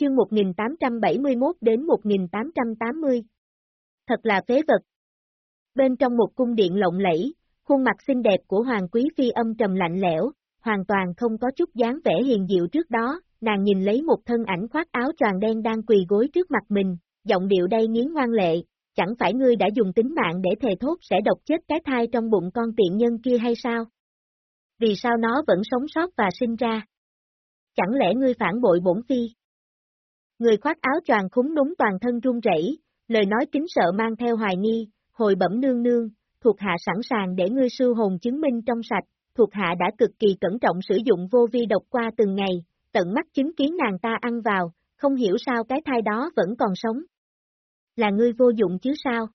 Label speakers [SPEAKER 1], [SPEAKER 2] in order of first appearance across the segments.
[SPEAKER 1] Chương 1871 đến 1880 Thật là phế vật. Bên trong một cung điện lộng lẫy, khuôn mặt xinh đẹp của Hoàng Quý Phi âm trầm lạnh lẽo, hoàn toàn không có chút dáng vẻ hiền diệu trước đó, nàng nhìn lấy một thân ảnh khoác áo tròn đen đang quỳ gối trước mặt mình, giọng điệu đây nghiến ngoan lệ, chẳng phải ngươi đã dùng tính mạng để thề thốt sẽ độc chết cái thai trong bụng con tiện nhân kia hay sao? Vì sao nó vẫn sống sót và sinh ra? Chẳng lẽ ngươi phản bội bổn phi? Người khoác áo choàng khúng núng toàn thân run rẩy, lời nói kính sợ mang theo hoài nghi, hồi bẩm nương nương, thuộc hạ sẵn sàng để ngươi sư hồn chứng minh trong sạch, thuộc hạ đã cực kỳ cẩn trọng sử dụng vô vi độc qua từng ngày, tận mắt chứng kiến nàng ta ăn vào, không hiểu sao cái thai đó vẫn còn sống. Là ngươi vô dụng chứ sao?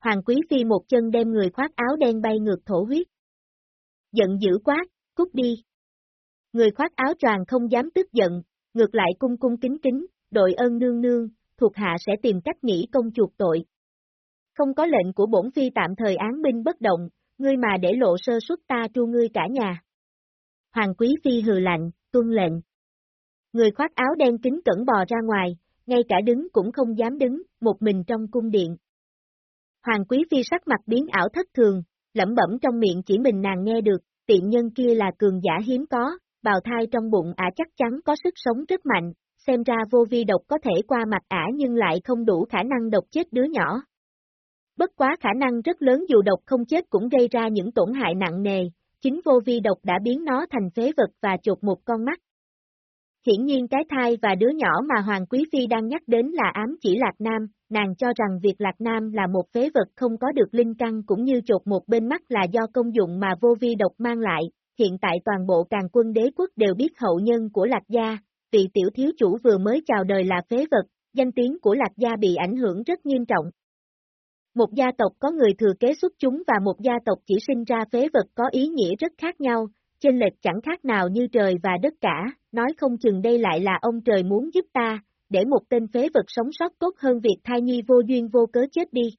[SPEAKER 1] Hoàng Quý Phi một chân đem người khoác áo đen bay ngược thổ huyết. Giận dữ quá, cút đi. Người khoác áo choàng không dám tức giận, ngược lại cung cung kính kính, đội ơn nương nương, thuộc hạ sẽ tìm cách nghĩ công chuộc tội. Không có lệnh của bổn phi tạm thời án binh bất động, ngươi mà để lộ sơ suất ta tru ngươi cả nhà. Hoàng quý phi hừ lạnh, tuân lệnh. Người khoác áo đen kính cẩn bò ra ngoài, ngay cả đứng cũng không dám đứng, một mình trong cung điện. Hoàng quý phi sắc mặt biến ảo thất thường, lẩm bẩm trong miệng chỉ mình nàng nghe được, tiện nhân kia là cường giả hiếm có, bào thai trong bụng ả chắc chắn có sức sống rất mạnh, xem ra vô vi độc có thể qua mặt ả nhưng lại không đủ khả năng độc chết đứa nhỏ. Bất quá khả năng rất lớn dù độc không chết cũng gây ra những tổn hại nặng nề, chính vô vi độc đã biến nó thành phế vật và chột một con mắt. Hiển nhiên cái thai và đứa nhỏ mà Hoàng Quý Phi đang nhắc đến là ám chỉ Lạc Nam, nàng cho rằng việc Lạc Nam là một phế vật không có được linh căn cũng như chột một bên mắt là do công dụng mà vô vi độc mang lại, hiện tại toàn bộ càng quân đế quốc đều biết hậu nhân của Lạc Gia, vị tiểu thiếu chủ vừa mới chào đời là phế vật, danh tiếng của Lạc Gia bị ảnh hưởng rất nghiêm trọng. Một gia tộc có người thừa kế xuất chúng và một gia tộc chỉ sinh ra phế vật có ý nghĩa rất khác nhau, trên lệch chẳng khác nào như trời và đất cả, nói không chừng đây lại là ông trời muốn giúp ta, để một tên phế vật sống sót tốt hơn việc thai nhi vô duyên vô cớ chết đi.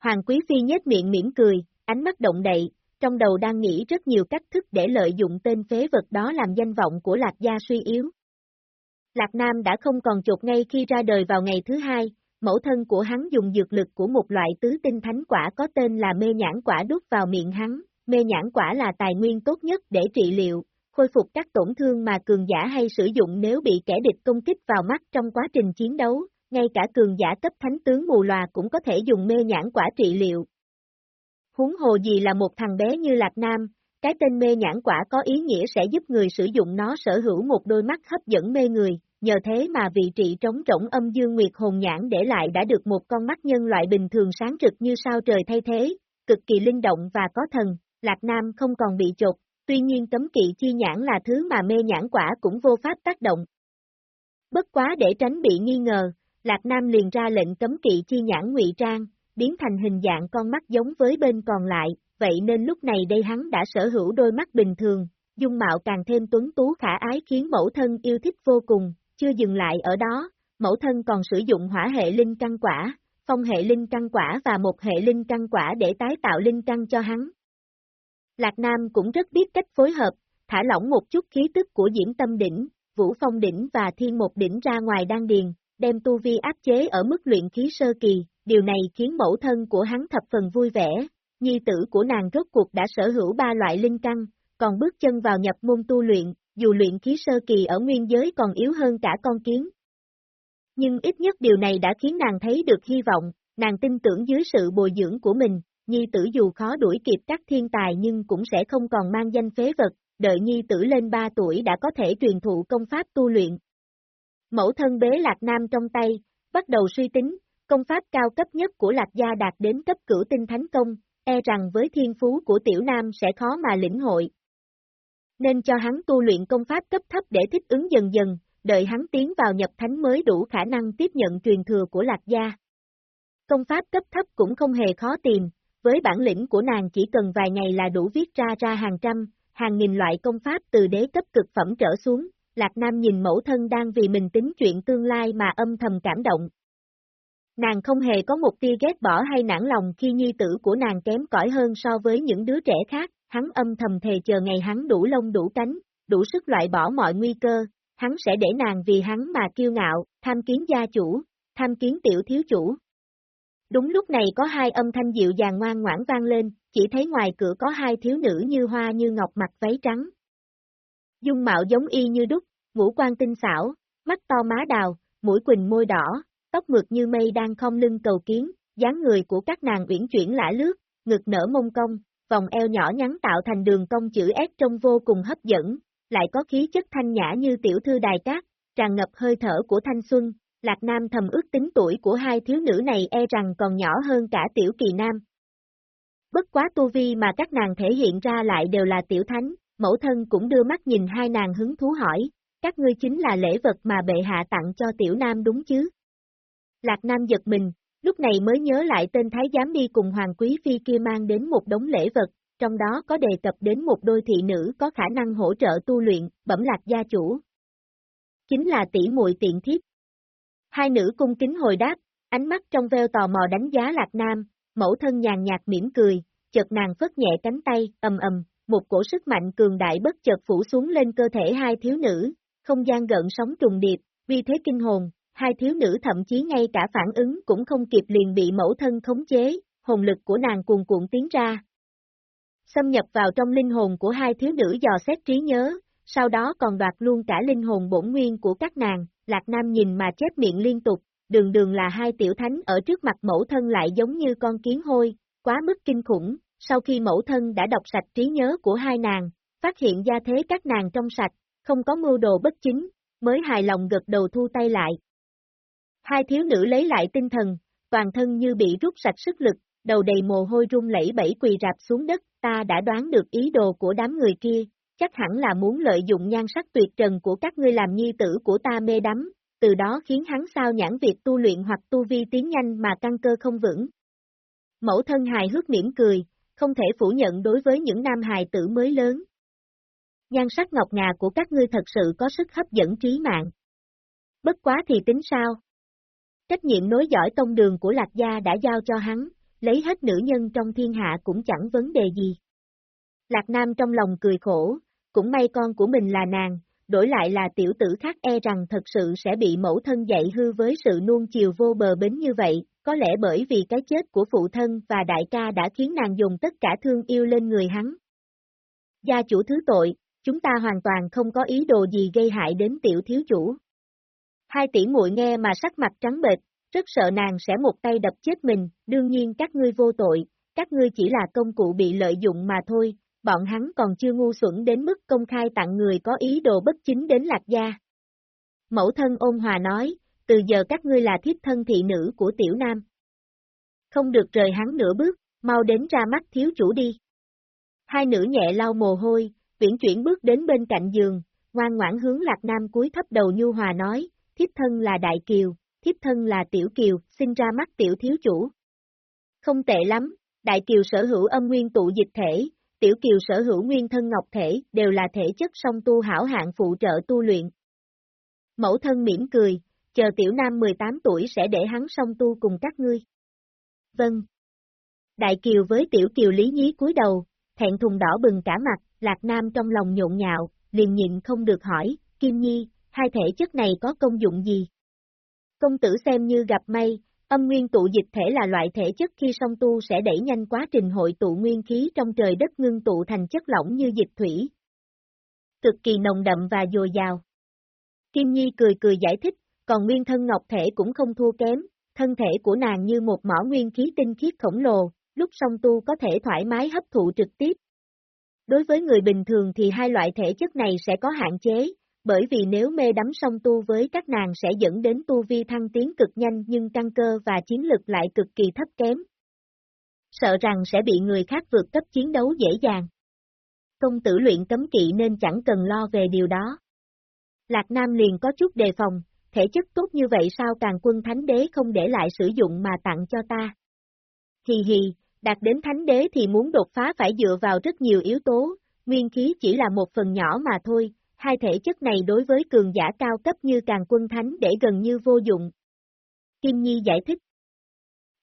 [SPEAKER 1] Hoàng Quý Phi nhếch miệng mỉm cười, ánh mắt động đậy, trong đầu đang nghĩ rất nhiều cách thức để lợi dụng tên phế vật đó làm danh vọng của Lạc Gia suy yếu. Lạc Nam đã không còn chột ngay khi ra đời vào ngày thứ hai, mẫu thân của hắn dùng dược lực của một loại tứ tinh thánh quả có tên là mê nhãn quả đút vào miệng hắn, mê nhãn quả là tài nguyên tốt nhất để trị liệu, khôi phục các tổn thương mà cường giả hay sử dụng nếu bị kẻ địch công kích vào mắt trong quá trình chiến đấu, ngay cả cường giả cấp thánh tướng mù loà cũng có thể dùng mê nhãn quả trị liệu, Huống hồ gì là một thằng bé như Lạc Nam, cái tên mê nhãn quả có ý nghĩa sẽ giúp người sử dụng nó sở hữu một đôi mắt hấp dẫn mê người, nhờ thế mà vị trị trống rỗng âm dương nguyệt hồn nhãn để lại đã được một con mắt nhân loại bình thường sáng rực như sao trời thay thế, cực kỳ linh động và có thần, Lạc Nam không còn bị chột, tuy nhiên cấm kỵ chi nhãn là thứ mà mê nhãn quả cũng vô pháp tác động. Bất quá để tránh bị nghi ngờ, Lạc Nam liền ra lệnh cấm kỵ chi nhãn ngụy trang, biến thành hình dạng con mắt giống với bên còn lại, vậy nên lúc này đây hắn đã sở hữu đôi mắt bình thường, dung mạo càng thêm tuấn tú khả ái khiến mẫu thân yêu thích vô cùng, chưa dừng lại ở đó, mẫu thân còn sử dụng hỏa hệ linh căn quả, phong hệ linh căn quả và một hệ linh căn quả để tái tạo linh căn cho hắn. Lạc Nam cũng rất biết cách phối hợp, thả lỏng một chút khí tức của Diễm Tâm Đỉnh, Vũ Phong Đỉnh và Thiên Một Đỉnh ra ngoài đan điền, đem tu vi áp chế ở mức luyện khí sơ kỳ, điều này khiến mẫu thân của hắn thập phần vui vẻ, nhi tử của nàng rốt cuộc đã sở hữu ba loại linh căn, còn bước chân vào nhập môn tu luyện, dù luyện khí sơ kỳ ở nguyên giới còn yếu hơn cả con kiến. Nhưng ít nhất điều này đã khiến nàng thấy được hy vọng, nàng tin tưởng dưới sự bồi dưỡng của mình, nhi tử dù khó đuổi kịp các thiên tài nhưng cũng sẽ không còn mang danh phế vật, đợi nhi tử lên 3 tuổi đã có thể truyền thụ công pháp tu luyện. Mẫu thân bế lạc nam trong tay, bắt đầu suy tính, công pháp cao cấp nhất của Lạc Gia đạt đến cấp cửu tinh thánh công, e rằng với thiên phú của Tiểu Nam sẽ khó mà lĩnh hội. Nên cho hắn tu luyện công pháp cấp thấp để thích ứng dần dần, đợi hắn tiến vào nhập thánh mới đủ khả năng tiếp nhận truyền thừa của Lạc Gia. Công pháp cấp thấp cũng không hề khó tìm, với bản lĩnh của nàng chỉ cần vài ngày là đủ viết ra ra hàng trăm, hàng nghìn loại công pháp từ đế cấp cực phẩm trở xuống, Lạc Nam nhìn mẫu thân đang vì mình tính chuyện tương lai mà âm thầm cảm động, Nàng không hề có một tia ghét bỏ hay nản lòng khi nhi tử của nàng kém cỏi hơn so với những đứa trẻ khác, hắn âm thầm thề chờ ngày hắn đủ lông đủ cánh, đủ sức loại bỏ mọi nguy cơ, hắn sẽ để nàng vì hắn mà kiêu ngạo, tham kiến gia chủ, tham kiến tiểu thiếu chủ. Đúng lúc này có hai âm thanh dịu dàng ngoan ngoãn vang lên, chỉ thấy ngoài cửa có hai thiếu nữ như hoa như ngọc mặc váy trắng. Dung mạo giống y như đúc, ngũ quan tinh xảo, mắt to má đào, mũi quỳnh môi đỏ, tóc mượt như mây đang không lưng cầu kiến, dáng người của các nàng uyển chuyển lã lướt, ngực nở mông cong, vòng eo nhỏ nhắn tạo thành đường cong chữ S trông vô cùng hấp dẫn, lại có khí chất thanh nhã như tiểu thư đài cát, tràn ngập hơi thở của thanh xuân, Lạc Nam thầm ước tính tuổi của hai thiếu nữ này e rằng còn nhỏ hơn cả tiểu kỳ nam. Bất quá tu vi mà các nàng thể hiện ra lại đều là tiểu thánh, mẫu thân cũng đưa mắt nhìn hai nàng hứng thú hỏi, các ngươi chính là lễ vật mà bệ hạ tặng cho tiểu nam đúng chứ? Lạc Nam giật mình, lúc này mới nhớ lại tên thái giám đi cùng hoàng quý phi kia mang đến một đống lễ vật, trong đó có đề cập đến một đôi thị nữ có khả năng hỗ trợ tu luyện, bẩm lạc gia chủ. Chính là tỷ muội tiện thiếp. Hai nữ cung kính hồi đáp, ánh mắt trong veo tò mò đánh giá lạc nam, mẫu thân nhàn nhạt mỉm cười, chợt nàng phất nhẹ cánh tay, ầm ầm, một cổ sức mạnh cường đại bất chợt phủ xuống lên cơ thể hai thiếu nữ, không gian gợn sóng trùng điệp, vì thế kinh hồn, hai thiếu nữ thậm chí ngay cả phản ứng cũng không kịp liền bị mẫu thân khống chế, hồn lực của nàng cuồn cuộn tiến ra. Xâm nhập vào trong linh hồn của hai thiếu nữ dò xét trí nhớ, sau đó còn đoạt luôn cả linh hồn bổn nguyên của các nàng, Lạc Nam nhìn mà chép miệng liên tục, đường đường là hai tiểu thánh ở trước mặt mẫu thân lại giống như con kiến hôi, quá mức kinh khủng, sau khi mẫu thân đã đọc sạch trí nhớ của hai nàng, phát hiện gia thế các nàng trong sạch, không có mưu đồ bất chính, mới hài lòng gật đầu thu tay lại. Hai thiếu nữ lấy lại tinh thần, toàn thân như bị rút sạch sức lực, đầu đầy mồ hôi run lẩy bẩy quỳ rạp xuống đất, ta đã đoán được ý đồ của đám người kia, chắc hẳn là muốn lợi dụng nhan sắc tuyệt trần của các ngươi làm nhi tử của ta mê đắm, từ đó khiến hắn sao nhãn việc tu luyện hoặc tu vi tiến nhanh mà căn cơ không vững. Mẫu thân hài hước mỉm cười, không thể phủ nhận đối với những nam hài tử mới lớn. Nhan sắc ngọc ngà của các ngươi thật sự có sức hấp dẫn trí mạng. Bất quá thì tính sao? Trách nhiệm nối dõi tông đường của Lạc Gia đã giao cho hắn, lấy hết nữ nhân trong thiên hạ cũng chẳng vấn đề gì. Lạc Nam trong lòng cười khổ, cũng may con của mình là nàng, đổi lại là tiểu tử khác e rằng thật sự sẽ bị mẫu thân dạy hư với sự nuông chiều vô bờ bến như vậy, có lẽ bởi vì cái chết của phụ thân và đại ca đã khiến nàng dùng tất cả thương yêu lên người hắn. Gia chủ thứ tội, chúng ta hoàn toàn không có ý đồ gì gây hại đến tiểu thiếu chủ. Hai tỷ muội nghe mà sắc mặt trắng bệch, rất sợ nàng sẽ một tay đập chết mình, đương nhiên các ngươi vô tội, các ngươi chỉ là công cụ bị lợi dụng mà thôi, bọn hắn còn chưa ngu xuẩn đến mức công khai tặng người có ý đồ bất chính đến lạc gia. Mẫu thân ôn hòa nói, từ giờ các ngươi là thiếp thân thị nữ của tiểu nam. Không được rời hắn nửa bước, mau đến ra mắt thiếu chủ đi. Hai nữ nhẹ lau mồ hôi, viễn chuyển bước đến bên cạnh giường, ngoan ngoãn hướng lạc nam cúi thấp đầu nhu hòa nói, thiếp thân là đại kiều, thiếp thân là tiểu kiều, xin ra mắt tiểu thiếu chủ. Không tệ lắm, đại kiều sở hữu âm nguyên tụ dịch thể, tiểu kiều sở hữu nguyên thân ngọc thể, đều là thể chất song tu hảo hạng phụ trợ tu luyện. Mẫu thân mỉm cười, chờ tiểu nam 18 tuổi sẽ để hắn song tu cùng các ngươi. Vâng. Đại kiều với tiểu kiều lý nhí cúi đầu, thẹn thùng đỏ bừng cả mặt, lạc nam trong lòng nhộn nhạo, liền nhịn không được hỏi, Kim Nhi, hai thể chất này có công dụng gì? Công tử xem như gặp may, âm nguyên tụ dịch thể là loại thể chất khi song tu sẽ đẩy nhanh quá trình hội tụ nguyên khí trong trời đất ngưng tụ thành chất lỏng như dịch thủy. Cực kỳ nồng đậm và dồi dào. Kim Nhi cười cười giải thích, còn nguyên thân ngọc thể cũng không thua kém, thân thể của nàng như một mỏ nguyên khí tinh khiết khổng lồ, lúc song tu có thể thoải mái hấp thụ trực tiếp. Đối với người bình thường thì hai loại thể chất này sẽ có hạn chế, bởi vì nếu mê đắm song tu với các nàng sẽ dẫn đến tu vi thăng tiến cực nhanh nhưng căn cơ và chiến lực lại cực kỳ thấp kém. Sợ rằng sẽ bị người khác vượt cấp chiến đấu dễ dàng. Công tử luyện cấm kỵ nên chẳng cần lo về điều đó. Lạc Nam liền có chút đề phòng, thể chất tốt như vậy sao càng quân thánh đế không để lại sử dụng mà tặng cho ta. Hì hì, đạt đến thánh đế thì muốn đột phá phải dựa vào rất nhiều yếu tố, nguyên khí chỉ là một phần nhỏ mà thôi, hai thể chất này đối với cường giả cao cấp như càng quân thánh để gần như vô dụng. Kim Nhi giải thích.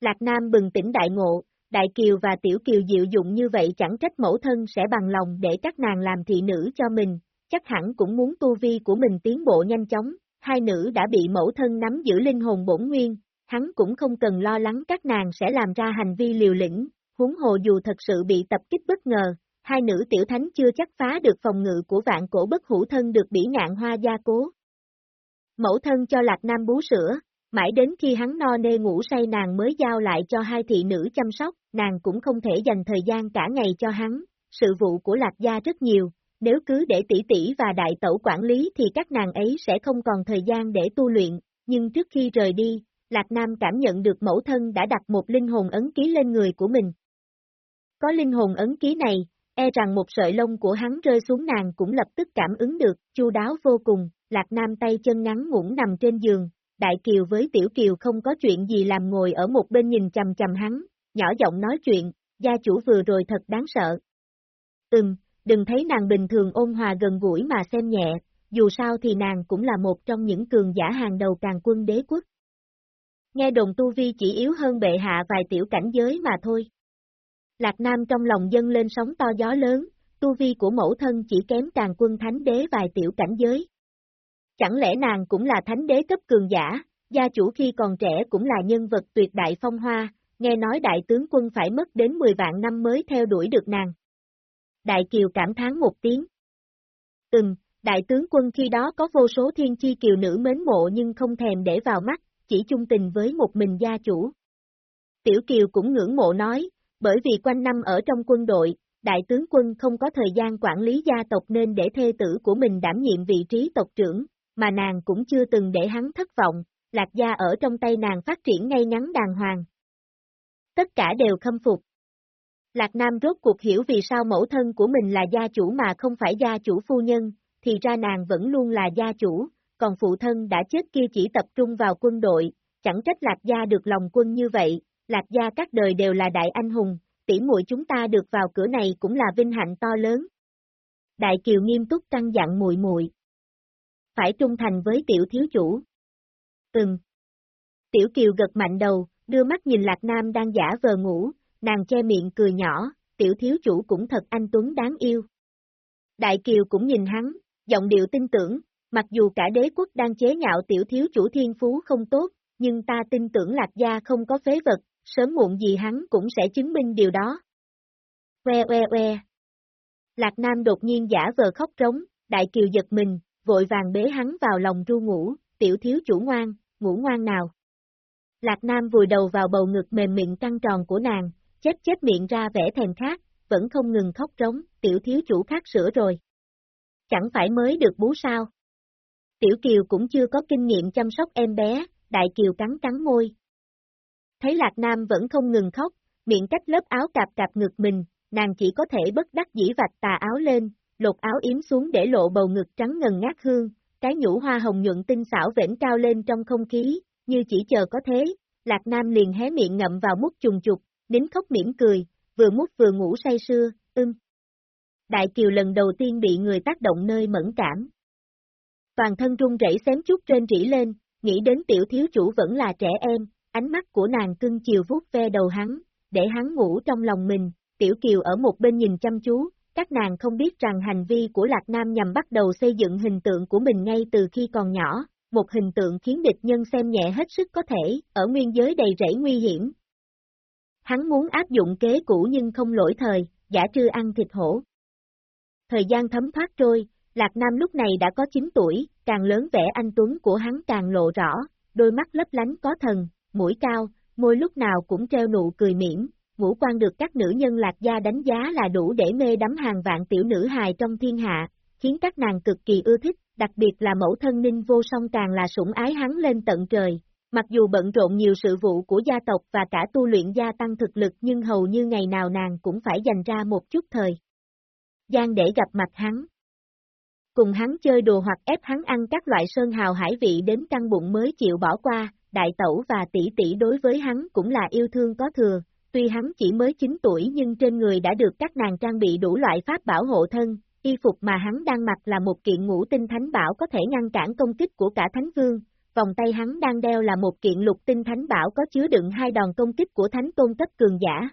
[SPEAKER 1] Lạc Nam bừng tỉnh đại ngộ, Đại Kiều và Tiểu Kiều dịu dụng như vậy chẳng trách mẫu thân sẽ bằng lòng để các nàng làm thị nữ cho mình, chắc hẳn cũng muốn tu vi của mình tiến bộ nhanh chóng, hai nữ đã bị mẫu thân nắm giữ linh hồn bổn nguyên, hắn cũng không cần lo lắng các nàng sẽ làm ra hành vi liều lĩnh, huống hồ dù thật sự bị tập kích bất ngờ, hai nữ tiểu thánh chưa chắc phá được phòng ngự của vạn cổ bất hủ thân được bỉ ngạn hoa gia cố. Mẫu thân cho Lạc Nam bú sữa, mãi đến khi hắn no nê ngủ say nàng mới giao lại cho hai thị nữ chăm sóc, nàng cũng không thể dành thời gian cả ngày cho hắn, sự vụ của Lạc gia rất nhiều, nếu cứ để tỷ tỷ và đại tẩu quản lý thì các nàng ấy sẽ không còn thời gian để tu luyện, nhưng trước khi rời đi, Lạc Nam cảm nhận được mẫu thân đã đặt một linh hồn ấn ký lên người của mình. Có linh hồn ấn ký này, e rằng một sợi lông của hắn rơi xuống nàng cũng lập tức cảm ứng được, chu đáo vô cùng, Lạc Nam tay chân ngắn ngủn nằm trên giường, Đại Kiều với Tiểu Kiều không có chuyện gì làm ngồi ở một bên nhìn chầm chầm hắn, nhỏ giọng nói chuyện, gia chủ vừa rồi thật đáng sợ. Ừm, đừng thấy nàng bình thường ôn hòa gần gũi mà xem nhẹ, dù sao thì nàng cũng là một trong những cường giả hàng đầu càng quân đế quốc. Nghe đồn tu vi chỉ yếu hơn bệ hạ vài tiểu cảnh giới mà thôi. Lạc Nam trong lòng dân lên sóng to gió lớn, tu vi của mẫu thân chỉ kém càng quân thánh đế vài tiểu cảnh giới. Chẳng lẽ nàng cũng là thánh đế cấp cường giả, gia chủ khi còn trẻ cũng là nhân vật tuyệt đại phong hoa, nghe nói đại tướng quân phải mất đến 10 vạn năm mới theo đuổi được nàng. Đại Kiều cảm thán một tiếng. Ừm, đại tướng quân khi đó có vô số thiên chi kiều nữ mến mộ nhưng không thèm để vào mắt, chỉ chung tình với một mình gia chủ. Tiểu Kiều cũng ngưỡng mộ nói, bởi vì quanh năm ở trong quân đội, đại tướng quân không có thời gian quản lý gia tộc nên để thê tử của mình đảm nhiệm vị trí tộc trưởng, mà nàng cũng chưa từng để hắn thất vọng, lạc gia ở trong tay nàng phát triển ngay ngắn đàng hoàng. Tất cả đều khâm phục. Lạc Nam rốt cuộc hiểu vì sao mẫu thân của mình là gia chủ mà không phải gia chủ phu nhân, thì ra nàng vẫn luôn là gia chủ, còn phụ thân đã chết kia chỉ tập trung vào quân đội, chẳng trách Lạc gia được lòng quân như vậy, Lạc gia các đời đều là đại anh hùng, tỷ muội chúng ta được vào cửa này cũng là vinh hạnh to lớn. Đại Kiều nghiêm túc căn dặn muội muội. Phải trung thành với tiểu thiếu chủ. Ừm. Tiểu Kiều gật mạnh đầu, đưa mắt nhìn Lạc Nam đang giả vờ ngủ, nàng che miệng cười nhỏ, tiểu thiếu chủ cũng thật anh Tuấn đáng yêu. Đại Kiều cũng nhìn hắn, giọng điệu tin tưởng, mặc dù cả đế quốc đang chế nhạo tiểu thiếu chủ thiên phú không tốt, nhưng ta tin tưởng Lạc Gia không có phế vật, sớm muộn gì hắn cũng sẽ chứng minh điều đó. Que que que. Lạc Nam đột nhiên giả vờ khóc trống, Đại Kiều giật mình, vội vàng bế hắn vào lòng ru ngủ, tiểu thiếu chủ ngoan, ngủ ngoan nào. Lạc Nam vùi đầu vào bầu ngực mềm mịn căng tròn của nàng, chết chết miệng ra vẻ thèm khát, vẫn không ngừng khóc trống, tiểu thiếu chủ khát sữa rồi. Chẳng phải mới được bú sao. Tiểu Kiều cũng chưa có kinh nghiệm chăm sóc em bé, Đại Kiều cắn cắn môi, Thấy Lạc Nam vẫn không ngừng khóc, miệng cách lớp áo cạp cạp ngực mình, nàng chỉ có thể bất đắc dĩ vạch tà áo lên, lột áo yếm xuống để lộ bầu ngực trắng ngần ngát hương, cái nhũ hoa hồng nhuận tinh xảo vểnh cao lên trong không khí, như chỉ chờ có thế, Lạc Nam liền hé miệng ngậm vào mút trùng trục, nín khóc mỉm cười, vừa mút vừa ngủ say sưa, ưng. Đại Kiều lần đầu tiên bị người tác động nơi mẫn cảm. Toàn thân run rẩy xém chút trên rỉ lên, nghĩ đến tiểu thiếu chủ vẫn là trẻ em, ánh mắt của nàng cưng chiều vuốt ve đầu hắn, để hắn ngủ trong lòng mình, Tiểu Kiều ở một bên nhìn chăm chú, các nàng không biết rằng hành vi của Lạc Nam nhằm bắt đầu xây dựng hình tượng của mình ngay từ khi còn nhỏ, một hình tượng khiến địch nhân xem nhẹ hết sức có thể, ở nguyên giới đầy rẫy nguy hiểm. Hắn muốn áp dụng kế cũ nhưng không lỗi thời, giả trư ăn thịt hổ. Thời gian thấm thoát trôi, Lạc Nam lúc này đã có 9 tuổi, càng lớn vẻ anh Tuấn của hắn càng lộ rõ, đôi mắt lấp lánh có thần, mũi cao, môi lúc nào cũng treo nụ cười miễn, ngũ quan được các nữ nhân lạc gia đánh giá là đủ để mê đắm hàng vạn tiểu nữ hài trong thiên hạ, khiến các nàng cực kỳ ưa thích, đặc biệt là mẫu thân ninh vô song càng là sủng ái hắn lên tận trời. Mặc dù bận rộn nhiều sự vụ của gia tộc và cả tu luyện gia tăng thực lực nhưng hầu như ngày nào nàng cũng phải dành ra một chút thời gian để gặp mặt hắn. Cùng hắn chơi đùa hoặc ép hắn ăn các loại sơn hào hải vị đến căng bụng mới chịu bỏ qua, đại tẩu và tỷ tỷ đối với hắn cũng là yêu thương có thừa, tuy hắn chỉ mới 9 tuổi nhưng trên người đã được các nàng trang bị đủ loại pháp bảo hộ thân, y phục mà hắn đang mặc là một kiện ngũ tinh thánh bảo có thể ngăn cản công kích của cả thánh vương, vòng tay hắn đang đeo là một kiện lục tinh thánh bảo có chứa đựng hai đòn công kích của thánh tôn cấp cường giả.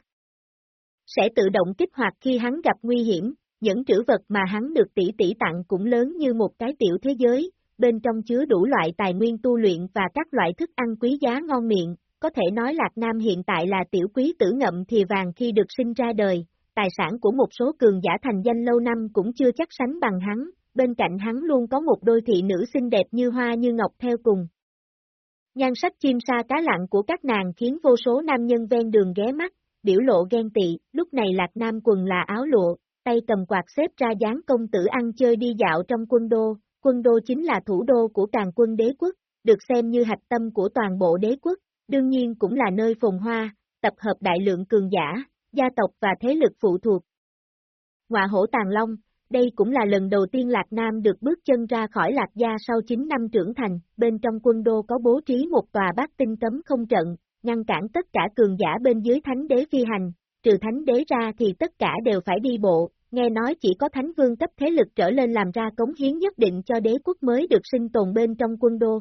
[SPEAKER 1] Sẽ tự động kích hoạt khi hắn gặp nguy hiểm, những trữ vật mà hắn được tỷ tỷ tặng cũng lớn như một cái tiểu thế giới, bên trong chứa đủ loại tài nguyên tu luyện và các loại thức ăn quý giá ngon miệng, có thể nói Lạc Nam hiện tại là tiểu quý tử ngậm thì vàng khi được sinh ra đời, tài sản của một số cường giả thành danh lâu năm cũng chưa chắc sánh bằng hắn, bên cạnh hắn luôn có một đôi thị nữ xinh đẹp như hoa như ngọc theo cùng. Nhan sắc chim sa cá lặng của các nàng khiến vô số nam nhân ven đường ghé mắt, biểu lộ ghen tị, lúc này Lạc Nam quần là áo lụa, tay cầm quạt xếp ra dáng công tử ăn chơi đi dạo trong quân đô, quân đô chính là thủ đô của càng quân đế quốc, được xem như hạch tâm của toàn bộ đế quốc, đương nhiên cũng là nơi phồn hoa, tập hợp đại lượng cường giả, gia tộc và thế lực phụ thuộc. Ngọa hổ tàng long, đây cũng là lần đầu tiên Lạc Nam được bước chân ra khỏi Lạc Gia sau 9 năm trưởng thành, bên trong quân đô có bố trí một tòa bát tinh cấm không trận, ngăn cản tất cả cường giả bên dưới thánh đế phi hành, trừ thánh đế ra thì tất cả đều phải đi bộ, nghe nói chỉ có thánh vương cấp thế lực trở lên làm ra cống hiến nhất định cho đế quốc mới được sinh tồn bên trong quân đô.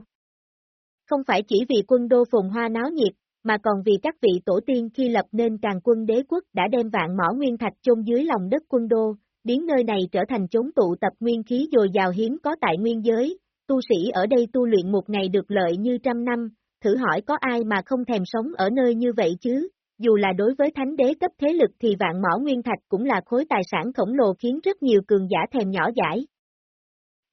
[SPEAKER 1] Không phải chỉ vì quân đô phồn hoa náo nhiệt, mà còn vì các vị tổ tiên khi lập nên càng quân đế quốc đã đem vạn mỏ nguyên thạch chôn dưới lòng đất quân đô, biến nơi này trở thành chốn tụ tập nguyên khí dồi dào hiếm có tại nguyên giới, tu sĩ ở đây tu luyện một ngày được lợi như trăm năm, thử hỏi có ai mà không thèm sống ở nơi như vậy chứ, dù là đối với thánh đế cấp thế lực thì vạn mỏ nguyên thạch cũng là khối tài sản khổng lồ khiến rất nhiều cường giả thèm nhỏ giải.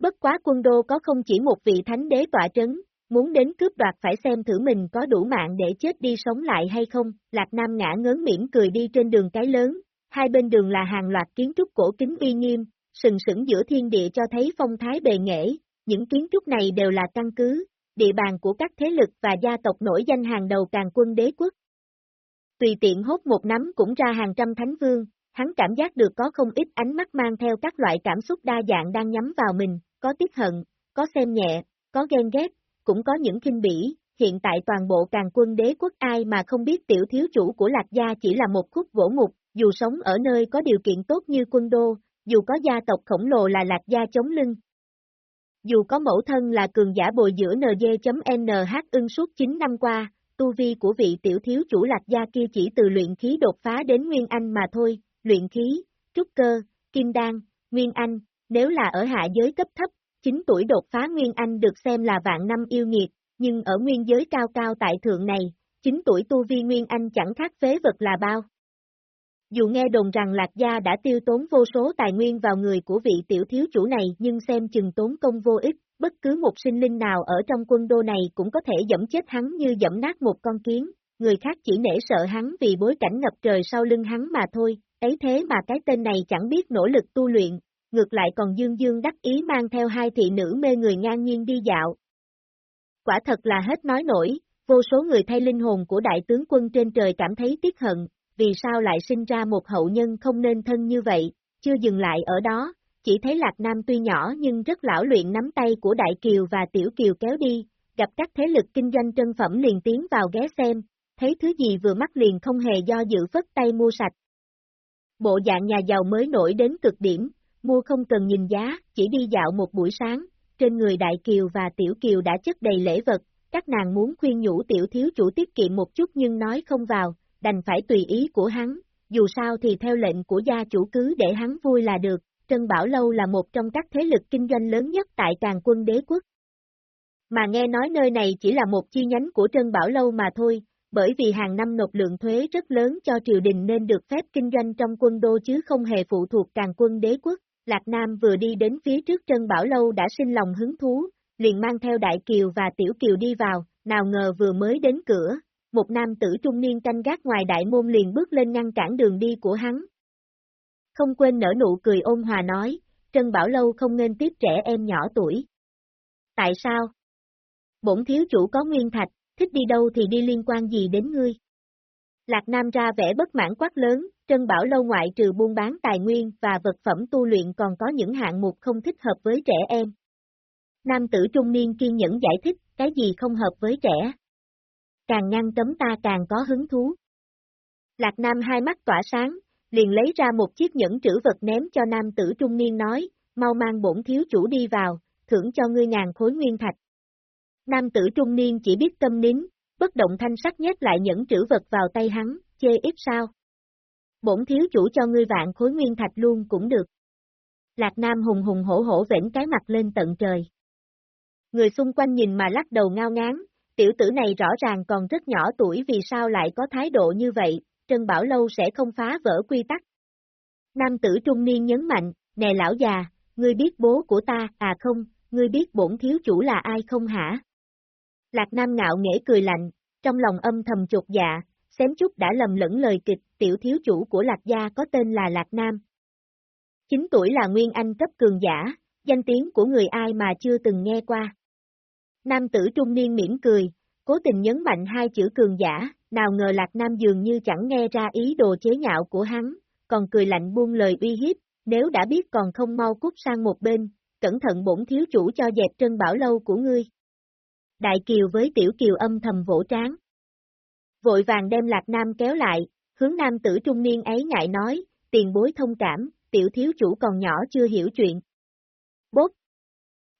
[SPEAKER 1] Bất quá quân đô có không chỉ một vị thánh đế tọa trấn, muốn đến cướp đoạt phải xem thử mình có đủ mạng để chết đi sống lại hay không, Lạc Nam ngã ngớn mỉm cười đi trên đường cái lớn, hai bên đường là hàng loạt kiến trúc cổ kính uy nghiêm, sừng sững giữa thiên địa cho thấy phong thái bề nghệ, những kiến trúc này đều là căn cứ, địa bàn của các thế lực và gia tộc nổi danh hàng đầu càng quân đế quốc. Tùy tiện hốt một nắm cũng ra hàng trăm thánh vương, hắn cảm giác được có không ít ánh mắt mang theo các loại cảm xúc đa dạng đang nhắm vào mình, có tiếc hận, có xem nhẹ, có ghen ghét, cũng có những kinh bỉ, hiện tại toàn bộ càng quân đế quốc ai mà không biết tiểu thiếu chủ của Lạc Gia chỉ là một khúc gỗ mục, dù sống ở nơi có điều kiện tốt như quân đô, dù có gia tộc khổng lồ là Lạc Gia chống lưng. Dù có mẫu thân là cường giả bồi giữa NG.NH ưng suốt 9 năm qua, tu vi của vị tiểu thiếu chủ Lạc Gia kia chỉ từ luyện khí đột phá đến Nguyên Anh mà thôi, luyện khí, trúc cơ, kim đan, Nguyên Anh, nếu là ở hạ giới cấp thấp, 9 tuổi đột phá Nguyên Anh được xem là vạn năm yêu nghiệt, nhưng ở nguyên giới cao cao tại thượng này, 9 tuổi tu vi Nguyên Anh chẳng khác phế vật là bao. Dù nghe đồn rằng Lạc Gia đã tiêu tốn vô số tài nguyên vào người của vị tiểu thiếu chủ này nhưng xem chừng tốn công vô ích, bất cứ một sinh linh nào ở trong quân đô này cũng có thể dẫm chết hắn như dẫm nát một con kiến, người khác chỉ nể sợ hắn vì bối cảnh ngập trời sau lưng hắn mà thôi, ấy thế mà cái tên này chẳng biết nỗ lực tu luyện, ngược lại còn dương dương đắc ý mang theo hai thị nữ mê người ngang nhiên đi dạo. Quả thật là hết nói nổi, vô số người thay linh hồn của đại tướng quân trên trời cảm thấy tiếc hận, vì sao lại sinh ra một hậu nhân không nên thân như vậy, chưa dừng lại ở đó, chỉ thấy Lạc Nam tuy nhỏ nhưng rất lão luyện nắm tay của Đại Kiều và Tiểu Kiều kéo đi, gặp các thế lực kinh doanh trân phẩm liền tiến vào ghé xem, thấy thứ gì vừa mắt liền không hề do dự phất tay mua sạch. Bộ dạng nhà giàu mới nổi đến cực điểm, mua không cần nhìn giá, chỉ đi dạo một buổi sáng, trên người Đại Kiều và Tiểu Kiều đã chất đầy lễ vật, các nàng muốn khuyên nhủ Tiểu Thiếu chủ tiết kiệm một chút nhưng nói không vào, đành phải tùy ý của hắn, dù sao thì theo lệnh của gia chủ cứ để hắn vui là được, Trân Bảo Lâu là một trong các thế lực kinh doanh lớn nhất tại càng quân đế quốc. Mà nghe nói nơi này chỉ là một chi nhánh của Trân Bảo Lâu mà thôi, bởi vì hàng năm nộp lượng thuế rất lớn cho triều đình nên được phép kinh doanh trong quân đô chứ không hề phụ thuộc càng quân đế quốc. Lạc Nam vừa đi đến phía trước Trân Bảo Lâu đã sinh lòng hứng thú, liền mang theo Đại Kiều và Tiểu Kiều đi vào, nào ngờ vừa mới đến cửa, một nam tử trung niên canh gác ngoài đại môn liền bước lên ngăn cản đường đi của hắn. Không quên nở nụ cười ôn hòa nói, Trân Bảo Lâu không nên tiếp trẻ em nhỏ tuổi. Tại sao? Bổn thiếu chủ có nguyên thạch, thích đi đâu thì đi liên quan gì đến ngươi? Lạc Nam ra vẻ bất mãn quát lớn, Trân Bảo Lâu ngoại trừ buôn bán tài nguyên và vật phẩm tu luyện còn có những hạng mục không thích hợp với trẻ em. Nam tử trung niên kiên nhẫn giải thích, cái gì không hợp với trẻ càng ngăn cấm ta càng có hứng thú. Lạc Nam hai mắt tỏa sáng, liền lấy ra một chiếc nhẫn trữ vật ném cho nam tử trung niên nói, mau mang bổn thiếu chủ đi vào, thưởng cho ngươi ngàn khối nguyên thạch. Nam tử trung niên chỉ biết tâm nín, bất động thanh sắc nhét lại nhẫn trữ vật vào tay hắn, chê ít sao. Bổn thiếu chủ cho ngươi vạn khối nguyên thạch luôn cũng được. Lạc Nam hùng hùng hổ hổ vểnh cái mặt lên tận trời. Người xung quanh nhìn mà lắc đầu ngao ngán, tiểu tử này rõ ràng còn rất nhỏ tuổi vì sao lại có thái độ như vậy, Trân Bảo Lâu sẽ không phá vỡ quy tắc. Nam tử trung niên nhấn mạnh, nè lão già, ngươi biết bố của ta, à không, ngươi biết bổn thiếu chủ là ai không hả? Lạc Nam ngạo nghễ cười lạnh, trong lòng âm thầm chột dạ, xém chút đã lầm lẫn lời kịch, tiểu thiếu chủ của Lạc Gia có tên là Lạc Nam. 9 tuổi là Nguyên Anh cấp cường giả, danh tiếng của người ai mà chưa từng nghe qua. Nam tử trung niên mỉm cười, cố tình nhấn mạnh hai chữ cường giả, nào ngờ Lạc Nam dường như chẳng nghe ra ý đồ chế nhạo của hắn, còn cười lạnh buông lời uy hiếp, nếu đã biết còn không mau cút sang một bên, cẩn thận bổn thiếu chủ cho dẹp trân bảo lâu của ngươi. Đại Kiều với Tiểu Kiều âm thầm vỗ tráng. Vội vàng đem Lạc Nam kéo lại, hướng nam tử trung niên ấy ngại nói, tiền bối thông cảm, tiểu thiếu chủ còn nhỏ chưa hiểu chuyện. Bốt!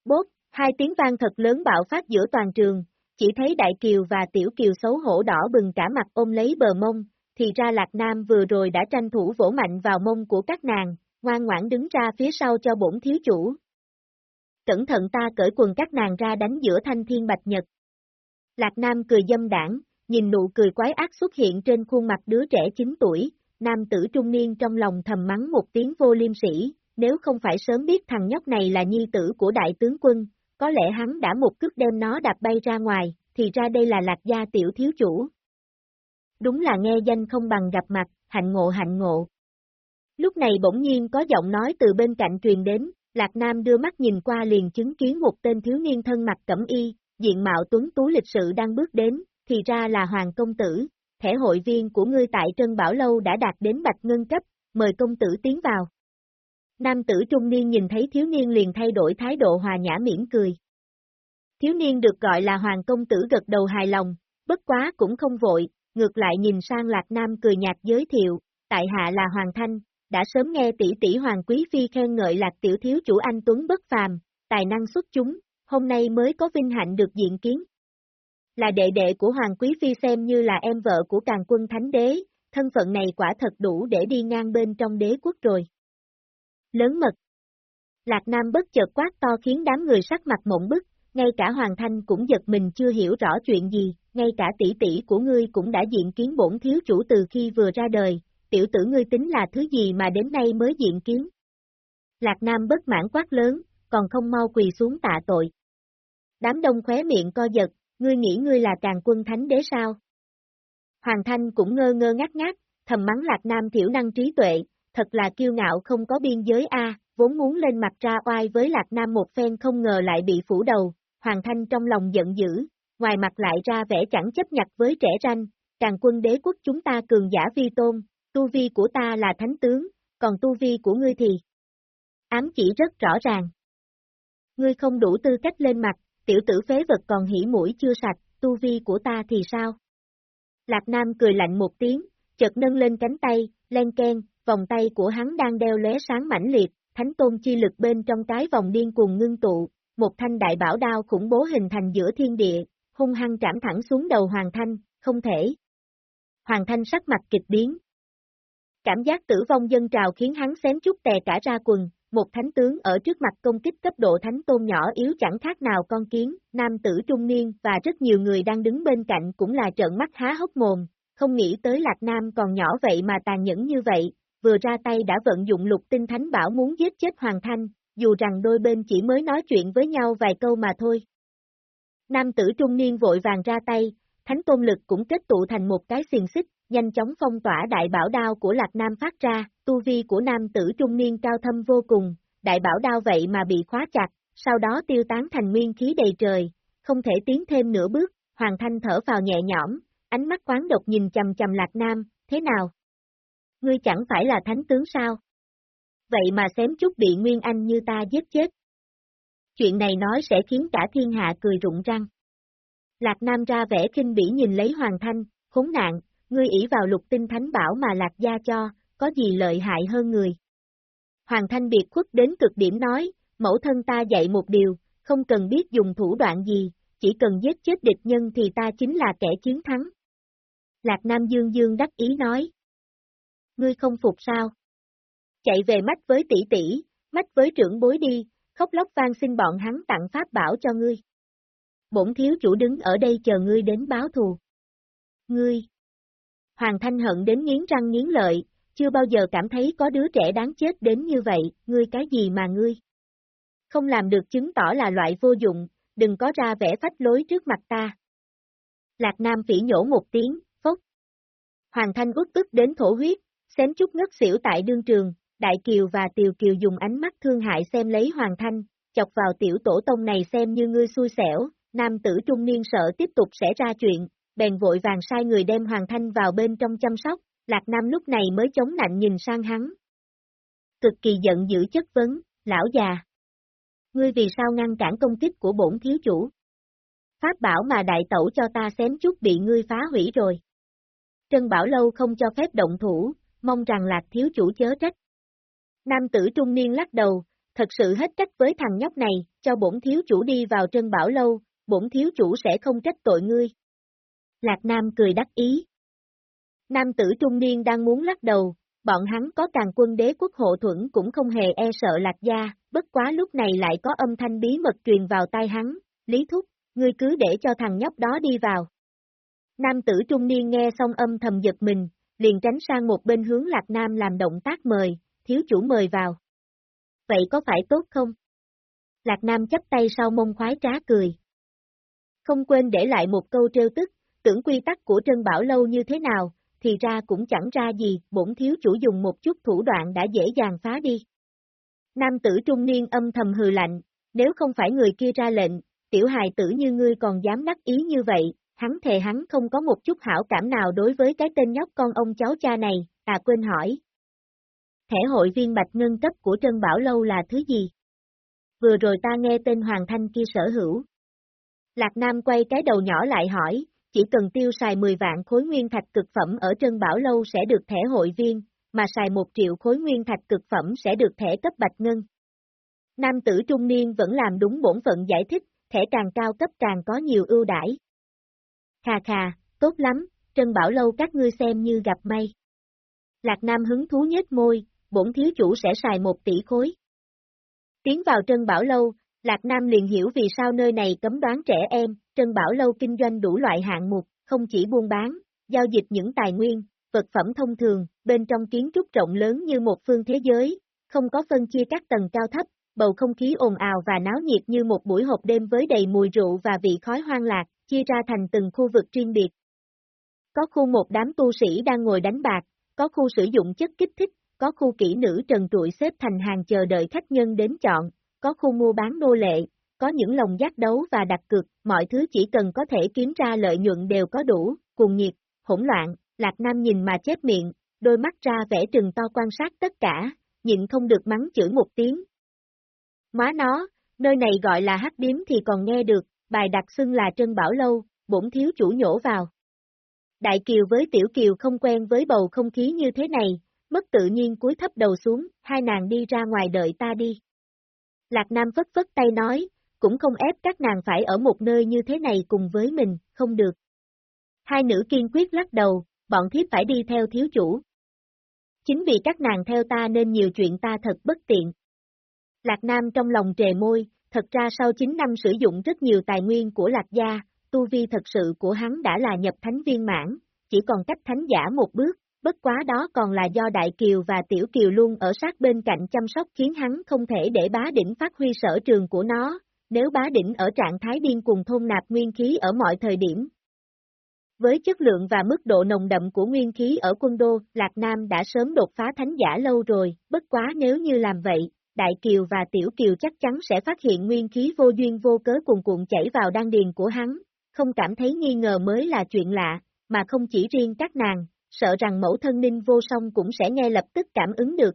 [SPEAKER 1] Bốt! Hai tiếng vang thật lớn bạo phát giữa toàn trường, chỉ thấy Đại Kiều và Tiểu Kiều xấu hổ đỏ bừng cả mặt ôm lấy bờ mông, thì ra Lạc Nam vừa rồi đã tranh thủ vỗ mạnh vào mông của các nàng, ngoan ngoãn đứng ra phía sau cho bổn thiếu chủ. Cẩn thận ta cởi quần các nàng ra đánh giữa thanh thiên bạch nhật. Lạc Nam cười dâm đảng, nhìn nụ cười quái ác xuất hiện trên khuôn mặt đứa trẻ 9 tuổi, nam tử trung niên trong lòng thầm mắng một tiếng vô liêm sĩ, nếu không phải sớm biết thằng nhóc này là nhi tử của đại tướng quân, có lẽ hắn đã một cước đem nó đạp bay ra ngoài, thì ra đây là lạc gia tiểu thiếu chủ. Đúng là nghe danh không bằng gặp mặt, hạnh ngộ hạnh ngộ. Lúc này bỗng nhiên có giọng nói từ bên cạnh truyền đến, Lạc Nam đưa mắt nhìn qua liền chứng kiến một tên thiếu niên thân mặt cẩm y, diện mạo tuấn tú lịch sự đang bước đến, thì ra là Hoàng Công Tử, thẻ hội viên của ngươi tại Trân Bảo Lâu đã đạt đến bạch ngân cấp, mời công tử tiến vào. Nam tử trung niên nhìn thấy thiếu niên liền thay đổi thái độ hòa nhã mỉm cười. Thiếu niên được gọi là Hoàng Công Tử gật đầu hài lòng, bất quá cũng không vội, ngược lại nhìn sang Lạc Nam cười nhạt giới thiệu, tại hạ là Hoàng Thanh, đã sớm nghe tỷ tỷ Hoàng Quý Phi khen ngợi Lạc Tiểu Thiếu Chủ Anh Tuấn bất phàm, tài năng xuất chúng, hôm nay mới có vinh hạnh được diện kiến. Là đệ đệ của Hoàng Quý Phi xem như là em vợ của càng quân thánh đế, thân phận này quả thật đủ để đi ngang bên trong đế quốc rồi. Lớn mật Lạc Nam bất chợt quát to khiến đám người sắc mặt mộng bức, ngay cả Hoàng Thanh cũng giật mình chưa hiểu rõ chuyện gì, ngay cả tỷ tỷ của ngươi cũng đã diện kiến bổn thiếu chủ từ khi vừa ra đời, tiểu tử ngươi tính là thứ gì mà đến nay mới diện kiến. Lạc Nam bất mãn quát lớn, còn không mau quỳ xuống tạ tội. Đám đông khóe miệng co giật, ngươi nghĩ ngươi là càng quân thánh đế sao? Hoàng Thanh cũng ngơ ngơ ngắt ngắt, thầm mắng Lạc Nam thiểu năng trí tuệ, thật là kiêu ngạo không có biên giới a, vốn muốn lên mặt ra oai với Lạc Nam một phen không ngờ lại bị phủ đầu, Hoàng Thanh trong lòng giận dữ, ngoài mặt lại ra vẻ chẳng chấp nhặt với trẻ ranh, càng quân đế quốc chúng ta cường giả vi tôn, tu vi của ta là thánh tướng, còn tu vi của ngươi thì ám chỉ rất rõ ràng. Ngươi không đủ tư cách lên mặt, tiểu tử phế vật còn hỉ mũi chưa sạch, tu vi của ta thì sao? Lạc Nam cười lạnh một tiếng, chợt nâng lên cánh tay, len ken, vòng tay của hắn đang đeo lóe sáng mãnh liệt, thánh tôn chi lực bên trong cái vòng điên cuồng ngưng tụ, một thanh đại bảo đao khủng bố hình thành giữa thiên địa, hung hăng trảm thẳng xuống đầu Hoàng Thanh, không thể. Hoàng Thanh sắc mặt kịch biến. Cảm giác tử vong dân trào khiến hắn xém chút tè cả ra quần, một thánh tướng ở trước mặt công kích cấp độ thánh tôn nhỏ yếu chẳng khác nào con kiến, nam tử trung niên và rất nhiều người đang đứng bên cạnh cũng là trợn mắt há hốc mồm, không nghĩ tới Lạc Nam còn nhỏ vậy mà tàn nhẫn như vậy, vừa ra tay đã vận dụng lục tinh thánh bảo muốn giết chết Hoàng Thanh, dù rằng đôi bên chỉ mới nói chuyện với nhau vài câu mà thôi. Nam tử trung niên vội vàng ra tay, thánh tôn lực cũng kết tụ thành một cái xiềng xích, nhanh chóng phong tỏa đại bảo đao của Lạc Nam phát ra, tu vi của nam tử trung niên cao thâm vô cùng, đại bảo đao vậy mà bị khóa chặt, sau đó tiêu tán thành nguyên khí đầy trời, không thể tiến thêm nửa bước, Hoàng Thanh thở vào nhẹ nhõm, ánh mắt quán độc nhìn chầm chầm Lạc Nam, thế nào? Ngươi chẳng phải là thánh tướng sao? Vậy mà xém chút bị Nguyên Anh như ta giết chết. Chuyện này nói sẽ khiến cả thiên hạ cười rụng răng. Lạc Nam ra vẻ kinh bỉ nhìn lấy Hoàng Thanh, khốn nạn, ngươi ỷ vào lục tinh thánh bảo mà Lạc gia cho, có gì lợi hại hơn người. Hoàng Thanh biệt khuất đến cực điểm nói, mẫu thân ta dạy một điều, không cần biết dùng thủ đoạn gì, chỉ cần giết chết địch nhân thì ta chính là kẻ chiến thắng. Lạc Nam Dương Dương đắc ý nói. Ngươi không phục sao? Chạy về mắt với tỷ tỷ, Mách với trưởng bối đi, khóc lóc vang xin bọn hắn tặng pháp bảo cho ngươi. Bổn thiếu chủ đứng ở đây chờ ngươi đến báo thù. Ngươi! Hoàng Thanh hận đến nghiến răng nghiến lợi, chưa bao giờ cảm thấy có đứa trẻ đáng chết đến như vậy, ngươi cái gì mà ngươi? Không làm được chứng tỏ là loại vô dụng, đừng có ra vẻ phách lối trước mặt ta. Lạc Nam phỉ nhổ một tiếng, phốc. Hoàng Thanh út tức đến thổ huyết, xém chút ngất xỉu tại đương trường, Đại Kiều và Tiều Kiều dùng ánh mắt thương hại xem lấy Hoàng Thanh, chọc vào tiểu tổ tông này xem như ngươi xui xẻo, nam tử trung niên sợ tiếp tục sẽ ra chuyện, bèn vội vàng sai người đem Hoàng Thanh vào bên trong chăm sóc, Lạc Nam lúc này mới chống nạnh nhìn sang hắn. Cực kỳ giận dữ chất vấn, lão già. Ngươi vì sao ngăn cản công kích của bổn thiếu chủ? Pháp bảo mà đại tẩu cho ta xém chút bị ngươi phá hủy rồi. Trân Bảo Lâu không cho phép động thủ, mong rằng lạc thiếu chủ chớ trách. Nam tử trung niên lắc đầu, thật sự hết trách với thằng nhóc này, cho bổn thiếu chủ đi vào Trân Bảo Lâu, bổn thiếu chủ sẽ không trách tội ngươi. Lạc Nam cười đắc ý. Nam tử trung niên đang muốn lắc đầu, bọn hắn có càng quân đế quốc hộ thuẫn cũng không hề e sợ lạc gia, bất quá lúc này lại có âm thanh bí mật truyền vào tai hắn, Lý Thúc, ngươi cứ để cho thằng nhóc đó đi vào. Nam tử trung niên nghe xong âm thầm giật mình, liền tránh sang một bên hướng Lạc Nam làm động tác mời, thiếu chủ mời vào. Vậy có phải tốt không? Lạc Nam chấp tay sau mông khoái trá cười. Không quên để lại một câu trêu tức, tưởng quy tắc của Trân Bảo Lâu như thế nào, thì ra cũng chẳng ra gì, bổn thiếu chủ dùng một chút thủ đoạn đã dễ dàng phá đi. Nam tử trung niên âm thầm hừ lạnh, nếu không phải người kia ra lệnh, tiểu hài tử như ngươi còn dám đắc ý như vậy, hắn thề hắn không có một chút hảo cảm nào đối với cái tên nhóc con ông cháu cha này, à quên hỏi. Thẻ hội viên bạch ngân cấp của Trân Bảo Lâu là thứ gì? Vừa rồi ta nghe tên Hoàng Thanh kia sở hữu. Lạc Nam quay cái đầu nhỏ lại hỏi, chỉ cần tiêu xài 10 vạn khối nguyên thạch cực phẩm ở Trân Bảo Lâu sẽ được thẻ hội viên, mà xài 1 triệu khối nguyên thạch cực phẩm sẽ được thẻ cấp bạch ngân. Nam tử trung niên vẫn làm đúng bổn phận giải thích, thẻ càng cao cấp càng có nhiều ưu đãi. Khà khà, tốt lắm, Trân Bảo Lâu các ngươi xem như gặp may. Lạc Nam hứng thú nhếch môi, bổn thiếu chủ sẽ xài một tỷ khối. Tiến vào Trân Bảo Lâu, Lạc Nam liền hiểu vì sao nơi này cấm đoán trẻ em, Trân Bảo Lâu kinh doanh đủ loại hạng mục, không chỉ buôn bán, giao dịch những tài nguyên, vật phẩm thông thường, bên trong kiến trúc rộng lớn như một phương thế giới, không có phân chia các tầng cao thấp, bầu không khí ồn ào và náo nhiệt như một buổi hộp đêm với đầy mùi rượu và vị khói hoang lạc, chia ra thành từng khu vực riêng biệt. Có khu một đám tu sĩ đang ngồi đánh bạc, có khu sử dụng chất kích thích, có khu kỹ nữ trần trụi xếp thành hàng chờ đợi khách nhân đến chọn, có khu mua bán nô lệ, có những lồng giác đấu và đặt cược, mọi thứ chỉ cần có thể kiếm ra lợi nhuận đều có đủ, cuồng nhiệt, hỗn loạn, Lạc Nam nhìn mà chép miệng, đôi mắt ra vẻ trừng to quan sát tất cả, nhịn không được mắng chửi một tiếng. Má nó, nơi này gọi là hắc điếm thì còn nghe được, bài đặt xưng là Trân Bảo Lâu, bổn thiếu chủ nhổ vào. Đại Kiều với Tiểu Kiều không quen với bầu không khí như thế này, mất tự nhiên cúi thấp đầu xuống, hai nàng đi ra ngoài đợi ta đi. Lạc Nam phất phất tay nói, cũng không ép các nàng phải ở một nơi như thế này cùng với mình, không được. Hai nữ kiên quyết lắc đầu, bọn thiếp phải đi theo thiếu chủ. Chính vì các nàng theo ta nên nhiều chuyện ta thật bất tiện. Lạc Nam trong lòng trề môi, thật ra sau 9 năm sử dụng rất nhiều tài nguyên của Lạc Gia, tu vi thật sự của hắn đã là nhập thánh viên mãn, chỉ còn cách thánh giả một bước, bất quá đó còn là do Đại Kiều và Tiểu Kiều luôn ở sát bên cạnh chăm sóc khiến hắn không thể để bá đỉnh phát huy sở trường của nó, nếu bá đỉnh ở trạng thái điên cùng thôn nạp nguyên khí ở mọi thời điểm. Với chất lượng và mức độ nồng đậm của nguyên khí ở quân đô, Lạc Nam đã sớm đột phá thánh giả lâu rồi, bất quá nếu như làm vậy, Đại Kiều và Tiểu Kiều chắc chắn sẽ phát hiện nguyên khí vô duyên vô cớ cuồn cuộn chảy vào đan điền của hắn, không cảm thấy nghi ngờ mới là chuyện lạ, mà không chỉ riêng các nàng, sợ rằng mẫu thân ninh vô song cũng sẽ nghe lập tức cảm ứng được.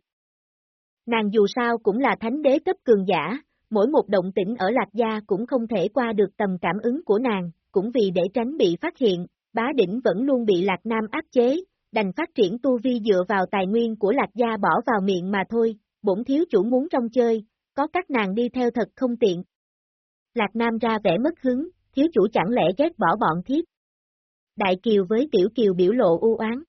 [SPEAKER 1] Nàng dù sao cũng là thánh đế cấp cường giả, mỗi một động tĩnh ở Lạc Gia cũng không thể qua được tầm cảm ứng của nàng, cũng vì để tránh bị phát hiện, bá đỉnh vẫn luôn bị Lạc Nam áp chế, đành phát triển tu vi dựa vào tài nguyên của Lạc Gia bỏ vào miệng mà thôi, bổn thiếu chủ muốn trong chơi, có các nàng đi theo thật không tiện. Lạc Nam ra vẻ mất hứng, thiếu chủ chẳng lẽ ghét bỏ bọn thiếp. Đại Kiều với Tiểu Kiều biểu lộ u oán.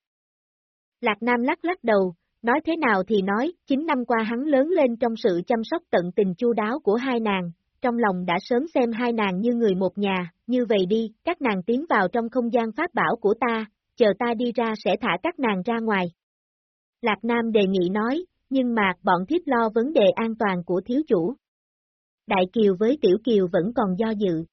[SPEAKER 1] Lạc Nam lắc lắc đầu, nói thế nào thì nói, 9 năm qua hắn lớn lên trong sự chăm sóc tận tình chu đáo của hai nàng, trong lòng đã sớm xem hai nàng như người một nhà, như vậy đi, các nàng tiến vào trong không gian pháp bảo của ta, chờ ta đi ra sẽ thả các nàng ra ngoài. Lạc Nam đề nghị nói, nhưng mà bọn thiếp lo vấn đề an toàn của thiếu chủ. Đại Kiều với Tiểu Kiều vẫn còn do dự.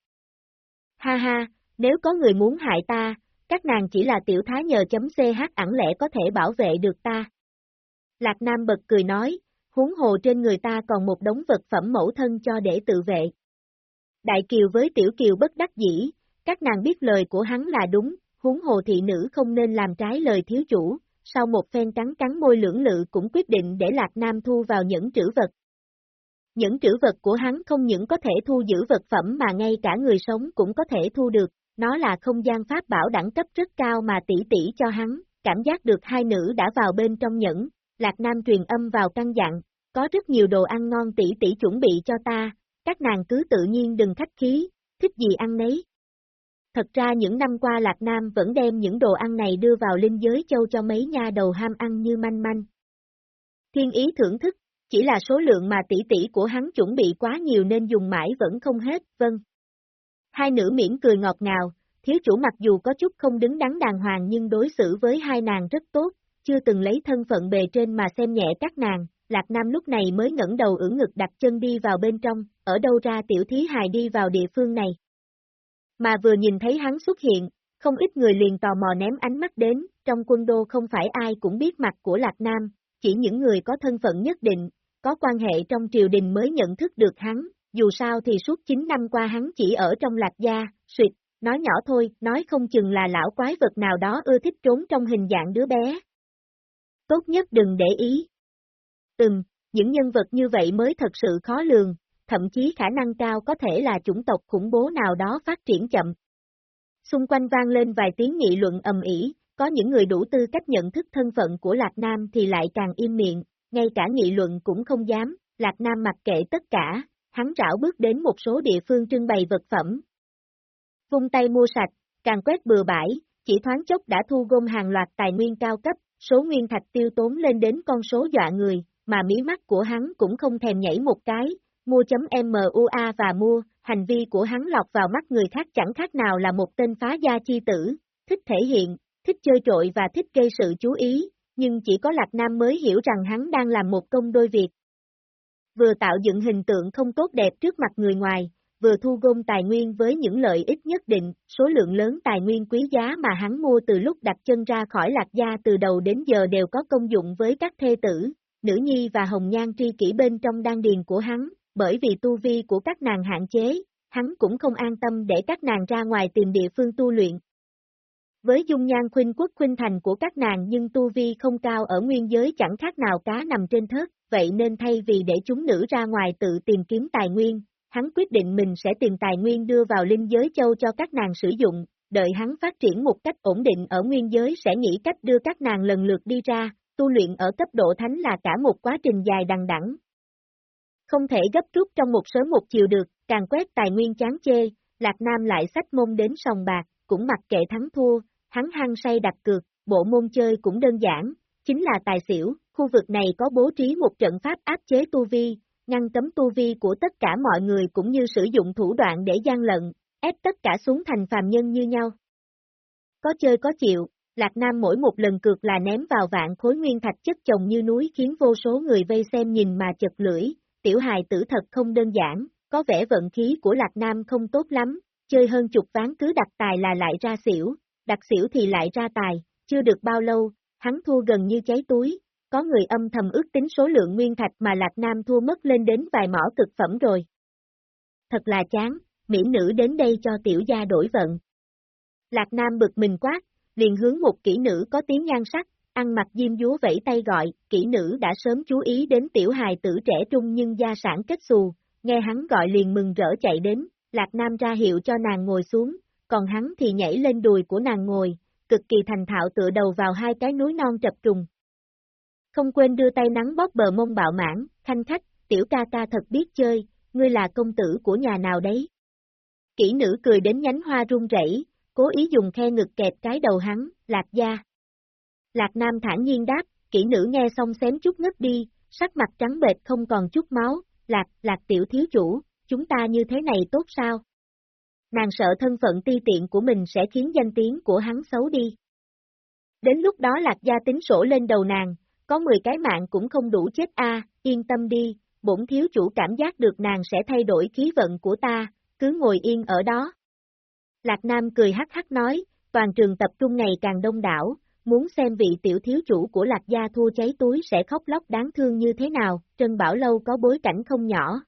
[SPEAKER 1] Ha ha, nếu có người muốn hại ta, các nàng chỉ là tiểu thái nhờ chấm CH ẩn lẽ có thể bảo vệ được ta. Lạc Nam bật cười nói, huống hồ trên người ta còn một đống vật phẩm mẫu thân cho để tự vệ. Đại Kiều với Tiểu Kiều bất đắc dĩ, các nàng biết lời của hắn là đúng, huống hồ thị nữ không nên làm trái lời thiếu chủ, sau một phen cắn cắn môi lưỡng lự cũng quyết định để Lạc Nam thu vào những trữ vật. Những trữ vật của hắn không những có thể thu giữ vật phẩm mà ngay cả người sống cũng có thể thu được, nó là không gian pháp bảo đẳng cấp rất cao mà tỷ tỷ cho hắn, cảm giác được hai nữ đã vào bên trong nhẫn, Lạc Nam truyền âm vào căn dặn, có rất nhiều đồ ăn ngon tỷ tỷ chuẩn bị cho ta, các nàng cứ tự nhiên đừng khách khí, thích gì ăn nấy. Thật ra những năm qua Lạc Nam vẫn đem những đồ ăn này đưa vào linh giới châu cho mấy nha đầu ham ăn như manh manh. Thiên ý thưởng thức, chỉ là số lượng mà tỷ tỷ của hắn chuẩn bị quá nhiều nên dùng mãi vẫn không hết, vâng. Hai nữ miễn cười ngọt ngào, thiếu chủ mặc dù có chút không đứng đắn đàng hoàng nhưng đối xử với hai nàng rất tốt, chưa từng lấy thân phận bề trên mà xem nhẹ các nàng, Lạc Nam lúc này mới ngẩng đầu ưỡn ngực đặt chân đi vào bên trong, ở đâu ra tiểu thí hài đi vào địa phương này. Mà vừa nhìn thấy hắn xuất hiện, không ít người liền tò mò ném ánh mắt đến, trong quân đô không phải ai cũng biết mặt của Lạc Nam, chỉ những người có thân phận nhất định, có quan hệ trong triều đình mới nhận thức được hắn, dù sao thì suốt 9 năm qua hắn chỉ ở trong Lạc Gia, suyệt, nói nhỏ thôi, nói không chừng là lão quái vật nào đó ưa thích trốn trong hình dạng đứa bé. Tốt nhất đừng để ý. Ừm, những nhân vật như vậy mới thật sự khó lường, thậm chí khả năng cao có thể là chủng tộc khủng bố nào đó phát triển chậm. Xung quanh vang lên vài tiếng nghị luận ầm ĩ, có những người đủ tư cách nhận thức thân phận của Lạc Nam thì lại càng im miệng, ngay cả nghị luận cũng không dám, Lạc Nam mặc kệ tất cả, hắn rảo bước đến một số địa phương trưng bày vật phẩm. Vung tay mua sạch, càng quét bừa bãi, chỉ thoáng chốc đã thu gom hàng loạt tài nguyên cao cấp, số nguyên thạch tiêu tốn lên đến con số dọa người, mà mí mắt của hắn cũng không thèm nhảy một cái, mua.mua và mua, hành vi của hắn lọt vào mắt người khác chẳng khác nào là một tên phá gia chi tử, thích thể hiện, thích chơi trội và thích gây sự chú ý, nhưng chỉ có Lạc Nam mới hiểu rằng hắn đang làm một công đôi việc. Vừa tạo dựng hình tượng không tốt đẹp trước mặt người ngoài, vừa thu gom tài nguyên với những lợi ích nhất định, số lượng lớn tài nguyên quý giá mà hắn mua từ lúc đặt chân ra khỏi Lạc Gia từ đầu đến giờ đều có công dụng với các thê tử, nữ nhi và hồng nhan tri kỷ bên trong đan điền của hắn, bởi vì tu vi của các nàng hạn chế, hắn cũng không an tâm để các nàng ra ngoài tìm địa phương tu luyện. Với dung nhan khuynh quốc khuynh thành của các nàng nhưng tu vi không cao ở nguyên giới chẳng khác nào cá nằm trên thớt, vậy nên thay vì để chúng nữ ra ngoài tự tìm kiếm tài nguyên, hắn quyết định mình sẽ tìm tài nguyên đưa vào linh giới châu cho các nàng sử dụng, đợi hắn phát triển một cách ổn định ở nguyên giới sẽ nghĩ cách đưa các nàng lần lượt đi ra, tu luyện ở cấp độ thánh là cả một quá trình dài đằng đẵng, không thể gấp rút trong một sớm một chiều được, càng quét tài nguyên chán chê, Lạc Nam lại sách môn đến sòng bạc, cũng mặc kệ thắng thua, hắn hăng say đặt cược, bộ môn chơi cũng đơn giản, chính là tài xỉu, khu vực này có bố trí một trận pháp áp chế tu vi, ngăn cấm tu vi của tất cả mọi người cũng như sử dụng thủ đoạn để gian lận, ép tất cả xuống thành phàm nhân như nhau. Có chơi có chịu, Lạc Nam mỗi một lần cược là ném vào vạn khối nguyên thạch chất chồng như núi khiến vô số người vây xem nhìn mà chật lưỡi, tiểu hài tử thật không đơn giản, có vẻ vận khí của Lạc Nam không tốt lắm, chơi hơn chục ván cứ đặt tài là lại ra xỉu, đặt xỉu thì lại ra tài, chưa được bao lâu, hắn thua gần như cháy túi, có người âm thầm ước tính số lượng nguyên thạch mà Lạc Nam thua mất lên đến vài mỏ cực phẩm rồi. Thật là chán, mỹ nữ đến đây cho tiểu gia đổi vận. Lạc Nam bực mình quát, liền hướng một kỹ nữ có tiếng nhan sắc, ăn mặc diêm dúa vẫy tay gọi, kỹ nữ đã sớm chú ý đến tiểu hài tử trẻ trung nhưng gia sản kết xù, nghe hắn gọi liền mừng rỡ chạy đến, Lạc Nam ra hiệu cho nàng ngồi xuống, còn hắn thì nhảy lên đùi của nàng ngồi, cực kỳ thành thạo tựa đầu vào hai cái núi non trập trùng. Không quên đưa tay nắng bóp bờ mông bạo mãn, khanh khách, tiểu ca ca thật biết chơi, ngươi là công tử của nhà nào đấy? Kỹ nữ cười đến nhánh hoa run rẩy, cố ý dùng khe ngực kẹp cái đầu hắn, lạc gia. Lạc Nam thản nhiên đáp, kỹ nữ nghe xong xém chút ngất đi, sắc mặt trắng bệch không còn chút máu, lạc, lạc tiểu thiếu chủ, chúng ta như thế này tốt sao? Nàng sợ thân phận ti tiện của mình sẽ khiến danh tiếng của hắn xấu đi. Đến lúc đó lạc gia tính sổ lên đầu nàng, có 10 cái mạng cũng không đủ chết a, yên tâm đi, bổn thiếu chủ cảm giác được nàng sẽ thay đổi khí vận của ta, cứ ngồi yên ở đó. Lạc Nam cười hắc hắc nói, toàn trường tập trung ngày càng đông đảo, muốn xem vị tiểu thiếu chủ của Lạc Gia thua cháy túi sẽ khóc lóc đáng thương như thế nào, Trân Bảo Lâu có bối cảnh không nhỏ.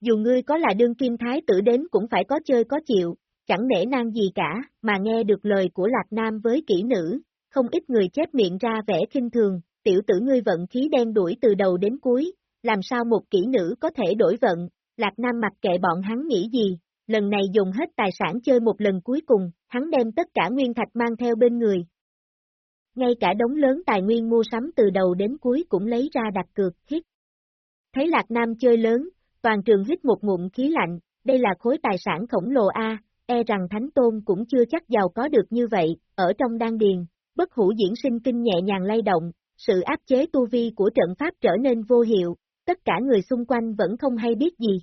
[SPEAKER 1] Dù ngươi có là đương kim thái tử đến cũng phải có chơi có chịu, chẳng nể nang gì cả, mà nghe được lời của Lạc Nam với kỹ nữ, không ít người chép miệng ra vẻ khinh thường, tiểu tử ngươi vận khí đen đuổi từ đầu đến cuối, làm sao một kỹ nữ có thể đổi vận, Lạc Nam mặc kệ bọn hắn nghĩ gì, lần này dùng hết tài sản chơi một lần cuối cùng, hắn đem tất cả nguyên thạch mang theo bên người. Ngay cả đống lớn tài nguyên mua sắm từ đầu đến cuối cũng lấy ra đặt cược, hít. Thấy Lạc Nam chơi lớn, toàn trường hít một ngụm khí lạnh, đây là khối tài sản khổng lồ A, e rằng Thánh Tôn cũng chưa chắc giàu có được như vậy, ở trong đan điền, bất hủ diễn sinh kinh nhẹ nhàng lay động, sự áp chế tu vi của trận pháp trở nên vô hiệu, tất cả người xung quanh vẫn không hay biết gì.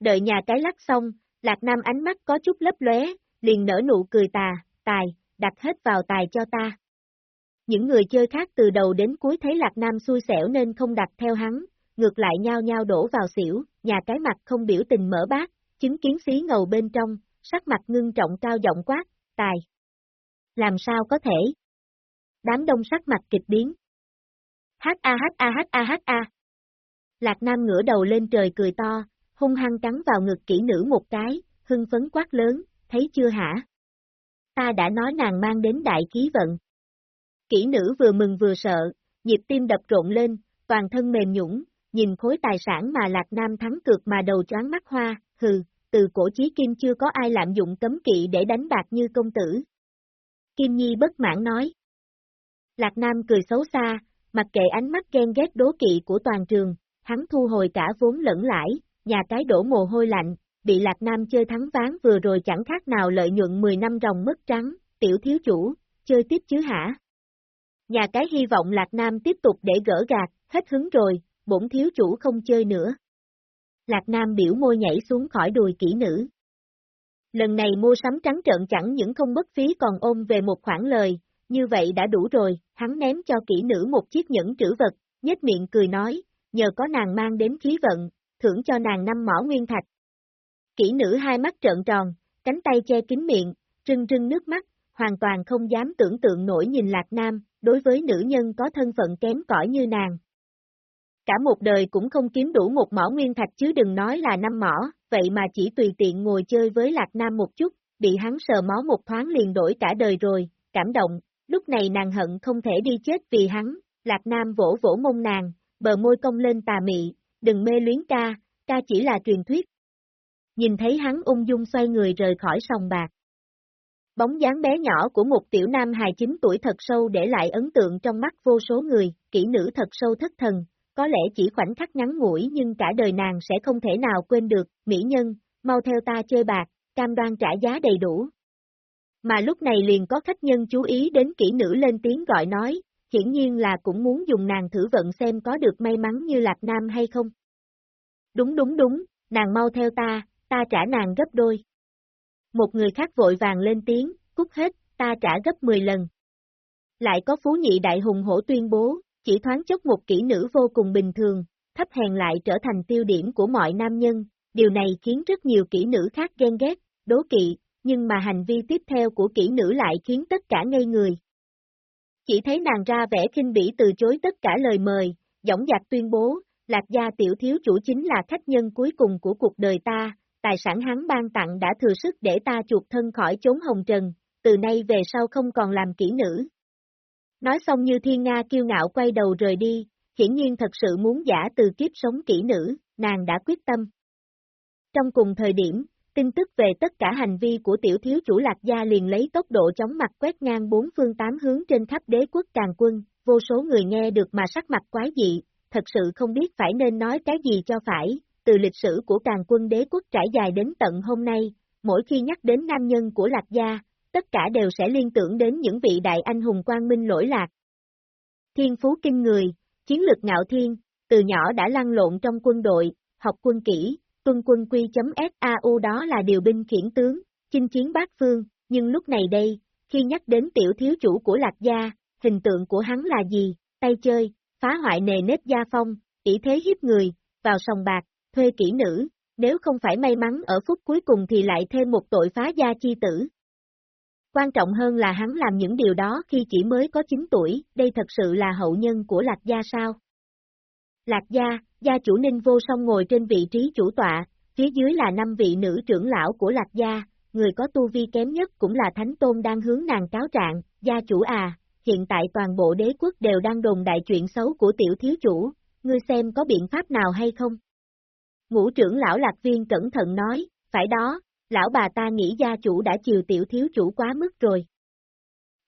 [SPEAKER 1] Đợi nhà cái lắc xong, Lạc Nam ánh mắt có chút lấp lóe, liền nở nụ cười tà, tài, đặt hết vào tài cho ta. Những người chơi khác từ đầu đến cuối thấy Lạc Nam xui xẻo nên không đặt theo hắn, ngược lại nhao nhao đổ vào xỉu, nhà cái mặt không biểu tình mở bát, chứng kiến xí ngầu bên trong, sắc mặt ngưng trọng cao giọng quát, tài. Làm sao có thể? Đám đông sắc mặt kịch biến. H A H A H A H A. Lạc Nam ngửa đầu lên trời cười to, hung hăng cắn vào ngực kỹ nữ một cái, hưng phấn quát lớn, thấy chưa hả? Ta đã nói nàng mang đến đại khí vận. Kỹ nữ vừa mừng vừa sợ, nhịp tim đập rộn lên, toàn thân mềm nhũng, nhìn khối tài sản mà Lạc Nam thắng cược mà đầu choáng mắt hoa, hừ, từ cổ chí kim chưa có ai lạm dụng cấm kỵ để đánh bạc như công tử. Kim Nhi bất mãn nói. Lạc Nam cười xấu xa, mặc kệ ánh mắt ghen ghét đố kỵ của toàn trường, hắn thu hồi cả vốn lẫn lãi, nhà cái đổ mồ hôi lạnh, bị Lạc Nam chơi thắng ván vừa rồi chẳng khác nào lợi nhuận 10 năm ròng mất trắng, tiểu thiếu chủ, chơi tiếp chứ hả? Nhà cái hy vọng Lạc Nam tiếp tục để gỡ gạt, hết hứng rồi, bổn thiếu chủ không chơi nữa. Lạc Nam biểu môi nhảy xuống khỏi đùi kỹ nữ. Lần này mua sắm trắng trợn chẳng những không bất phí còn ôm về một khoản lời, như vậy đã đủ rồi, hắn ném cho kỹ nữ một chiếc nhẫn trữ vật, nhếch miệng cười nói, nhờ có nàng mang đến khí vận, thưởng cho nàng năm mỏ nguyên thạch. Kỹ nữ hai mắt trợn tròn, cánh tay che kín miệng, trưng trưng nước mắt, hoàn toàn không dám tưởng tượng nổi nhìn Lạc Nam, đối với nữ nhân có thân phận kém cỏi như nàng. Cả một đời cũng không kiếm đủ một mỏ nguyên thạch chứ đừng nói là năm mỏ, vậy mà chỉ tùy tiện ngồi chơi với Lạc Nam một chút, bị hắn sờ mó một thoáng liền đổi cả đời rồi, cảm động, lúc này nàng hận không thể đi chết vì hắn, Lạc Nam vỗ vỗ mông nàng, bờ môi cong lên tà mị, đừng mê luyến ca, ca chỉ là truyền thuyết. Nhìn thấy hắn ung dung xoay người rời khỏi sòng bạc. Bóng dáng bé nhỏ của một tiểu nam hài 9 tuổi thật sâu để lại ấn tượng trong mắt vô số người, kỹ nữ thật sâu thất thần, có lẽ chỉ khoảnh khắc ngắn ngủi nhưng cả đời nàng sẽ không thể nào quên được, mỹ nhân, mau theo ta chơi bạc, cam đoan trả giá đầy đủ. Mà lúc này liền có khách nhân chú ý đến kỹ nữ lên tiếng gọi nói, hiển nhiên là cũng muốn dùng nàng thử vận xem có được may mắn như Lạc Nam hay không. Đúng đúng đúng, nàng mau theo ta, ta trả nàng gấp đôi. Một người khác vội vàng lên tiếng, cút hết, ta trả gấp 10 lần. Lại có phú nhị đại hùng hổ tuyên bố, chỉ thoáng chốc một kỹ nữ vô cùng bình thường, thấp hèn lại trở thành tiêu điểm của mọi nam nhân, điều này khiến rất nhiều kỹ nữ khác ghen ghét, đố kỵ, nhưng mà hành vi tiếp theo của kỹ nữ lại khiến tất cả ngây người. Chỉ thấy nàng ra vẻ kinh bỉ từ chối tất cả lời mời, dõng dạc tuyên bố, Lạc gia tiểu thiếu chủ chính là khách nhân cuối cùng của cuộc đời ta, tài sản hắn ban tặng đã thừa sức để ta chuột thân khỏi chốn hồng trần, từ nay về sau không còn làm kỹ nữ. Nói xong như thiên Nga kiêu ngạo quay đầu rời đi, hiển nhiên thật sự muốn giả từ kiếp sống kỹ nữ, nàng đã quyết tâm. Trong cùng thời điểm, tin tức về tất cả hành vi của tiểu thiếu chủ lạc gia liền lấy tốc độ chóng mặt quét ngang bốn phương tám hướng trên khắp đế quốc càng quân, vô số người nghe được mà sắc mặt quái dị, thật sự không biết phải nên nói cái gì cho phải, từ lịch sử của càng quân đế quốc trải dài đến tận hôm nay, mỗi khi nhắc đến nam nhân của lạc gia, tất cả đều sẽ liên tưởng đến những vị đại anh hùng quang minh lỗi lạc. Thiên phú kinh người, chiến lực ngạo thiên, từ nhỏ đã lăn lộn trong quân đội, học quân kỹ, tuân quân quy.sau đó là điều binh khiển tướng, chinh chiến bát phương, nhưng lúc này đây, khi nhắc đến tiểu thiếu chủ của Lạc Gia, hình tượng của hắn là gì, tay chơi, phá hoại nề nếp gia phong, ỷ thế hiếp người, vào sòng bạc, thuê kỹ nữ, nếu không phải may mắn ở phút cuối cùng thì lại thêm một tội phá gia chi tử. Quan trọng hơn là hắn làm những điều đó khi chỉ mới có 9 tuổi, đây thật sự là hậu nhân của Lạc Gia sao? Lạc Gia, gia chủ Ninh Vô Song ngồi trên vị trí chủ tọa, phía dưới là năm vị nữ trưởng lão của Lạc Gia, người có tu vi kém nhất cũng là Thánh Tôn đang hướng nàng cáo trạng, gia chủ à, hiện tại toàn bộ đế quốc đều đang đồn đại chuyện xấu của tiểu thiếu chủ, ngươi xem có biện pháp nào hay không? Ngũ trưởng lão Lạc Viên cẩn thận nói, phải đó, lão bà ta nghĩ gia chủ đã chiều tiểu thiếu chủ quá mức rồi.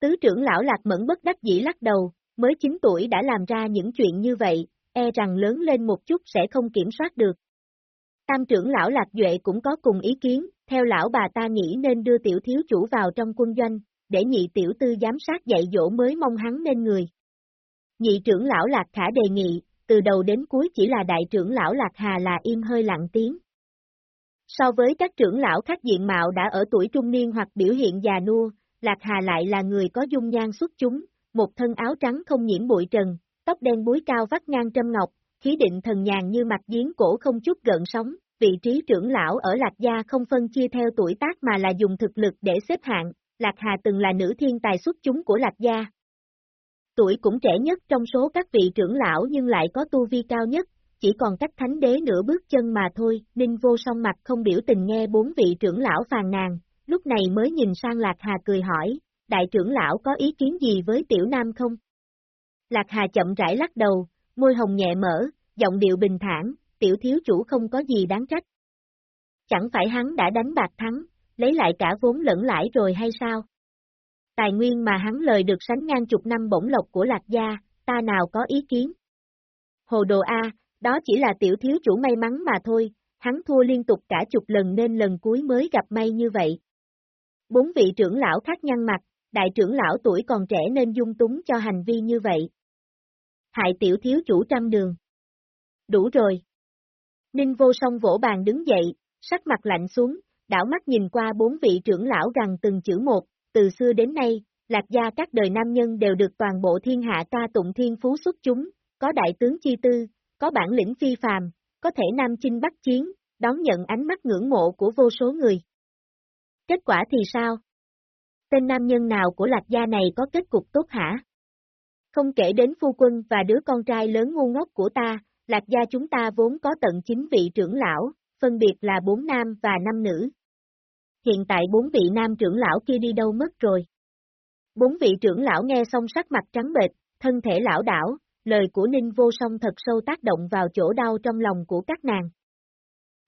[SPEAKER 1] Tứ trưởng lão Lạc Mẫn bất đắc dĩ lắc đầu, mới 9 tuổi đã làm ra những chuyện như vậy, e rằng lớn lên một chút sẽ không kiểm soát được. Tam trưởng lão Lạc Duệ cũng có cùng ý kiến, theo lão bà ta nghĩ nên đưa tiểu thiếu chủ vào trong quân doanh, để nhị tiểu tư giám sát dạy dỗ mới mong hắn nên người. Nhị trưởng lão Lạc Khả đề nghị, từ đầu đến cuối chỉ là đại trưởng lão Lạc Hà là im hơi lặng tiếng. So với các trưởng lão khác diện mạo đã ở tuổi trung niên hoặc biểu hiện già nua, Lạc Hà lại là người có dung nhan xuất chúng, một thân áo trắng không nhiễm bụi trần, tóc đen búi cao vắt ngang trâm ngọc, khí định thần nhàn như mặt giếng cổ không chút gợn sóng, vị trí trưởng lão ở Lạc Gia không phân chia theo tuổi tác mà là dùng thực lực để xếp hạng, Lạc Hà từng là nữ thiên tài xuất chúng của Lạc Gia. Tuổi cũng trẻ nhất trong số các vị trưởng lão nhưng lại có tu vi cao nhất, chỉ còn cách thánh đế nửa bước chân mà thôi, Ninh vô song mặt không biểu tình nghe bốn vị trưởng lão phàn nàn, lúc này mới nhìn sang Lạc Hà cười hỏi, đại trưởng lão có ý kiến gì với tiểu nam không? Lạc Hà chậm rãi lắc đầu, môi hồng nhẹ mở, giọng điệu bình thản, tiểu thiếu chủ không có gì đáng trách. Chẳng phải hắn đã đánh bạc thắng, lấy lại cả vốn lẫn lãi rồi hay sao? Tài nguyên mà hắn lời được sánh ngang chục năm bổng lộc của Lạc Gia, ta nào có ý kiến? Hồ đồ A, đó chỉ là tiểu thiếu chủ may mắn mà thôi, hắn thua liên tục cả chục lần nên lần cuối mới gặp may như vậy. Bốn vị trưởng lão khác nhăn mặt, đại trưởng lão tuổi còn trẻ nên dung túng cho hành vi như vậy. Hại tiểu thiếu chủ trăm đường. Đủ rồi. Ninh vô song vỗ bàn đứng dậy, sắc mặt lạnh xuống, đảo mắt nhìn qua bốn vị trưởng lão rằng từng chữ một, từ xưa đến nay, lạc gia các đời nam nhân đều được toàn bộ thiên hạ ca tụng thiên phú xuất chúng, có đại tướng chi tư, có bản lĩnh phi phàm, có thể nam chinh bắt chiến, đón nhận ánh mắt ngưỡng mộ của vô số người. Kết quả thì sao? Tên nam nhân nào của lạc gia này có kết cục tốt hả? Không kể đến phu quân và đứa con trai lớn ngu ngốc của ta, lạc gia chúng ta vốn có tận chính vị trưởng lão, phân biệt là bốn nam và năm nữ. Hiện tại bốn vị nam trưởng lão kia đi đâu mất rồi? Bốn vị trưởng lão nghe xong sắc mặt trắng bệch, thân thể lão đảo, lời của Ninh Vô Song thật sâu tác động vào chỗ đau trong lòng của các nàng.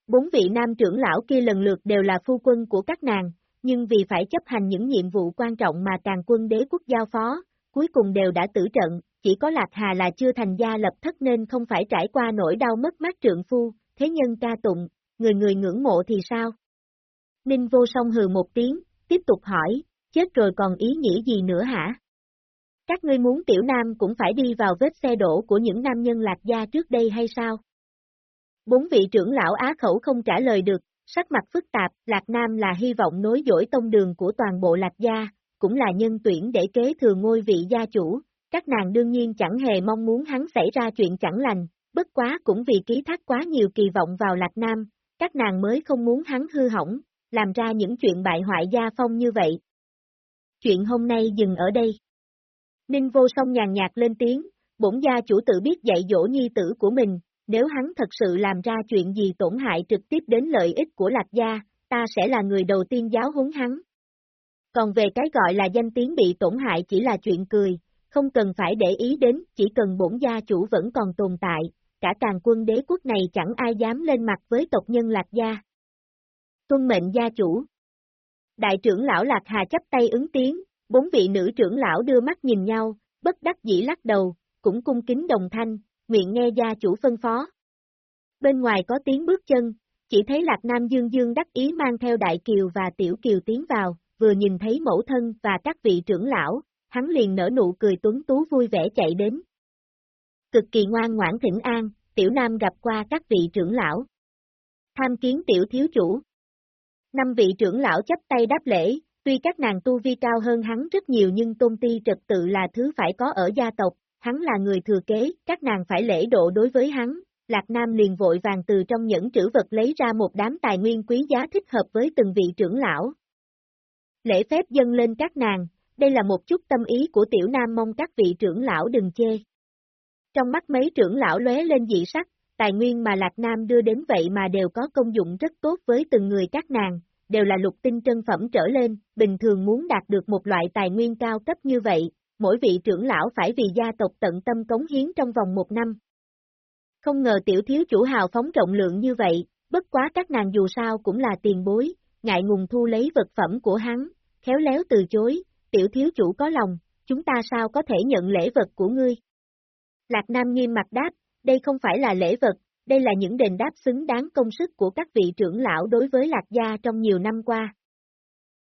[SPEAKER 1] Bốn vị nam trưởng lão kia lần lượt đều là phu quân của các nàng, nhưng vì phải chấp hành những nhiệm vụ quan trọng mà càng quân đế quốc giao phó, cuối cùng đều đã tử trận, chỉ có Lạc Hà là chưa thành gia lập thất nên không phải trải qua nỗi đau mất mát trượng phu, thế nhân ca tụng, người người ngưỡng mộ thì sao? Ninh vô song hừ một tiếng, tiếp tục hỏi, chết rồi còn ý nghĩa gì nữa hả? Các ngươi muốn tiểu nam cũng phải đi vào vết xe đổ của những nam nhân lạc gia trước đây hay sao? Bốn vị trưởng lão á khẩu không trả lời được, sắc mặt phức tạp, lạc nam là hy vọng nối dỗi tông đường của toàn bộ lạc gia, cũng là nhân tuyển để kế thừa ngôi vị gia chủ, các nàng đương nhiên chẳng hề mong muốn hắn xảy ra chuyện chẳng lành, bất quá cũng vì ký thác quá nhiều kỳ vọng vào lạc nam, các nàng mới không muốn hắn hư hỏng, làm ra những chuyện bại hoại gia phong như vậy. Chuyện hôm nay dừng ở đây. Ninh vô song nhàn nhạt lên tiếng, bổn gia chủ tự biết dạy dỗ nhi tử của mình, nếu hắn thật sự làm ra chuyện gì tổn hại trực tiếp đến lợi ích của lạc gia, ta sẽ là người đầu tiên giáo huấn hắn. Còn về cái gọi là danh tiếng bị tổn hại chỉ là chuyện cười, không cần phải để ý đến, chỉ cần bổn gia chủ vẫn còn tồn tại, cả càng quân đế quốc này chẳng ai dám lên mặt với tộc nhân lạc gia. Tuân mệnh gia chủ. Đại trưởng lão Lạc Hà chấp tay ứng tiếng, bốn vị nữ trưởng lão đưa mắt nhìn nhau, bất đắc dĩ lắc đầu, cũng cung kính đồng thanh, nguyện nghe gia chủ phân phó. Bên ngoài có tiếng bước chân, chỉ thấy Lạc Nam Dương Dương đắc ý mang theo Đại Kiều và Tiểu Kiều tiến vào, vừa nhìn thấy mẫu thân và các vị trưởng lão, hắn liền nở nụ cười tuấn tú vui vẻ chạy đến, cực kỳ ngoan ngoãn thỉnh an, tiểu nam gặp qua các vị trưởng lão. Tham kiến tiểu thiếu chủ. Năm vị trưởng lão chấp tay đáp lễ, tuy các nàng tu vi cao hơn hắn rất nhiều nhưng tôn ti trật tự là thứ phải có ở gia tộc, hắn là người thừa kế, các nàng phải lễ độ đối với hắn. Lạc Nam liền vội vàng từ trong những trữ vật lấy ra một đám tài nguyên quý giá thích hợp với từng vị trưởng lão. Lễ phép dâng lên các nàng, đây là một chút tâm ý của tiểu nam mong các vị trưởng lão đừng chê. Trong mắt mấy trưởng lão lóe lên dị sắc, tài nguyên mà Lạc Nam đưa đến vậy mà đều có công dụng rất tốt với từng người các nàng, đều là lục tinh chân phẩm trở lên, bình thường muốn đạt được một loại tài nguyên cao cấp như vậy, mỗi vị trưởng lão phải vì gia tộc tận tâm cống hiến trong vòng một năm. Không ngờ tiểu thiếu chủ hào phóng rộng lượng như vậy, bất quá các nàng dù sao cũng là tiền bối, ngại ngùng thu lấy vật phẩm của hắn, khéo léo từ chối, tiểu thiếu chủ có lòng, chúng ta sao có thể nhận lễ vật của ngươi? Lạc Nam nghiêm mặt đáp, đây không phải là lễ vật, đây là những đền đáp xứng đáng công sức của các vị trưởng lão đối với Lạc Gia trong nhiều năm qua.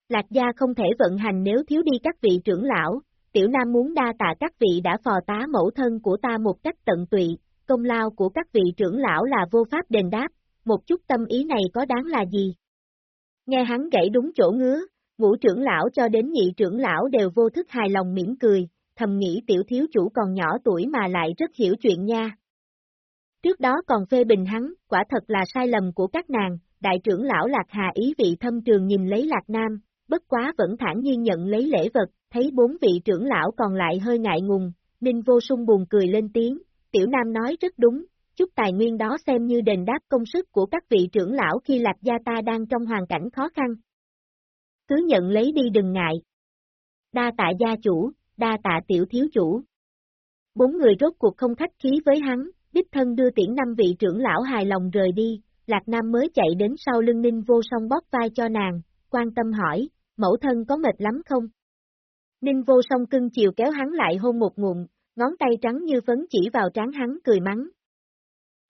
[SPEAKER 1] Lạc Gia không thể vận hành nếu thiếu đi các vị trưởng lão, Tiểu Nam muốn đa tạ các vị đã phò tá mẫu thân của ta một cách tận tụy, công lao của các vị trưởng lão là vô pháp đền đáp, một chút tâm ý này có đáng là gì? Nghe hắn gãy đúng chỗ ngứa, ngũ trưởng lão cho đến nhị trưởng lão đều vô thức hài lòng mỉm cười, thầm nghĩ tiểu thiếu chủ còn nhỏ tuổi mà lại rất hiểu chuyện nha. Trước đó còn phê bình hắn, quả thật là sai lầm của các nàng, đại trưởng lão Lạc Hà ý vị thâm trường nhìn lấy Lạc Nam, bất quá vẫn thản nhiên nhận lấy lễ vật, thấy bốn vị trưởng lão còn lại hơi ngại ngùng, Ninh Vô Sung buồn cười lên tiếng, Tiểu Nam nói rất đúng, chút tài nguyên đó xem như đền đáp công sức của các vị trưởng lão khi Lạc Gia ta đang trong hoàn cảnh khó khăn. Cứ nhận lấy đi đừng ngại. Đa tạ gia chủ, đa tạ tiểu thiếu chủ. Bốn người rốt cuộc không khách khí với hắn, đích thân đưa tiễn năm vị trưởng lão hài lòng rời đi, Lạc Nam mới chạy đến sau lưng ninh vô song bóp vai cho nàng, quan tâm hỏi, mẫu thân có mệt lắm không? Ninh vô song cưng chiều kéo hắn lại hôn một ngụm, ngón tay trắng như phấn chỉ vào trán hắn cười mắng.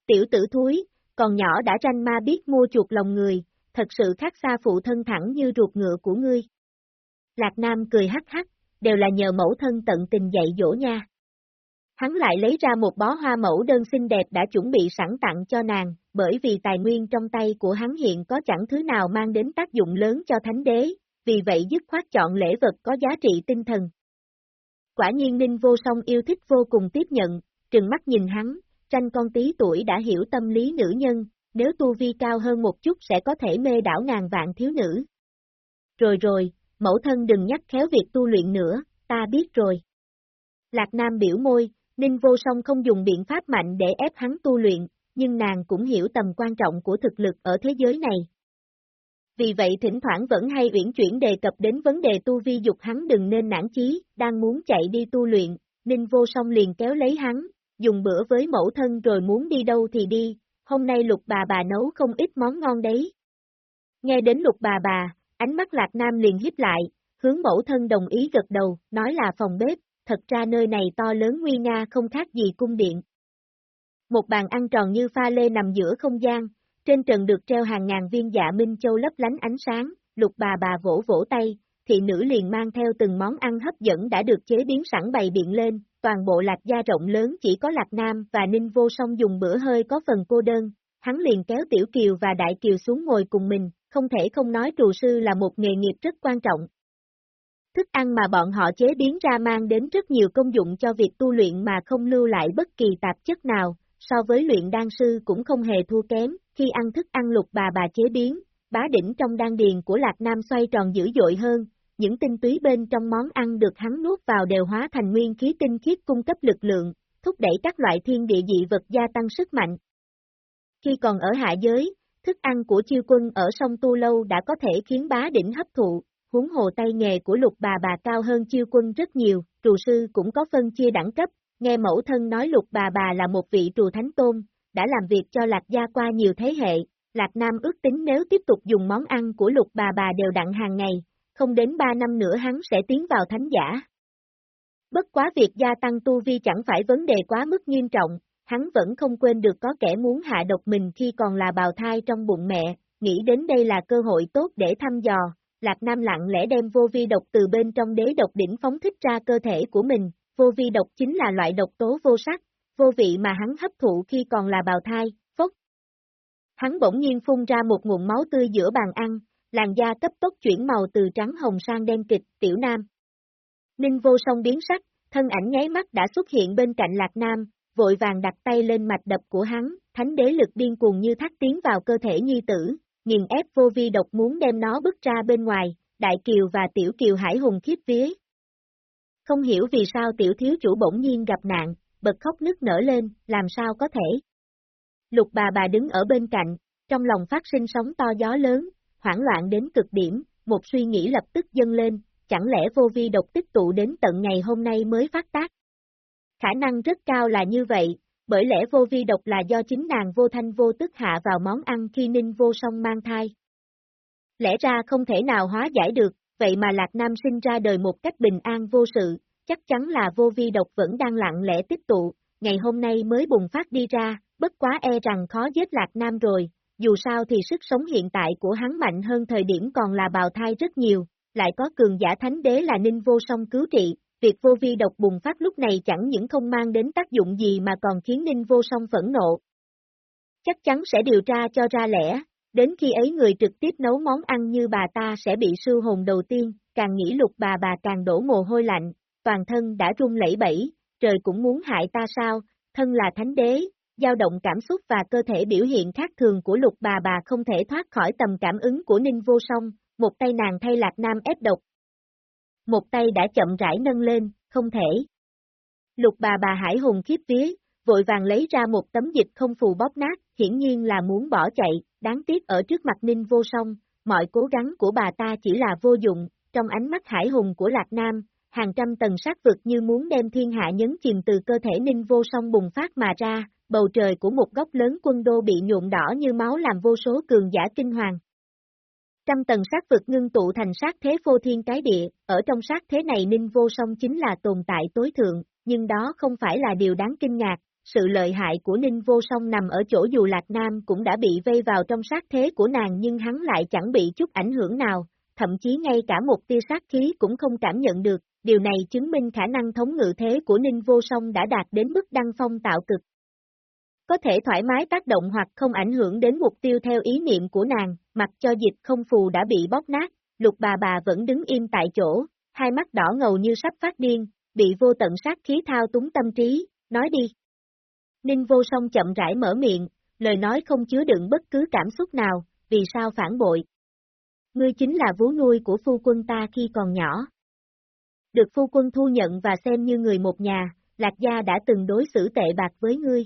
[SPEAKER 1] Tiểu tử thúi, còn nhỏ đã tranh ma biết mua chuột lòng người, thật sự khác xa phụ thân thẳng như ruột ngựa của ngươi. Lạc Nam cười hắc hắc, đều là nhờ mẫu thân tận tình dạy dỗ nha. Hắn lại lấy ra một bó hoa mẫu đơn xinh đẹp đã chuẩn bị sẵn tặng cho nàng, bởi vì tài nguyên trong tay của hắn hiện có chẳng thứ nào mang đến tác dụng lớn cho thánh đế, vì vậy dứt khoát chọn lễ vật có giá trị tinh thần. Quả nhiên Ninh Vô Song yêu thích vô cùng tiếp nhận, trừng mắt nhìn hắn, tranh con tí tuổi đã hiểu tâm lý nữ nhân, nếu tu vi cao hơn một chút sẽ có thể mê đảo ngàn vạn thiếu nữ. Rồi rồi, mẫu thân đừng nhắc khéo việc tu luyện nữa, ta biết rồi. Lạc Nam biểu môi, Ninh Vô Song không dùng biện pháp mạnh để ép hắn tu luyện, nhưng nàng cũng hiểu tầm quan trọng của thực lực ở thế giới này. Vì vậy thỉnh thoảng vẫn hay uyển chuyển đề cập đến vấn đề tu vi dục hắn đừng nên nản chí, đang muốn chạy đi tu luyện, Ninh Vô Song liền kéo lấy hắn, dùng bữa với mẫu thân rồi muốn đi đâu thì đi, hôm nay lục bà bà nấu không ít món ngon đấy. Nghe đến lục bà bà, ánh mắt Lạc Nam liền hiếp lại, hướng mẫu thân đồng ý gật đầu, nói là phòng bếp, thật ra nơi này to lớn nguy nga không khác gì cung điện. Một bàn ăn tròn như pha lê nằm giữa không gian, trên trần được treo hàng ngàn viên dạ minh châu lấp lánh ánh sáng, lục bà bà vỗ vỗ tay, thị nữ liền mang theo từng món ăn hấp dẫn đã được chế biến sẵn bày biện lên, toàn bộ lạc gia rộng lớn chỉ có lạc nam và ninh vô song dùng bữa hơi có phần cô đơn, hắn liền kéo tiểu kiều và đại kiều xuống ngồi cùng mình, không thể không nói trù sư là một nghề nghiệp rất quan trọng, Thức ăn mà bọn họ chế biến ra mang đến rất nhiều công dụng cho việc tu luyện mà không lưu lại bất kỳ tạp chất nào, so với luyện đan sư cũng không hề thua kém, khi ăn thức ăn lục bà bà chế biến, bá đỉnh trong đan điền của Lạc Nam xoay tròn dữ dội hơn, những tinh túy bên trong món ăn được hắn nuốt vào đều hóa thành nguyên khí tinh khiết cung cấp lực lượng, thúc đẩy các loại thiên địa dị vật gia tăng sức mạnh. Khi còn ở hạ giới, thức ăn của chiêu quân ở sông Tu Lâu đã có thể khiến bá đỉnh hấp thụ, huống hồ tay nghề của lục bà bà cao hơn chiêu quân rất nhiều, trù sư cũng có phân chia đẳng cấp, nghe mẫu thân nói lục bà bà là một vị trù thánh tôn, đã làm việc cho Lạc Gia qua nhiều thế hệ, Lạc Nam ước tính nếu tiếp tục dùng món ăn của lục bà bà đều đặn hàng ngày, không đến 3 năm nữa hắn sẽ tiến vào thánh giả. Bất quá việc gia tăng tu vi chẳng phải vấn đề quá mức nghiêm trọng, hắn vẫn không quên được có kẻ muốn hạ độc mình khi còn là bào thai trong bụng mẹ, nghĩ đến đây là cơ hội tốt để thăm dò, Lạc Nam lặng lẽ đem vô vi độc từ bên trong đế độc đỉnh phóng thích ra cơ thể của mình, vô vi độc chính là loại độc tố vô sắc, vô vị mà hắn hấp thụ khi còn là bào thai, phốc. Hắn bỗng nhiên phun ra một nguồn máu tươi giữa bàn ăn, làn da cấp tốc chuyển màu từ trắng hồng sang đen kịch, tiểu nam. Ninh vô song biến sắc, thân ảnh nháy mắt đã xuất hiện bên cạnh Lạc Nam, vội vàng đặt tay lên mạch đập của hắn, thánh đế lực điên cuồng như thắt tiến vào cơ thể nhi tử, nghiền ép vô vi độc muốn đem nó bước ra bên ngoài, đại kiều và tiểu kiều hải hùng khiếp vía. Không hiểu vì sao tiểu thiếu chủ bỗng nhiên gặp nạn, bật khóc nức nở lên, làm sao có thể. Lục bà bà đứng ở bên cạnh, trong lòng phát sinh sóng to gió lớn, hoảng loạn đến cực điểm, một suy nghĩ lập tức dâng lên, chẳng lẽ vô vi độc tích tụ đến tận ngày hôm nay mới phát tác. Khả năng rất cao là như vậy, bởi lẽ vô vi độc là do chính nàng vô thanh vô tức hạ vào món ăn khi ninh vô song mang thai. Lẽ ra không thể nào hóa giải được, vậy mà Lạc Nam sinh ra đời một cách bình an vô sự, chắc chắn là vô vi độc vẫn đang lặng lẽ tích tụ, ngày hôm nay mới bùng phát đi ra, bất quá e rằng khó giết Lạc Nam rồi, dù sao thì sức sống hiện tại của hắn mạnh hơn thời điểm còn là bào thai rất nhiều, lại có cường giả thánh đế là ninh vô song cứu trị, việc vô vi độc bùng phát lúc này chẳng những không mang đến tác dụng gì mà còn khiến ninh vô song phẫn nộ. Chắc chắn sẽ điều tra cho ra lẽ, đến khi ấy người trực tiếp nấu món ăn như bà ta sẽ bị sư hồn đầu tiên, càng nghĩ lục bà bà càng đổ mồ hôi lạnh, toàn thân đã run lẩy bẩy, trời cũng muốn hại ta sao, thân là thánh đế, dao động cảm xúc và cơ thể biểu hiện khác thường của lục bà bà không thể thoát khỏi tầm cảm ứng của ninh vô song, một tay nàng thay lạc nam ép độc. Một tay đã chậm rãi nâng lên, không thể. Lục bà bà hải hùng khiếp vía, vội vàng lấy ra một tấm dịch không phù bóp nát, hiển nhiên là muốn bỏ chạy, đáng tiếc ở trước mặt ninh vô song, mọi cố gắng của bà ta chỉ là vô dụng, trong ánh mắt hải hùng của Lạc Nam, hàng trăm tầng sát vực như muốn đem thiên hạ nhấn chìm từ cơ thể ninh vô song bùng phát mà ra, bầu trời của một góc lớn quân đô bị nhuộm đỏ như máu làm vô số cường giả kinh hoàng. Trăm tầng sát vực ngưng tụ thành sát thế phô thiên cái địa, ở trong sát thế này ninh vô song chính là tồn tại tối thượng, nhưng đó không phải là điều đáng kinh ngạc, sự lợi hại của ninh vô song nằm ở chỗ dù Lạc Nam cũng đã bị vây vào trong sát thế của nàng nhưng hắn lại chẳng bị chút ảnh hưởng nào, thậm chí ngay cả một tia sát khí cũng không cảm nhận được, điều này chứng minh khả năng thống ngự thế của ninh vô song đã đạt đến mức đăng phong tạo cực. Có thể thoải mái tác động hoặc không ảnh hưởng đến mục tiêu theo ý niệm của nàng, mặc cho dịch không phù đã bị bóp nát, lục bà bà vẫn đứng im tại chỗ, hai mắt đỏ ngầu như sắp phát điên, bị vô tận sát khí thao túng tâm trí, nói đi. Ninh vô song chậm rãi mở miệng, lời nói không chứa đựng bất cứ cảm xúc nào, vì sao phản bội. Ngươi chính là vú nuôi của phu quân ta khi còn nhỏ. Được phu quân thu nhận và xem như người một nhà, Lạc Gia đã từng đối xử tệ bạc với ngươi.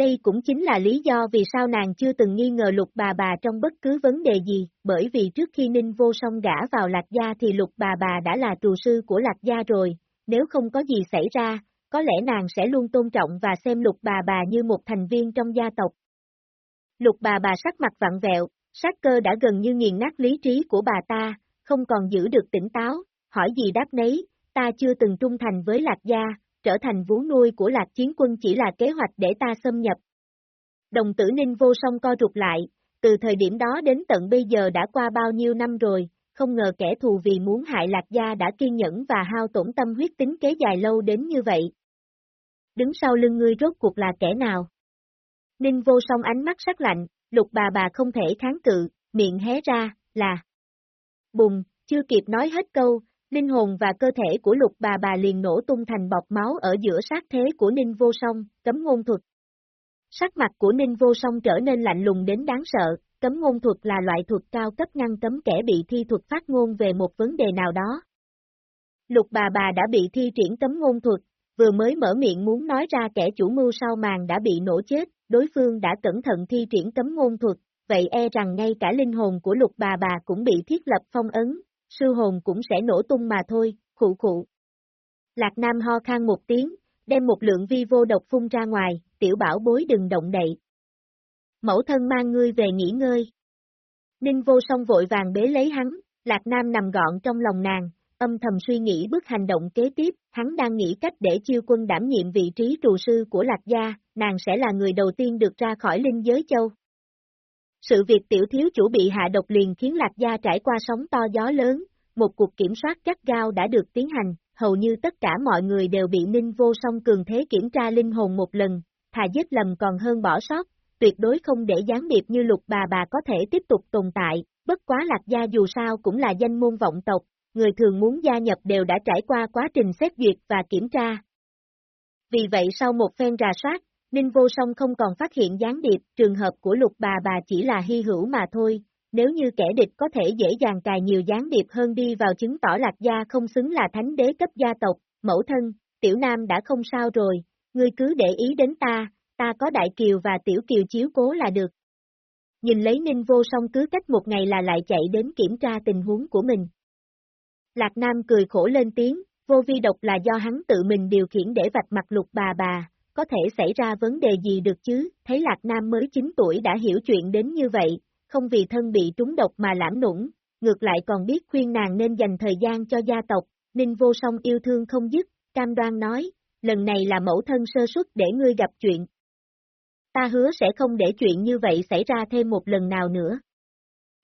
[SPEAKER 1] Đây cũng chính là lý do vì sao nàng chưa từng nghi ngờ lục bà bà trong bất cứ vấn đề gì, bởi vì trước khi Ninh Vô Song gã vào Lạc Gia thì lục bà bà đã là trù sư của Lạc Gia rồi, nếu không có gì xảy ra, có lẽ nàng sẽ luôn tôn trọng và xem lục bà bà như một thành viên trong gia tộc. Lục bà bà sắc mặt vặn vẹo, sát cơ đã gần như nghiền nát lý trí của bà ta, không còn giữ được tỉnh táo, hỏi gì đáp nấy, ta chưa từng trung thành với Lạc Gia, trở thành vú nuôi của Lạc Chiến Quân chỉ là kế hoạch để ta xâm nhập. Đồng tử ninh vô song co rụt lại, từ thời điểm đó đến tận bây giờ đã qua bao nhiêu năm rồi, không ngờ kẻ thù vì muốn hại Lạc Gia đã kiên nhẫn và hao tổn tâm huyết tính kế dài lâu đến như vậy. Đứng sau lưng ngươi rốt cuộc là kẻ nào? Ninh vô song ánh mắt sắc lạnh, lục bà bà không thể kháng cự, miệng hé ra, là. Bùng, chưa kịp nói hết câu, linh hồn và cơ thể của lục bà bà liền nổ tung thành bọt máu ở giữa sát thế của Ninh Vô Song, cấm ngôn thuật. Sắc mặt của Ninh Vô Song trở nên lạnh lùng đến đáng sợ, cấm ngôn thuật là loại thuật cao cấp ngăn cấm kẻ bị thi thuật phát ngôn về một vấn đề nào đó. Lục bà bà đã bị thi triển cấm ngôn thuật, vừa mới mở miệng muốn nói ra kẻ chủ mưu sau màn đã bị nổ chết, đối phương đã cẩn thận thi triển cấm ngôn thuật, vậy e rằng ngay cả linh hồn của lục bà bà cũng bị thiết lập phong ấn, sư hồn cũng sẽ nổ tung mà thôi, khụ khụ. Lạc Nam ho khan một tiếng, đem một lượng vi vô độc phun ra ngoài, tiểu bảo bối đừng động đậy. Mẫu thân mang ngươi về nghỉ ngơi. Ninh vô song vội vàng bế lấy hắn, Lạc Nam nằm gọn trong lòng nàng, âm thầm suy nghĩ bước hành động kế tiếp, hắn đang nghĩ cách để chiêu quân đảm nhiệm vị trí trù sư của Lạc Gia, nàng sẽ là người đầu tiên được ra khỏi linh giới châu. Sự việc tiểu thiếu chủ bị hạ độc liền khiến Lạc Gia trải qua sóng to gió lớn, một cuộc kiểm soát chắc gao đã được tiến hành, hầu như tất cả mọi người đều bị Ninh Vô Song cường thế kiểm tra linh hồn một lần, thà giết lầm còn hơn bỏ sót, tuyệt đối không để gián điệp như lục bà bà có thể tiếp tục tồn tại, bất quá lạc gia dù sao cũng là danh môn vọng tộc, người thường muốn gia nhập đều đã trải qua quá trình xét duyệt và kiểm tra. Vì vậy sau một phen rà soát, Ninh Vô Song không còn phát hiện gián điệp, trường hợp của lục bà bà chỉ là hy hữu mà thôi, nếu như kẻ địch có thể dễ dàng cài nhiều gián điệp hơn đi vào chứng tỏ lạc gia không xứng là thánh đế cấp gia tộc, mẫu thân, tiểu nam đã không sao rồi, ngươi cứ để ý đến ta, ta có đại kiều và tiểu kiều chiếu cố là được. Nhìn lấy ninh vô song cứ cách một ngày là lại chạy đến kiểm tra tình huống của mình. Lạc Nam cười khổ lên tiếng, vô vi độc là do hắn tự mình điều khiển để vạch mặt lục bà bà, có thể xảy ra vấn đề gì được chứ, thấy Lạc Nam mới 9 tuổi đã hiểu chuyện đến như vậy, không vì thân bị trúng độc mà lãng nũng, ngược lại còn biết khuyên nàng nên dành thời gian cho gia tộc, Ninh Vô Song yêu thương không dứt, cam đoan nói, lần này là mẫu thân sơ suất để ngươi gặp chuyện. Ta hứa sẽ không để chuyện như vậy xảy ra thêm một lần nào nữa.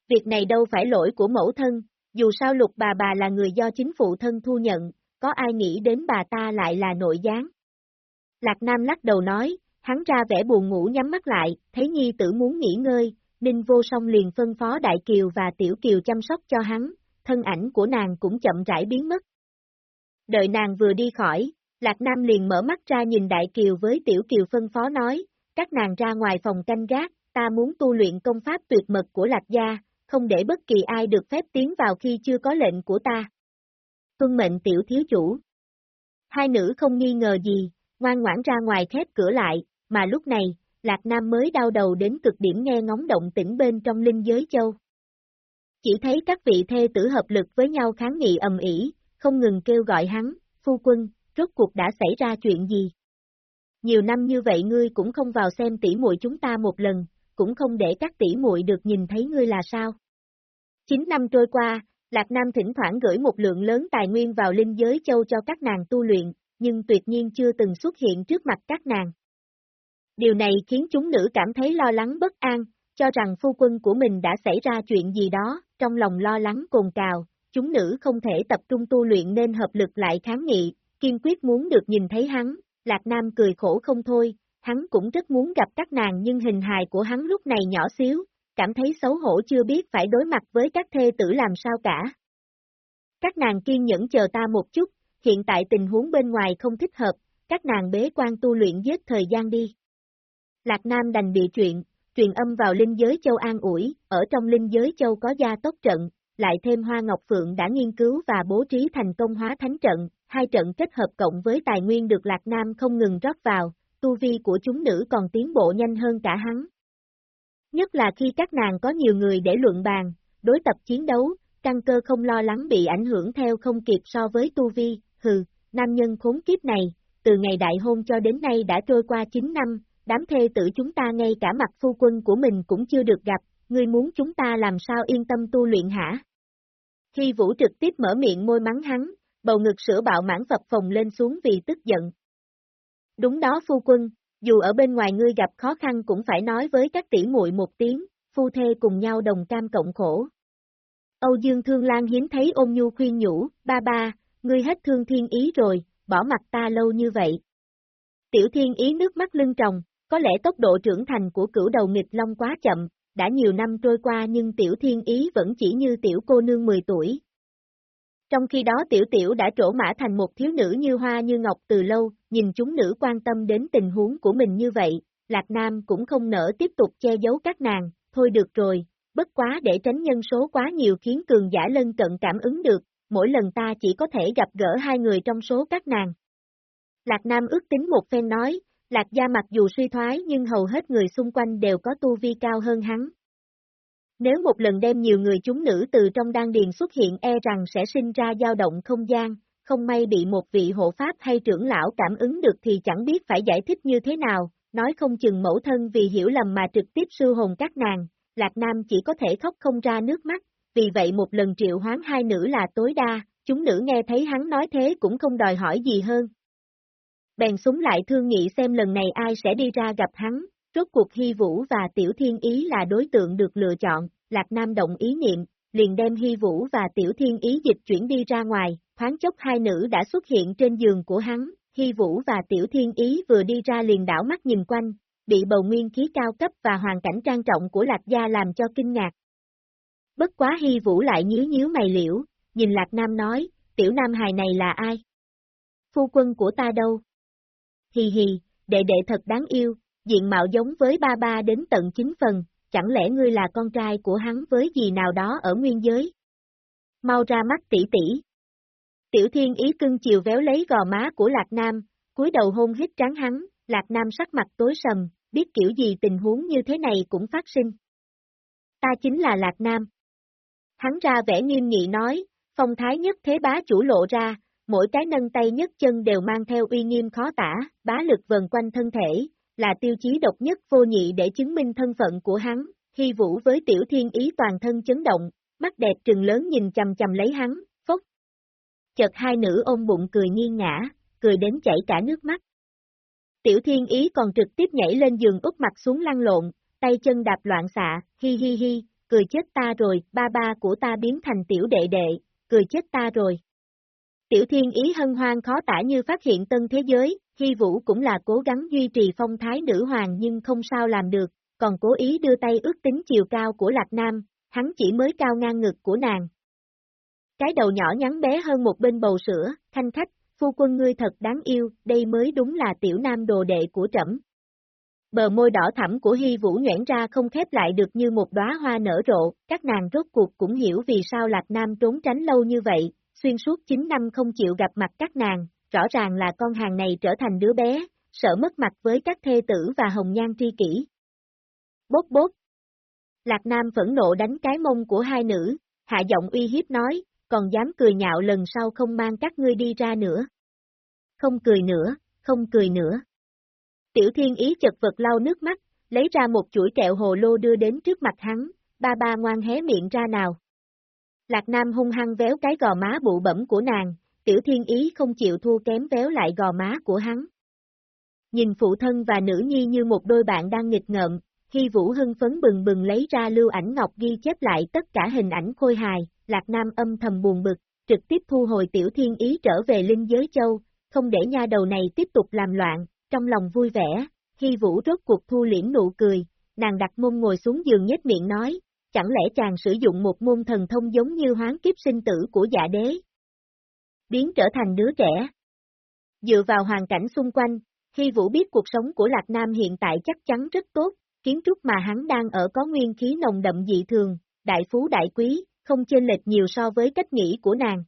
[SPEAKER 1] Việc này đâu phải lỗi của mẫu thân, dù sao lục bà bà là người do chính phụ thân thu nhận, có ai nghĩ đến bà ta lại là nội gián. Lạc Nam lắc đầu nói, hắn ra vẻ buồn ngủ nhắm mắt lại, thấy nhi tử muốn nghỉ ngơi, Ninh Vô Song liền phân phó Đại Kiều và Tiểu Kiều chăm sóc cho hắn, thân ảnh của nàng cũng chậm rãi biến mất. Đợi nàng vừa đi khỏi, Lạc Nam liền mở mắt ra nhìn Đại Kiều với Tiểu Kiều phân phó nói, các nàng ra ngoài phòng canh gác, ta muốn tu luyện công pháp tuyệt mật của Lạc Gia, không để bất kỳ ai được phép tiến vào khi chưa có lệnh của ta. Tuân mệnh Tiểu Thiếu Chủ Hai nữ không nghi ngờ gì, ngoan ngoãn ra ngoài khép cửa lại, mà lúc này, Lạc Nam mới đau đầu đến cực điểm nghe ngóng động tĩnh bên trong linh giới châu. Chỉ thấy các vị thê tử hợp lực với nhau kháng nghị ầm ĩ, không ngừng kêu gọi hắn, phu quân, rốt cuộc đã xảy ra chuyện gì? Nhiều năm như vậy ngươi cũng không vào xem tỷ muội chúng ta một lần, cũng không để các tỷ muội được nhìn thấy ngươi là sao? Chín năm trôi qua, Lạc Nam thỉnh thoảng gửi một lượng lớn tài nguyên vào linh giới châu cho các nàng tu luyện, nhưng tuyệt nhiên chưa từng xuất hiện trước mặt các nàng. Điều này khiến chúng nữ cảm thấy lo lắng bất an, cho rằng phu quân của mình đã xảy ra chuyện gì đó, trong lòng lo lắng cồn cào, chúng nữ không thể tập trung tu luyện nên hợp lực lại kháng nghị, kiên quyết muốn được nhìn thấy hắn, Lạc Nam cười khổ không thôi, hắn cũng rất muốn gặp các nàng nhưng hình hài của hắn lúc này nhỏ xíu, cảm thấy xấu hổ chưa biết phải đối mặt với các thê tử làm sao cả. Các nàng kiên nhẫn chờ ta một chút, hiện tại tình huống bên ngoài không thích hợp, các nàng bế quan tu luyện giết thời gian đi. Lạc Nam đành bị chuyện, truyền âm vào linh giới châu an ủi, ở trong linh giới châu có gia tốc trận, lại thêm Hoa Ngọc Phượng đã nghiên cứu và bố trí thành công hóa thánh trận, hai trận kết hợp cộng với tài nguyên được Lạc Nam không ngừng rót vào, tu vi của chúng nữ còn tiến bộ nhanh hơn cả hắn. Nhất là khi các nàng có nhiều người để luận bàn, đối tập chiến đấu, căn cơ không lo lắng bị ảnh hưởng theo không kịp so với tu vi, hừ, nam nhân khốn kiếp này, từ ngày đại hôn cho đến nay đã trôi qua 9 năm, đám thê tử chúng ta ngay cả mặt phu quân của mình cũng chưa được gặp, ngươi muốn chúng ta làm sao yên tâm tu luyện hả? Khi Vũ trực tiếp mở miệng môi mắng hắn, bầu ngực sữa bạo mãn phập phồng lên xuống vì tức giận. Đúng đó phu quân, dù ở bên ngoài ngươi gặp khó khăn cũng phải nói với các tỷ muội một tiếng, phu thê cùng nhau đồng cam cộng khổ. Âu Dương Thương Lan hiếm thấy ôm nhu khuyên nhủ, ba ba, ngươi hết thương thiên ý rồi, bỏ mặt ta lâu như vậy. Tiểu thiên ý nước mắt lưng tròng, có lẽ tốc độ trưởng thành của cửu đầu nghịch long quá chậm, đã nhiều năm trôi qua nhưng tiểu thiên ý vẫn chỉ như tiểu cô nương 10 tuổi. Trong khi đó tiểu tiểu đã trổ mã thành một thiếu nữ như hoa như ngọc từ lâu, nhìn chúng nữ quan tâm đến tình huống của mình như vậy, Lạc Nam cũng không nỡ tiếp tục che giấu các nàng, thôi được rồi, bất quá để tránh nhân số quá nhiều khiến cường giả lân cận cảm ứng được, mỗi lần ta chỉ có thể gặp gỡ hai người trong số các nàng. Lạc Nam ước tính một phen nói, Lạc Gia mặc dù suy thoái nhưng hầu hết người xung quanh đều có tu vi cao hơn hắn. Nếu một lần đem nhiều người chúng nữ từ trong đan điền xuất hiện e rằng sẽ sinh ra dao động không gian, không may bị một vị hộ pháp hay trưởng lão cảm ứng được thì chẳng biết phải giải thích như thế nào, nói không chừng mẫu thân vì hiểu lầm mà trực tiếp sư hồn các nàng, Lạc Nam chỉ có thể khóc không ra nước mắt, vì vậy một lần triệu hoán hai nữ là tối đa, chúng nữ nghe thấy hắn nói thế cũng không đòi hỏi gì hơn, bèn súng lại thương nghị xem lần này ai sẽ đi ra gặp hắn, rốt cuộc Hy Vũ và Tiểu Thiên Ý là đối tượng được lựa chọn, Lạc Nam động ý niệm, liền đem Hy Vũ và Tiểu Thiên Ý dịch chuyển đi ra ngoài, thoáng chốc hai nữ đã xuất hiện trên giường của hắn, Hy Vũ và Tiểu Thiên Ý vừa đi ra liền đảo mắt nhìn quanh, bị bầu nguyên khí cao cấp và hoàn cảnh trang trọng của Lạc Gia làm cho kinh ngạc. Bất quá Hy Vũ lại nhíu nhíu mày liễu, nhìn Lạc Nam nói, Tiểu Nam hài này là ai? Phu quân của ta đâu? Hì hì, đệ đệ thật đáng yêu, diện mạo giống với ba ba đến tận chín phần, chẳng lẽ ngươi là con trai của hắn với gì nào đó ở nguyên giới? Mau ra mắt tỷ tỷ. Tiểu thiên ý cưng chiều véo lấy gò má của Lạc Nam, cúi đầu hôn hít trắng hắn, Lạc Nam sắc mặt tối sầm, biết kiểu gì tình huống như thế này cũng phát sinh. Ta chính là Lạc Nam. Hắn ra vẻ nghiêm nghị nói, phong thái nhất thế bá chủ lộ ra, mỗi cái nâng tay nhất chân đều mang theo uy nghiêm khó tả, bá lực vần quanh thân thể, là tiêu chí độc nhất vô nhị để chứng minh thân phận của hắn, hy vũ với tiểu thiên ý toàn thân chấn động, mắt đẹp trừng lớn nhìn chầm chầm lấy hắn, phốc. Chợt hai nữ ôm bụng cười nghiêng ngã, cười đến chảy cả nước mắt. Tiểu thiên ý còn trực tiếp nhảy lên giường úp mặt xuống lăn lộn, tay chân đạp loạn xạ, hi hi hi, cười chết ta rồi, ba ba của ta biến thành tiểu đệ đệ, cười chết ta rồi. Tiểu thiên ý hân hoan khó tả như phát hiện tân thế giới, Hy Vũ cũng là cố gắng duy trì phong thái nữ hoàng nhưng không sao làm được, còn cố ý đưa tay ước tính chiều cao của Lạc Nam, hắn chỉ mới cao ngang ngực của nàng. Cái đầu nhỏ nhắn bé hơn một bên bầu sữa, thanh khách, phu quân ngươi thật đáng yêu, đây mới đúng là tiểu nam đồ đệ của trẫm. Bờ môi đỏ thẳm của Hy Vũ nhuyễn ra không khép lại được như một đóa hoa nở rộ, các nàng rốt cuộc cũng hiểu vì sao Lạc Nam trốn tránh lâu như vậy, xuyên suốt 9 năm không chịu gặp mặt các nàng, rõ ràng là con hàng này trở thành đứa bé, sợ mất mặt với các thê tử và hồng nhan tri kỷ. Bốt bốt. Lạc Nam phẫn nộ đánh cái mông của hai nữ, hạ giọng uy hiếp nói, còn dám cười nhạo lần sau không mang các ngươi đi ra nữa. Không cười nữa, không cười nữa. Tiểu thiên ý chật vật lau nước mắt, lấy ra một chuỗi kẹo hồ lô đưa đến trước mặt hắn, ba ba ngoan hé miệng ra nào. Lạc Nam hung hăng véo cái gò má bụ bẩm của nàng, tiểu thiên ý không chịu thua kém véo lại gò má của hắn. Nhìn phụ thân và nữ nhi như một đôi bạn đang nghịch ngợm, Hy Vũ hưng phấn bừng bừng lấy ra lưu ảnh ngọc ghi chép lại tất cả hình ảnh khôi hài, Lạc Nam âm thầm buồn bực, trực tiếp thu hồi tiểu thiên ý trở về linh giới châu, không để nha đầu này tiếp tục làm loạn, trong lòng vui vẻ, Hy Vũ rốt cuộc thu liễm nụ cười, nàng đặt mông ngồi xuống giường nhếch miệng nói, chẳng lẽ chàng sử dụng một môn thần thông giống như hoán kiếp sinh tử của dạ đế? Biến trở thành đứa trẻ. Dựa vào hoàn cảnh xung quanh, Hy Vũ biết cuộc sống của Lạc Nam hiện tại chắc chắn rất tốt, kiến trúc mà hắn đang ở có nguyên khí nồng đậm dị thường, đại phú đại quý, không chênh lệch nhiều so với cách nghĩ của nàng.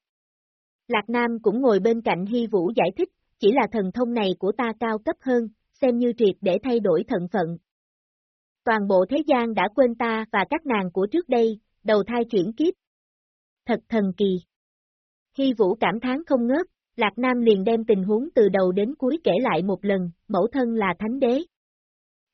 [SPEAKER 1] Lạc Nam cũng ngồi bên cạnh Hy Vũ giải thích, chỉ là thần thông này của ta cao cấp hơn, xem như triệt để thay đổi thận phận, toàn bộ thế gian đã quên ta và các nàng của trước đây, đầu thai chuyển kiếp. Thật thần kỳ. Hy Vũ cảm thán không ngớt, Lạc Nam liền đem tình huống từ đầu đến cuối kể lại một lần, mẫu thân là thánh đế.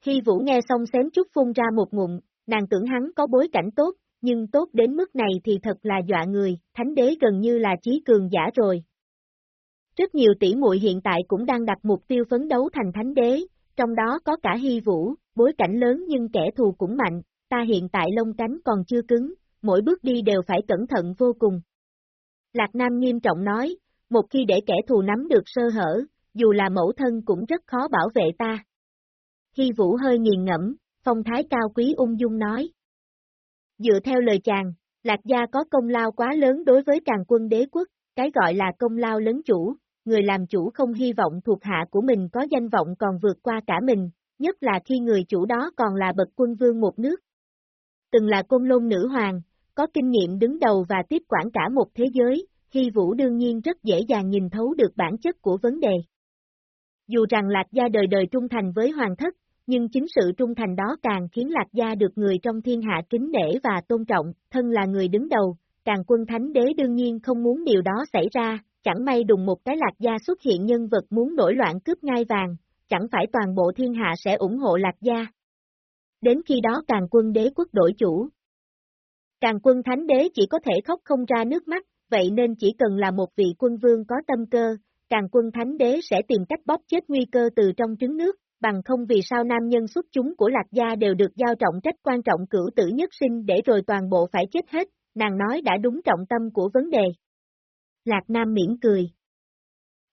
[SPEAKER 1] Hy Vũ nghe xong xém chút phun ra một ngụm, nàng tưởng hắn có bối cảnh tốt, nhưng tốt đến mức này thì thật là dọa người, thánh đế gần như là trí cường giả rồi. Rất nhiều tỷ muội hiện tại cũng đang đặt mục tiêu phấn đấu thành thánh đế, trong đó có cả Hy Vũ, bối cảnh lớn nhưng kẻ thù cũng mạnh, ta hiện tại lông cánh còn chưa cứng, mỗi bước đi đều phải cẩn thận vô cùng. Lạc Nam nghiêm trọng nói, một khi để kẻ thù nắm được sơ hở, dù là mẫu thân cũng rất khó bảo vệ ta. Hy Vũ hơi nghiền ngẫm, phong thái cao quý ung dung nói. Dựa theo lời chàng, Lạc Gia có công lao quá lớn đối với càng quân đế quốc, cái gọi là công lao lớn chủ, người làm chủ không hy vọng thuộc hạ của mình có danh vọng còn vượt qua cả mình, nhất là khi người chủ đó còn là bậc quân vương một nước. Từng là côn lôn nữ hoàng, có kinh nghiệm đứng đầu và tiếp quản cả một thế giới, Hy Vũ đương nhiên rất dễ dàng nhìn thấu được bản chất của vấn đề. Dù rằng Lạc Gia đời đời trung thành với hoàng thất, nhưng chính sự trung thành đó càng khiến Lạc Gia được người trong thiên hạ kính nể và tôn trọng, thân là người đứng đầu, càng quân thánh đế đương nhiên không muốn điều đó xảy ra, chẳng may đùng một cái Lạc Gia xuất hiện nhân vật muốn nổi loạn cướp ngai vàng, chẳng phải toàn bộ thiên hạ sẽ ủng hộ Lạc Gia. Đến khi đó càng quân đế quốc đổi chủ. Càng quân thánh đế chỉ có thể khóc không ra nước mắt, vậy nên chỉ cần là một vị quân vương có tâm cơ, càng quân thánh đế sẽ tìm cách bóp chết nguy cơ từ trong trứng nước, bằng không vì sao nam nhân xuất chúng của Lạc Gia đều được giao trọng trách quan trọng cửu tử nhất sinh để rồi toàn bộ phải chết hết, nàng nói đã đúng trọng tâm của vấn đề. Lạc Nam miễn cười.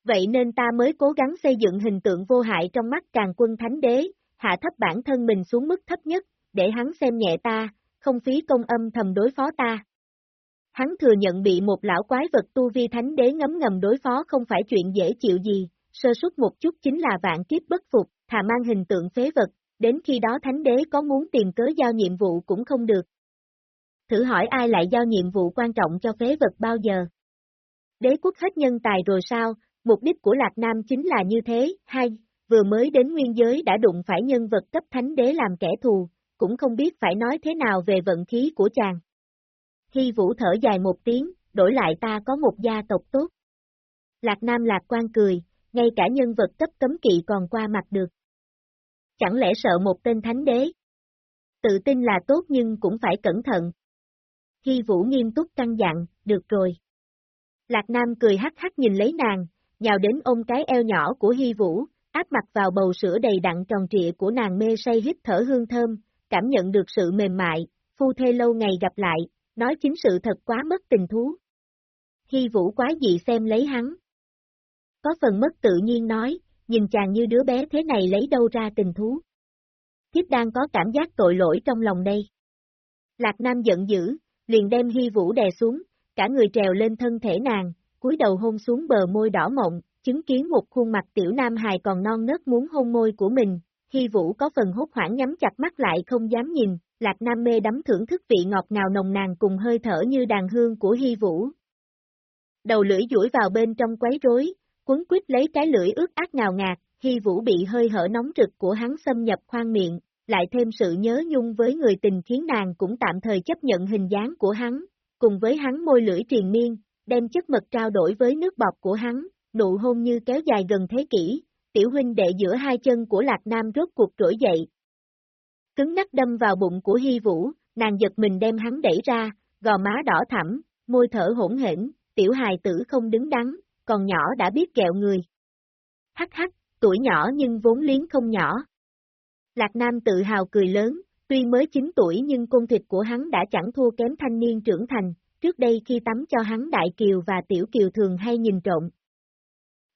[SPEAKER 1] Vậy nên ta mới cố gắng xây dựng hình tượng vô hại trong mắt càng quân thánh đế, hạ thấp bản thân mình xuống mức thấp nhất, để hắn xem nhẹ ta, không phí công âm thầm đối phó ta. Hắn thừa nhận bị một lão quái vật tu vi thánh đế ngấm ngầm đối phó không phải chuyện dễ chịu gì, sơ suất một chút chính là vạn kiếp bất phục, thà mang hình tượng phế vật, đến khi đó thánh đế có muốn tìm cớ giao nhiệm vụ cũng không được. Thử hỏi ai lại giao nhiệm vụ quan trọng cho phế vật bao giờ? Đế quốc hết nhân tài rồi sao, mục đích của Lạc Nam chính là như thế, hay, vừa mới đến nguyên giới đã đụng phải nhân vật cấp thánh đế làm kẻ thù, cũng không biết phải nói thế nào về vận khí của chàng. Hy vũ thở dài một tiếng, đổi lại ta có một gia tộc tốt. Lạc Nam lạc quan cười, ngay cả nhân vật cấp cấm kỵ còn qua mặt được. Chẳng lẽ sợ một tên thánh đế? Tự tin là tốt nhưng cũng phải cẩn thận. Hy vũ nghiêm túc căng dặn, được rồi. Lạc Nam cười hắc hắc nhìn lấy nàng, nhào đến ôm cái eo nhỏ của Hy vũ, áp mặt vào bầu sữa đầy đặn tròn trịa của nàng mê say hít thở hương thơm, cảm nhận được sự mềm mại, phu thê lâu ngày gặp lại, nói chính sự thật quá mất tình thú. Hy vũ quá dị xem lấy hắn. Có phần mất tự nhiên nói, nhìn chàng như đứa bé thế này lấy đâu ra tình thú. Thiếp đang có cảm giác tội lỗi trong lòng đây. Lạc Nam giận dữ, liền đem Hy Vũ đè xuống, cả người trèo lên thân thể nàng, cúi đầu hôn xuống bờ môi đỏ mộng, chứng kiến một khuôn mặt tiểu nam hài còn non nớt muốn hôn môi của mình, Hy Vũ có phần hốt hoảng nhắm chặt mắt lại không dám nhìn, Lạc Nam mê đắm thưởng thức vị ngọt ngào nồng nàn cùng hơi thở như đàn hương của Hy Vũ. Đầu lưỡi duỗi vào bên trong quấy rối, quấn quýt lấy cái lưỡi ướt át ngào ngạt, Hy Vũ bị hơi hở nóng rực của hắn xâm nhập khoang miệng, lại thêm sự nhớ nhung với người tình khiến nàng cũng tạm thời chấp nhận hình dáng của hắn, cùng với hắn môi lưỡi triền miên, đem chất mật trao đổi với nước bọt của hắn, nụ hôn như kéo dài gần thế kỷ, tiểu huynh đệ giữa hai chân của Lạc Nam rốt cuộc trỗi dậy. Cứng nắc đâm vào bụng của Hy Vũ, nàng giật mình đem hắn đẩy ra, gò má đỏ thẳm, môi thở hỗn hển, tiểu hài tử không đứng đắn, còn nhỏ đã biết kẹo người. Hắc hắc, tuổi nhỏ nhưng vốn liếng không nhỏ. Lạc Nam tự hào cười lớn, tuy mới 9 tuổi nhưng cung thịt của hắn đã chẳng thua kém thanh niên trưởng thành, trước đây khi tắm cho hắn Đại Kiều và Tiểu Kiều thường hay nhìn trộn.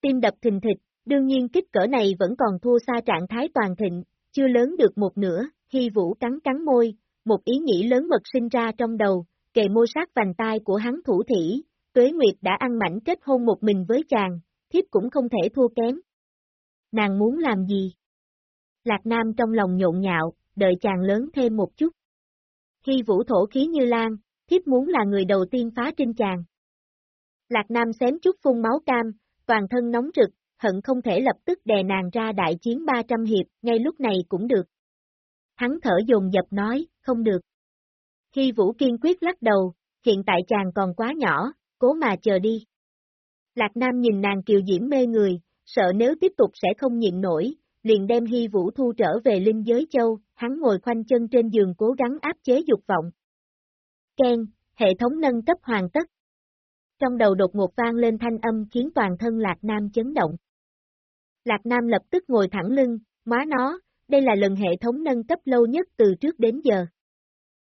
[SPEAKER 1] Tim đập thình thịch, đương nhiên kích cỡ này vẫn còn thua xa trạng thái toàn thịnh, chưa lớn được một nửa, Hy Vũ cắn cắn môi, một ý nghĩ lớn mật sinh ra trong đầu, kề môi sát vành tai của hắn thủ thỉ, Tuế Nguyệt đã ăn mảnh kết hôn một mình với chàng, thiếp cũng không thể thua kém. Nàng muốn làm gì? Lạc Nam trong lòng nhộn nhạo, đợi chàng lớn thêm một chút. Khi vũ thổ khí như lan, thiếp muốn là người đầu tiên phá trinh chàng. Lạc Nam xém chút phun máu cam, toàn thân nóng rực, hận không thể lập tức đè nàng ra đại chiến 300 hiệp, ngay lúc này cũng được. Hắn thở dồn dập nói, không được. Khi vũ kiên quyết lắc đầu, hiện tại chàng còn quá nhỏ, cố mà chờ đi. Lạc Nam nhìn nàng kiều diễm mê người, sợ nếu tiếp tục sẽ không nhịn nổi, liền đem Hy Vũ thu trở về linh giới châu, hắn ngồi khoanh chân trên giường cố gắng áp chế dục vọng. Ken, hệ thống nâng cấp hoàn tất. Trong đầu đột ngột vang lên thanh âm khiến toàn thân Lạc Nam chấn động. Lạc Nam lập tức ngồi thẳng lưng, má nó, đây là lần hệ thống nâng cấp lâu nhất từ trước đến giờ.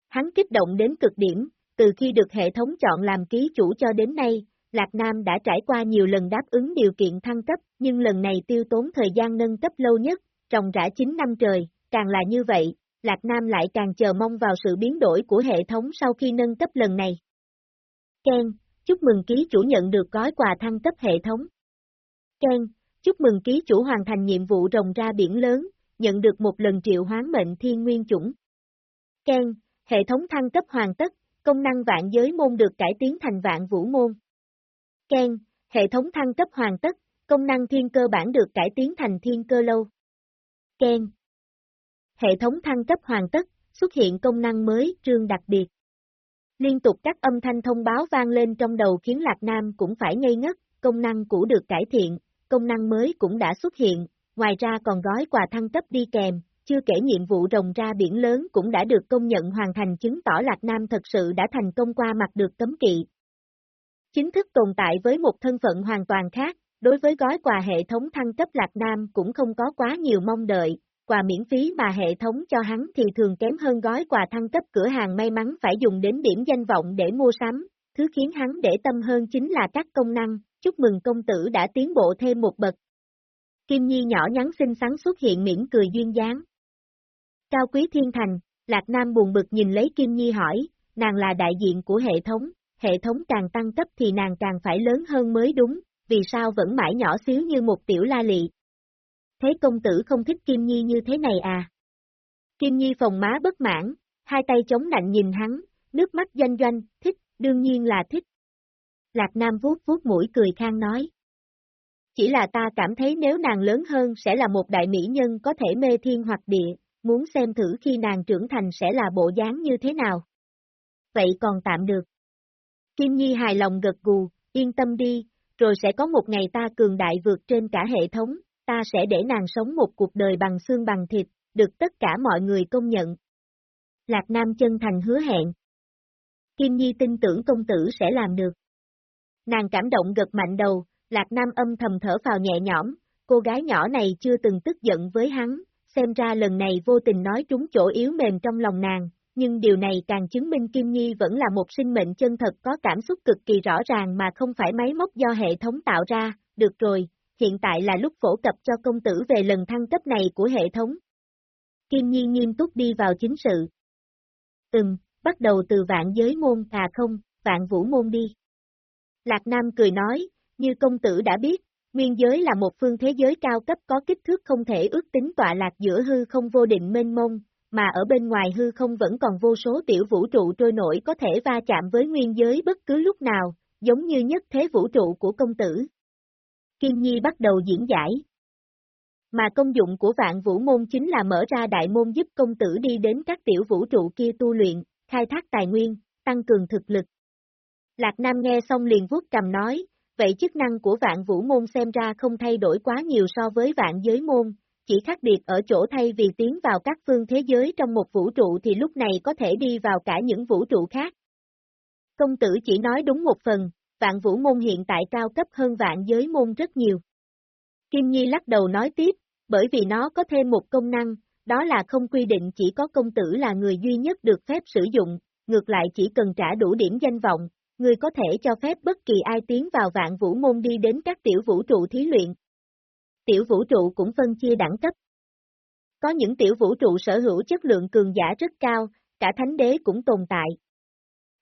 [SPEAKER 1] Hắn kích động đến cực điểm, từ khi được hệ thống chọn làm ký chủ cho đến nay, Lạc Nam đã trải qua nhiều lần đáp ứng điều kiện thăng cấp, nhưng lần này tiêu tốn thời gian nâng cấp lâu nhất, trồng rã 9 năm trời, càng là như vậy, Lạc Nam lại càng chờ mong vào sự biến đổi của hệ thống sau khi nâng cấp lần này. Ken, chúc mừng ký chủ nhận được gói quà thăng cấp hệ thống. Ken, chúc mừng ký chủ hoàn thành nhiệm vụ rồng ra biển lớn, nhận được một lần triệu hoán mệnh thiên nguyên chủng. Ken, hệ thống thăng cấp hoàn tất, công năng vạn giới môn được cải tiến thành vạn vũ môn. Ken, hệ thống thăng cấp hoàn tất, công năng thiên cơ bản được cải tiến thành thiên cơ lâu. Ken. Hệ thống thăng cấp hoàn tất, xuất hiện công năng mới, trương đặc biệt. Liên tục các âm thanh thông báo vang lên trong đầu khiến Lạc Nam cũng phải ngây ngất, công năng cũ được cải thiện, công năng mới cũng đã xuất hiện, ngoài ra còn gói quà thăng cấp đi kèm, chưa kể nhiệm vụ rồng ra biển lớn cũng đã được công nhận hoàn thành chứng tỏ Lạc Nam thật sự đã thành công qua mặt được cấm kỵ. Chính thức tồn tại với một thân phận hoàn toàn khác, đối với gói quà hệ thống thăng cấp Lạc Nam cũng không có quá nhiều mong đợi, quà miễn phí mà hệ thống cho hắn thì thường kém hơn gói quà thăng cấp cửa hàng may mắn phải dùng đến điểm danh vọng để mua sắm, thứ khiến hắn để tâm hơn chính là các công năng, chúc mừng công tử đã tiến bộ thêm một bậc. Kim Nhi nhỏ nhắn xinh xắn xuất hiện mỉm cười duyên dáng. Cao quý thiên thành, Lạc Nam buồn bực nhìn lấy Kim Nhi hỏi, nàng là đại diện của hệ thống, hệ thống càng tăng cấp thì nàng càng phải lớn hơn mới đúng, vì sao vẫn mãi nhỏ xíu như một tiểu la lị. Thế công tử không thích Kim Nhi như thế này à? Kim Nhi phòng má bất mãn, hai tay chống nạnh nhìn hắn, nước mắt doanh doanh, thích, đương nhiên là thích. Lạc Nam vuốt vuốt mũi cười khang nói. Chỉ là ta cảm thấy nếu nàng lớn hơn sẽ là một đại mỹ nhân có thể mê thiên hoặc địa, muốn xem thử khi nàng trưởng thành sẽ là bộ dáng như thế nào. Vậy còn tạm được. Kim Nhi hài lòng gật gù, yên tâm đi, rồi sẽ có một ngày ta cường đại vượt trên cả hệ thống, ta sẽ để nàng sống một cuộc đời bằng xương bằng thịt, được tất cả mọi người công nhận. Lạc Nam chân thành hứa hẹn. Kim Nhi tin tưởng công tử sẽ làm được. Nàng cảm động gật mạnh đầu, Lạc Nam âm thầm thở vào nhẹ nhõm, cô gái nhỏ này chưa từng tức giận với hắn, xem ra lần này vô tình nói trúng chỗ yếu mềm trong lòng nàng, nhưng điều này càng chứng minh Kim Nhi vẫn là một sinh mệnh chân thật có cảm xúc cực kỳ rõ ràng mà không phải máy móc do hệ thống tạo ra, được rồi, hiện tại là lúc phổ cập cho công tử về lần thăng cấp này của hệ thống. Kim Nhi nghiêm túc đi vào chính sự. Ừm, bắt đầu từ vạn giới môn à không, vạn vũ môn đi. Lạc Nam cười nói, như công tử đã biết, nguyên giới là một phương thế giới cao cấp có kích thước không thể ước tính tọa lạc giữa hư không vô định mênh mông, mà ở bên ngoài hư không vẫn còn vô số tiểu vũ trụ trôi nổi có thể va chạm với nguyên giới bất cứ lúc nào, giống như nhất thế vũ trụ của công tử. Kim Nhi bắt đầu diễn giải. Mà công dụng của vạn vũ môn chính là mở ra đại môn giúp công tử đi đến các tiểu vũ trụ kia tu luyện, khai thác tài nguyên, tăng cường thực lực. Lạc Nam nghe xong liền vuốt cầm nói, vậy chức năng của vạn vũ môn xem ra không thay đổi quá nhiều so với vạn giới môn, chỉ khác biệt ở chỗ thay vì tiến vào các phương thế giới trong một vũ trụ thì lúc này có thể đi vào cả những vũ trụ khác. Công tử chỉ nói đúng một phần, vạn vũ môn hiện tại cao cấp hơn vạn giới môn rất nhiều. Kim Nhi lắc đầu nói tiếp, bởi vì nó có thêm một công năng, đó là không quy định chỉ có công tử là người duy nhất được phép sử dụng, ngược lại chỉ cần trả đủ điểm danh vọng, người có thể cho phép bất kỳ ai tiến vào vạn vũ môn đi đến các tiểu vũ trụ thí luyện. Tiểu vũ trụ cũng phân chia đẳng cấp. Có những tiểu vũ trụ sở hữu chất lượng cường giả rất cao, cả thánh đế cũng tồn tại.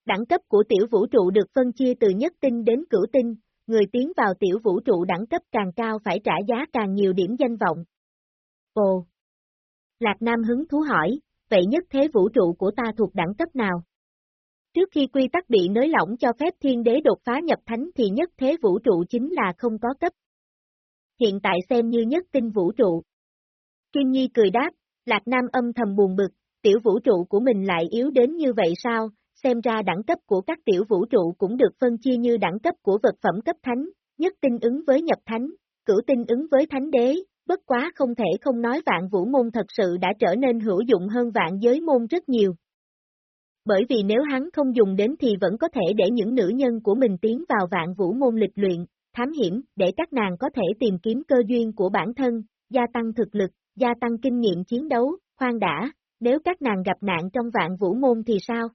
[SPEAKER 1] Đẳng cấp của tiểu vũ trụ được phân chia từ nhất tinh đến cửu tinh, người tiến vào tiểu vũ trụ đẳng cấp càng cao phải trả giá càng nhiều điểm danh vọng. Ồ! Lạc Nam hứng thú hỏi, vậy nhất thế vũ trụ của ta thuộc đẳng cấp nào? Trước khi quy tắc bị nới lỏng cho phép thiên đế đột phá nhập thánh thì nhất thế vũ trụ chính là không có cấp. Hiện tại xem như nhất tinh vũ trụ. Kim Nhi cười đáp, Lạc Nam âm thầm buồn bực, tiểu vũ trụ của mình lại yếu đến như vậy sao, xem ra đẳng cấp của các tiểu vũ trụ cũng được phân chia như đẳng cấp của vật phẩm cấp thánh, nhất tinh ứng với nhập thánh, cửu tinh ứng với thánh đế, bất quá không thể không nói vạn vũ môn thật sự đã trở nên hữu dụng hơn vạn giới môn rất nhiều. Bởi vì nếu hắn không dùng đến thì vẫn có thể để những nữ nhân của mình tiến vào vạn vũ môn lịch luyện, thám hiểm, để các nàng có thể tìm kiếm cơ duyên của bản thân, gia tăng thực lực, gia tăng kinh nghiệm chiến đấu, khoan đã, nếu các nàng gặp nạn trong vạn vũ môn thì sao?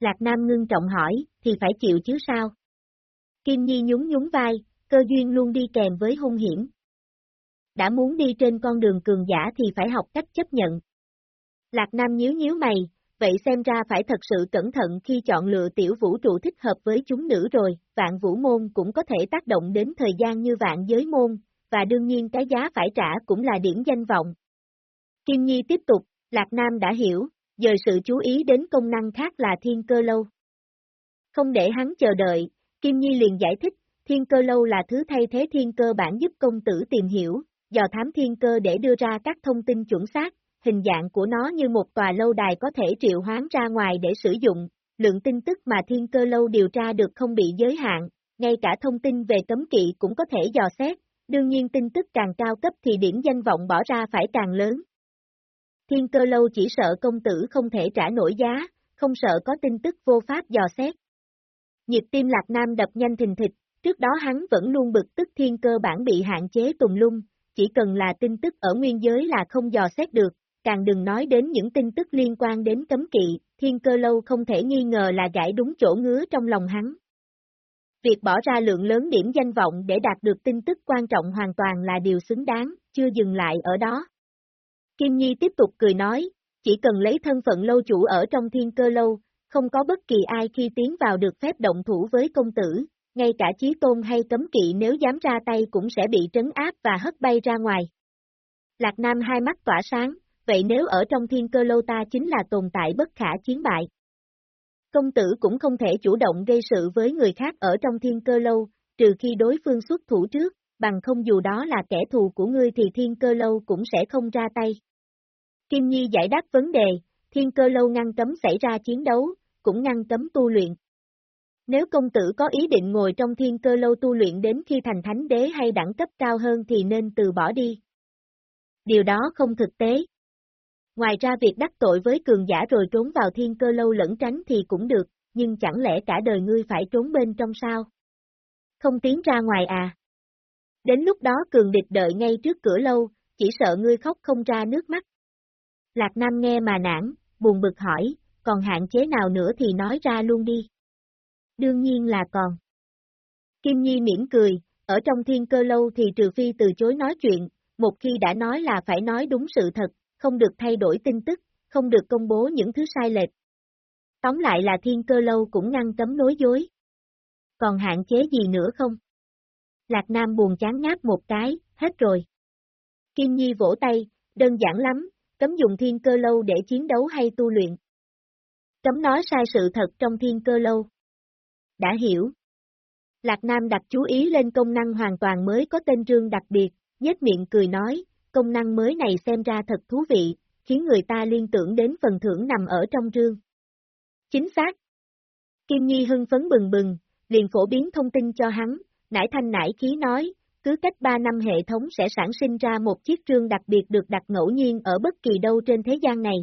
[SPEAKER 1] Lạc Nam ngưng trọng hỏi, thì phải chịu chứ sao? Kim Nhi nhún nhún vai, cơ duyên luôn đi kèm với hung hiểm. Đã muốn đi trên con đường cường giả thì phải học cách chấp nhận. Lạc Nam nhíu nhíu mày, vậy xem ra phải thật sự cẩn thận khi chọn lựa tiểu vũ trụ thích hợp với chúng nữ rồi, vạn vũ môn cũng có thể tác động đến thời gian như vạn giới môn, và đương nhiên cái giá phải trả cũng là điểm danh vọng. Kim Nhi tiếp tục, Lạc Nam đã hiểu, giờ sự chú ý đến công năng khác là thiên cơ lâu. Không để hắn chờ đợi, Kim Nhi liền giải thích, thiên cơ lâu là thứ thay thế thiên cơ bản giúp công tử tìm hiểu, dò thám thiên cơ để đưa ra các thông tin chuẩn xác, hình dạng của nó như một tòa lâu đài có thể triệu hoán ra ngoài để sử dụng, lượng tin tức mà thiên cơ lâu điều tra được không bị giới hạn, ngay cả thông tin về cấm kỵ cũng có thể dò xét, đương nhiên tin tức càng cao cấp thì điểm danh vọng bỏ ra phải càng lớn. Thiên cơ lâu chỉ sợ công tử không thể trả nổi giá, không sợ có tin tức vô pháp dò xét. Nhịp tim Lạc Nam đập nhanh thình thịch, trước đó hắn vẫn luôn bực tức thiên cơ bản bị hạn chế tùng lung, chỉ cần là tin tức ở nguyên giới là không dò xét được, càng đừng nói đến những tin tức liên quan đến cấm kỵ, thiên cơ lâu không thể nghi ngờ là gãi đúng chỗ ngứa trong lòng hắn. Việc bỏ ra lượng lớn điểm danh vọng để đạt được tin tức quan trọng hoàn toàn là điều xứng đáng, chưa dừng lại ở đó. Kim Nhi tiếp tục cười nói, chỉ cần lấy thân phận lâu chủ ở trong thiên cơ lâu, không có bất kỳ ai khi tiến vào được phép động thủ với công tử, ngay cả chí tôn hay cấm kỵ nếu dám ra tay cũng sẽ bị trấn áp và hất bay ra ngoài. Lạc Nam hai mắt tỏa sáng, vậy nếu ở trong thiên cơ lâu ta chính là tồn tại bất khả chiến bại. Công tử cũng không thể chủ động gây sự với người khác ở trong thiên cơ lâu, trừ khi đối phương xuất thủ trước, bằng không dù đó là kẻ thù của ngươi thì thiên cơ lâu cũng sẽ không ra tay. Kim Nhi giải đáp vấn đề, thiên cơ lâu ngăn cấm xảy ra chiến đấu, cũng ngăn cấm tu luyện. Nếu công tử có ý định ngồi trong thiên cơ lâu tu luyện đến khi thành thánh đế hay đẳng cấp cao hơn thì nên từ bỏ đi. Điều đó không thực tế. Ngoài ra việc đắc tội với cường giả rồi trốn vào thiên cơ lâu lẫn tránh thì cũng được, nhưng chẳng lẽ cả đời ngươi phải trốn bên trong sao? Không tiến ra ngoài à? Đến lúc đó cường địch đợi ngay trước cửa lâu, chỉ sợ ngươi khóc không ra nước mắt. Lạc Nam nghe mà nản, buồn bực hỏi, còn hạn chế nào nữa thì nói ra luôn đi. Đương nhiên là còn. Kim Nhi mỉm cười, ở trong thiên cơ lâu thì trừ phi từ chối nói chuyện, một khi đã nói là phải nói đúng sự thật, không được thay đổi tin tức, không được công bố những thứ sai lệch. Tóm lại là thiên cơ lâu cũng ngăn cấm nói dối. Còn hạn chế gì nữa không? Lạc Nam buồn chán ngáp một cái, hết rồi. Kim Nhi vỗ tay, đơn giản lắm, cấm dùng thiên cơ lâu để chiến đấu hay tu luyện. Cấm nói sai sự thật trong thiên cơ lâu. Đã hiểu. Lạc Nam đặt chú ý lên công năng hoàn toàn mới có tên trương đặc biệt, nhếch miệng cười nói, công năng mới này xem ra thật thú vị, khiến người ta liên tưởng đến phần thưởng nằm ở trong rương. Chính xác. Kim Nhi hưng phấn bừng bừng, liền phổ biến thông tin cho hắn, nải thanh nải khí nói, cứ cách 3 năm hệ thống sẽ sản sinh ra một chiếc trương đặc biệt được đặt ngẫu nhiên ở bất kỳ đâu trên thế gian này.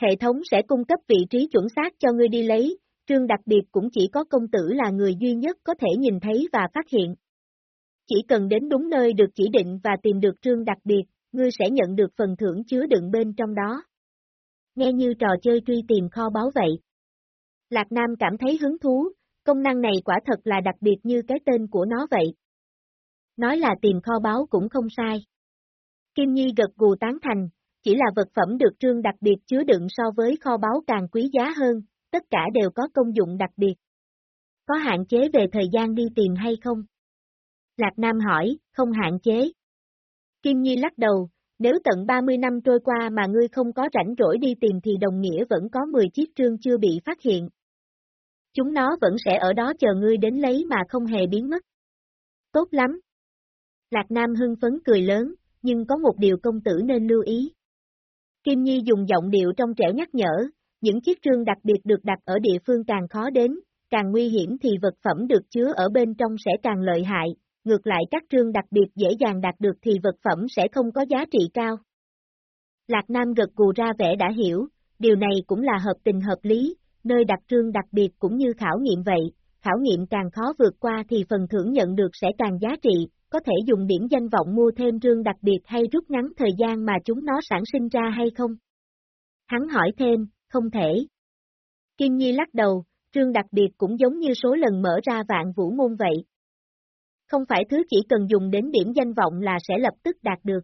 [SPEAKER 1] Hệ thống sẽ cung cấp vị trí chuẩn xác cho ngươi đi lấy, trương đặc biệt cũng chỉ có công tử là người duy nhất có thể nhìn thấy và phát hiện. Chỉ cần đến đúng nơi được chỉ định và tìm được trương đặc biệt, ngươi sẽ nhận được phần thưởng chứa đựng bên trong đó. Nghe như trò chơi truy tìm kho báu vậy. Lạc Nam cảm thấy hứng thú, công năng này quả thật là đặc biệt như cái tên của nó vậy. Nói là tìm kho báu cũng không sai. Kim Nhi gật gù tán thành, chỉ là vật phẩm được trương đặc biệt chứa đựng so với kho báu càng quý giá hơn, tất cả đều có công dụng đặc biệt. Có hạn chế về thời gian đi tìm hay không? Lạc Nam hỏi, không hạn chế. Kim Nhi lắc đầu, nếu tận 30 năm trôi qua mà ngươi không có rảnh rỗi đi tìm thì đồng nghĩa vẫn có 10 chiếc trương chưa bị phát hiện. Chúng nó vẫn sẽ ở đó chờ ngươi đến lấy mà không hề biến mất. Tốt lắm. Lạc Nam hưng phấn cười lớn, nhưng có một điều công tử nên lưu ý. Kim Nhi dùng giọng điệu trong trẻo nhắc nhở, những chiếc trương đặc biệt được đặt ở địa phương càng khó đến, càng nguy hiểm thì vật phẩm được chứa ở bên trong sẽ càng lợi hại, ngược lại các trương đặc biệt dễ dàng đạt được thì vật phẩm sẽ không có giá trị cao. Lạc Nam gật cù ra vẻ đã hiểu, điều này cũng là hợp tình hợp lý, nơi đặt trương đặc biệt cũng như khảo nghiệm vậy, khảo nghiệm càng khó vượt qua thì phần thưởng nhận được sẽ càng giá trị, có thể dùng điểm danh vọng mua thêm trương đặc biệt hay rút ngắn thời gian mà chúng nó sản sinh ra hay không? Hắn hỏi thêm, không thể. Kim Nhi lắc đầu, trương đặc biệt cũng giống như số lần mở ra vạn vũ môn vậy. Không phải thứ chỉ cần dùng đến điểm danh vọng là sẽ lập tức đạt được.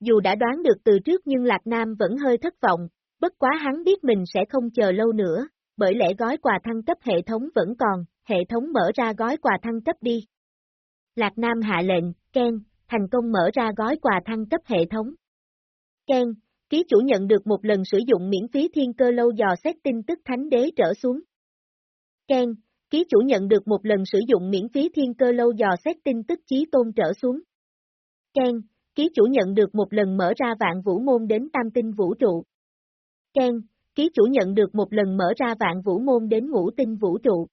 [SPEAKER 1] Dù đã đoán được từ trước nhưng Lạc Nam vẫn hơi thất vọng, bất quá hắn biết mình sẽ không chờ lâu nữa, bởi lẽ gói quà thăng cấp hệ thống vẫn còn, hệ thống mở ra gói quà thăng cấp đi. Lạc Nam hạ lệnh, Ken, thành công mở ra gói quà thăng cấp hệ thống. Ken, ký chủ nhận được một lần sử dụng miễn phí thiên cơ lâu dò xét tin tức thánh đế trở xuống. Ken, ký chủ nhận được một lần sử dụng miễn phí thiên cơ lâu dò xét tin tức chí tôn trở xuống. Ken, ký chủ nhận được một lần mở ra vạn vũ môn đến tam tinh vũ trụ. Ken, ký chủ nhận được một lần mở ra vạn vũ môn đến ngũ tinh vũ trụ.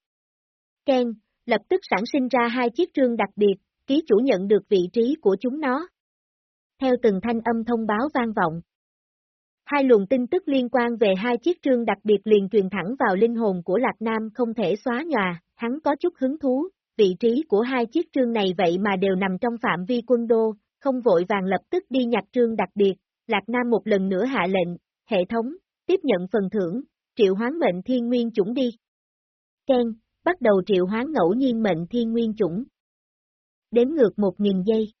[SPEAKER 1] Ken, lập tức sản sinh ra hai chiếc trương đặc biệt, ký chủ nhận được vị trí của chúng nó. Theo từng thanh âm thông báo vang vọng. Hai luồng tin tức liên quan về hai chiếc trương đặc biệt liền truyền thẳng vào linh hồn của Lạc Nam không thể xóa nhòa, hắn có chút hứng thú, vị trí của hai chiếc trương này vậy mà đều nằm trong phạm vi quân đô, không vội vàng lập tức đi nhặt trương đặc biệt, Lạc Nam một lần nữa hạ lệnh, hệ thống, tiếp nhận phần thưởng, triệu hoán mệnh thiên nguyên chủng đi. Ken, bắt đầu triệu hoán ngẫu nhiên mệnh thiên nguyên chủng. Đếm ngược một nghìn giây.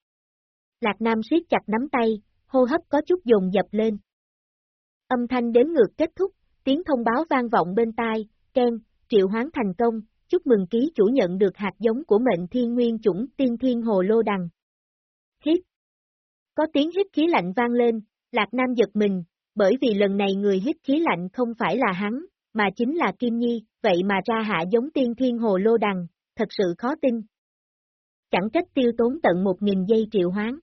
[SPEAKER 1] Lạc Nam siết chặt nắm tay, hô hấp có chút dồn dập lên. Âm thanh đếm ngược kết thúc, tiếng thông báo vang vọng bên tai, Ken, triệu hoán thành công, chúc mừng ký chủ nhận được hạt giống của mệnh thiên nguyên chủng tiên thiên hồ lô đằng. Hít. Có tiếng hít khí lạnh vang lên, Lạc Nam giật mình, bởi vì lần này người hít khí lạnh không phải là hắn, mà chính là Kim Nhi, vậy mà ra hạ giống tiên thiên hồ lô đằng, thật sự khó tin. Chẳng trách tiêu tốn tận một nghìn giây triệu hoán.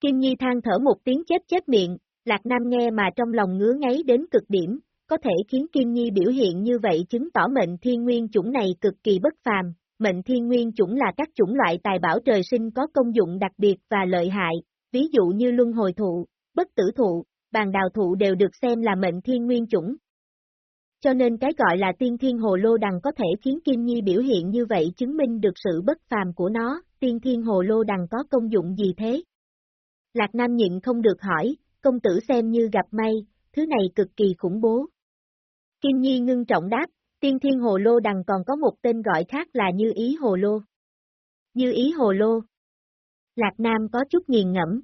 [SPEAKER 1] Kim Nhi than thở một tiếng chết chết miệng, Lạc Nam nghe mà trong lòng ngứa ngáy đến cực điểm, có thể khiến Kim Nhi biểu hiện như vậy chứng tỏ mệnh thiên nguyên chủng này cực kỳ bất phàm. Mệnh thiên nguyên chủng là các chủng loại tài bảo trời sinh có công dụng đặc biệt và lợi hại, ví dụ như luân hồi thụ, bất tử thụ, bàn đào thụ đều được xem là mệnh thiên nguyên chủng. Cho nên cái gọi là tiên thiên hồ lô đằng có thể khiến Kim Nhi biểu hiện như vậy chứng minh được sự bất phàm của nó, tiên thiên hồ lô đằng có công dụng gì thế? Lạc Nam nhịn không được hỏi, công tử xem như gặp may, thứ này cực kỳ khủng bố. Kim Nhi ngưng trọng đáp, tiên thiên hồ lô đằng còn có một tên gọi khác là như ý hồ lô. Như ý hồ lô. Lạc Nam có chút nghiền ngẫm.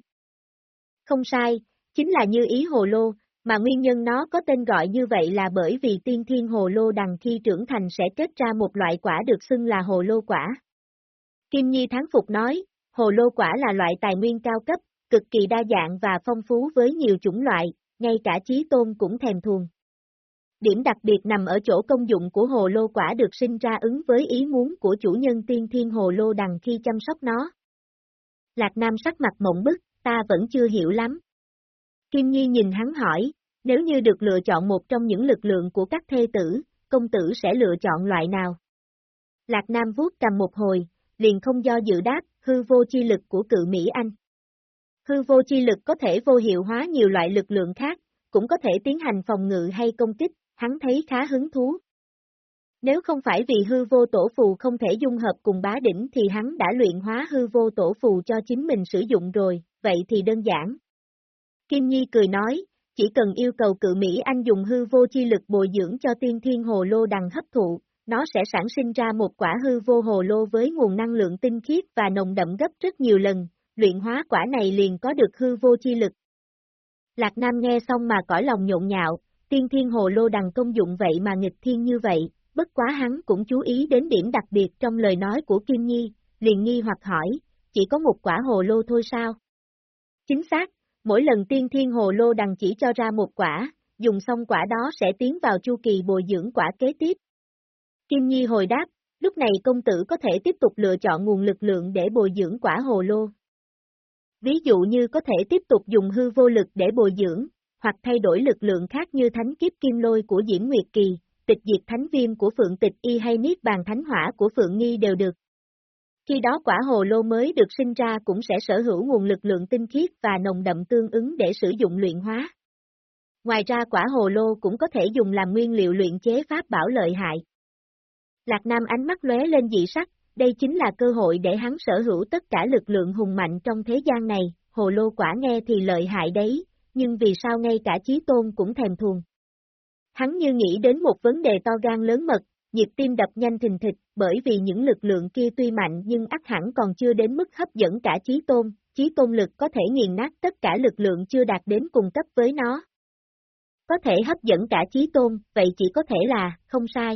[SPEAKER 1] Không sai, chính là như ý hồ lô, mà nguyên nhân nó có tên gọi như vậy là bởi vì tiên thiên hồ lô đằng khi trưởng thành sẽ kết ra một loại quả được xưng là hồ lô quả. Kim Nhi thắng phục nói, hồ lô quả là loại tài nguyên cao cấp, cực kỳ đa dạng và phong phú với nhiều chủng loại, ngay cả trí tôn cũng thèm thuồng. Điểm đặc biệt nằm ở chỗ công dụng của hồ lô quả được sinh ra ứng với ý muốn của chủ nhân tiên thiên hồ lô đằng khi chăm sóc nó. Lạc Nam sắc mặt mộng bức, ta vẫn chưa hiểu lắm. Kim Nhi nhìn hắn hỏi, nếu như được lựa chọn một trong những lực lượng của các thê tử, công tử sẽ lựa chọn loại nào? Lạc Nam vuốt cầm một hồi, liền không do dự đáp, hư vô chi lực của cự Mỹ Anh. Hư vô chi lực có thể vô hiệu hóa nhiều loại lực lượng khác, cũng có thể tiến hành phòng ngự hay công kích, hắn thấy khá hứng thú. Nếu không phải vì hư vô tổ phù không thể dung hợp cùng bá đỉnh thì hắn đã luyện hóa hư vô tổ phù cho chính mình sử dụng rồi, vậy thì đơn giản. Kim Nhi cười nói, chỉ cần yêu cầu cự Mỹ Anh dùng hư vô chi lực bồi dưỡng cho tiên thiên hồ lô đằng hấp thụ, nó sẽ sản sinh ra một quả hư vô hồ lô với nguồn năng lượng tinh khiết và nồng đậm gấp rất nhiều lần, luyện hóa quả này liền có được hư vô chi lực. Lạc Nam nghe xong mà cõi lòng nhộn nhạo, tiên thiên hồ lô đằng công dụng vậy mà nghịch thiên như vậy, bất quá hắn cũng chú ý đến điểm đặc biệt trong lời nói của Kim Nhi, liền nghi hoặc hỏi, chỉ có một quả hồ lô thôi sao? Chính xác, mỗi lần tiên thiên hồ lô đằng chỉ cho ra một quả, dùng xong quả đó sẽ tiến vào chu kỳ bồi dưỡng quả kế tiếp. Kim Nhi hồi đáp, lúc này công tử có thể tiếp tục lựa chọn nguồn lực lượng để bồi dưỡng quả hồ lô. Ví dụ như có thể tiếp tục dùng hư vô lực để bồi dưỡng, hoặc thay đổi lực lượng khác như thánh kiếp kim lôi của Diễn Nguyệt Kỳ, tịch diệt thánh viêm của Phượng Tịch Y hay Niết Bàn Thánh Hỏa của Phượng Nghi đều được. Khi đó quả hồ lô mới được sinh ra cũng sẽ sở hữu nguồn lực lượng tinh khiết và nồng đậm tương ứng để sử dụng luyện hóa. Ngoài ra quả hồ lô cũng có thể dùng làm nguyên liệu luyện chế pháp bảo lợi hại. Lạc Nam ánh mắt lóe lên dị sắc, đây chính là cơ hội để hắn sở hữu tất cả lực lượng hùng mạnh trong thế gian này, hồ lô quả nghe thì lợi hại đấy, nhưng vì sao ngay cả chí tôn cũng thèm thuồng. Hắn như nghĩ đến một vấn đề to gan lớn mật, nhịp tim đập nhanh thình thịch, bởi vì những lực lượng kia tuy mạnh nhưng ắt hẳn còn chưa đến mức hấp dẫn cả chí tôn, chí tôn lực có thể nghiền nát tất cả lực lượng chưa đạt đến cùng cấp với nó. Có thể hấp dẫn cả chí tôn, vậy chỉ có thể là, không sai.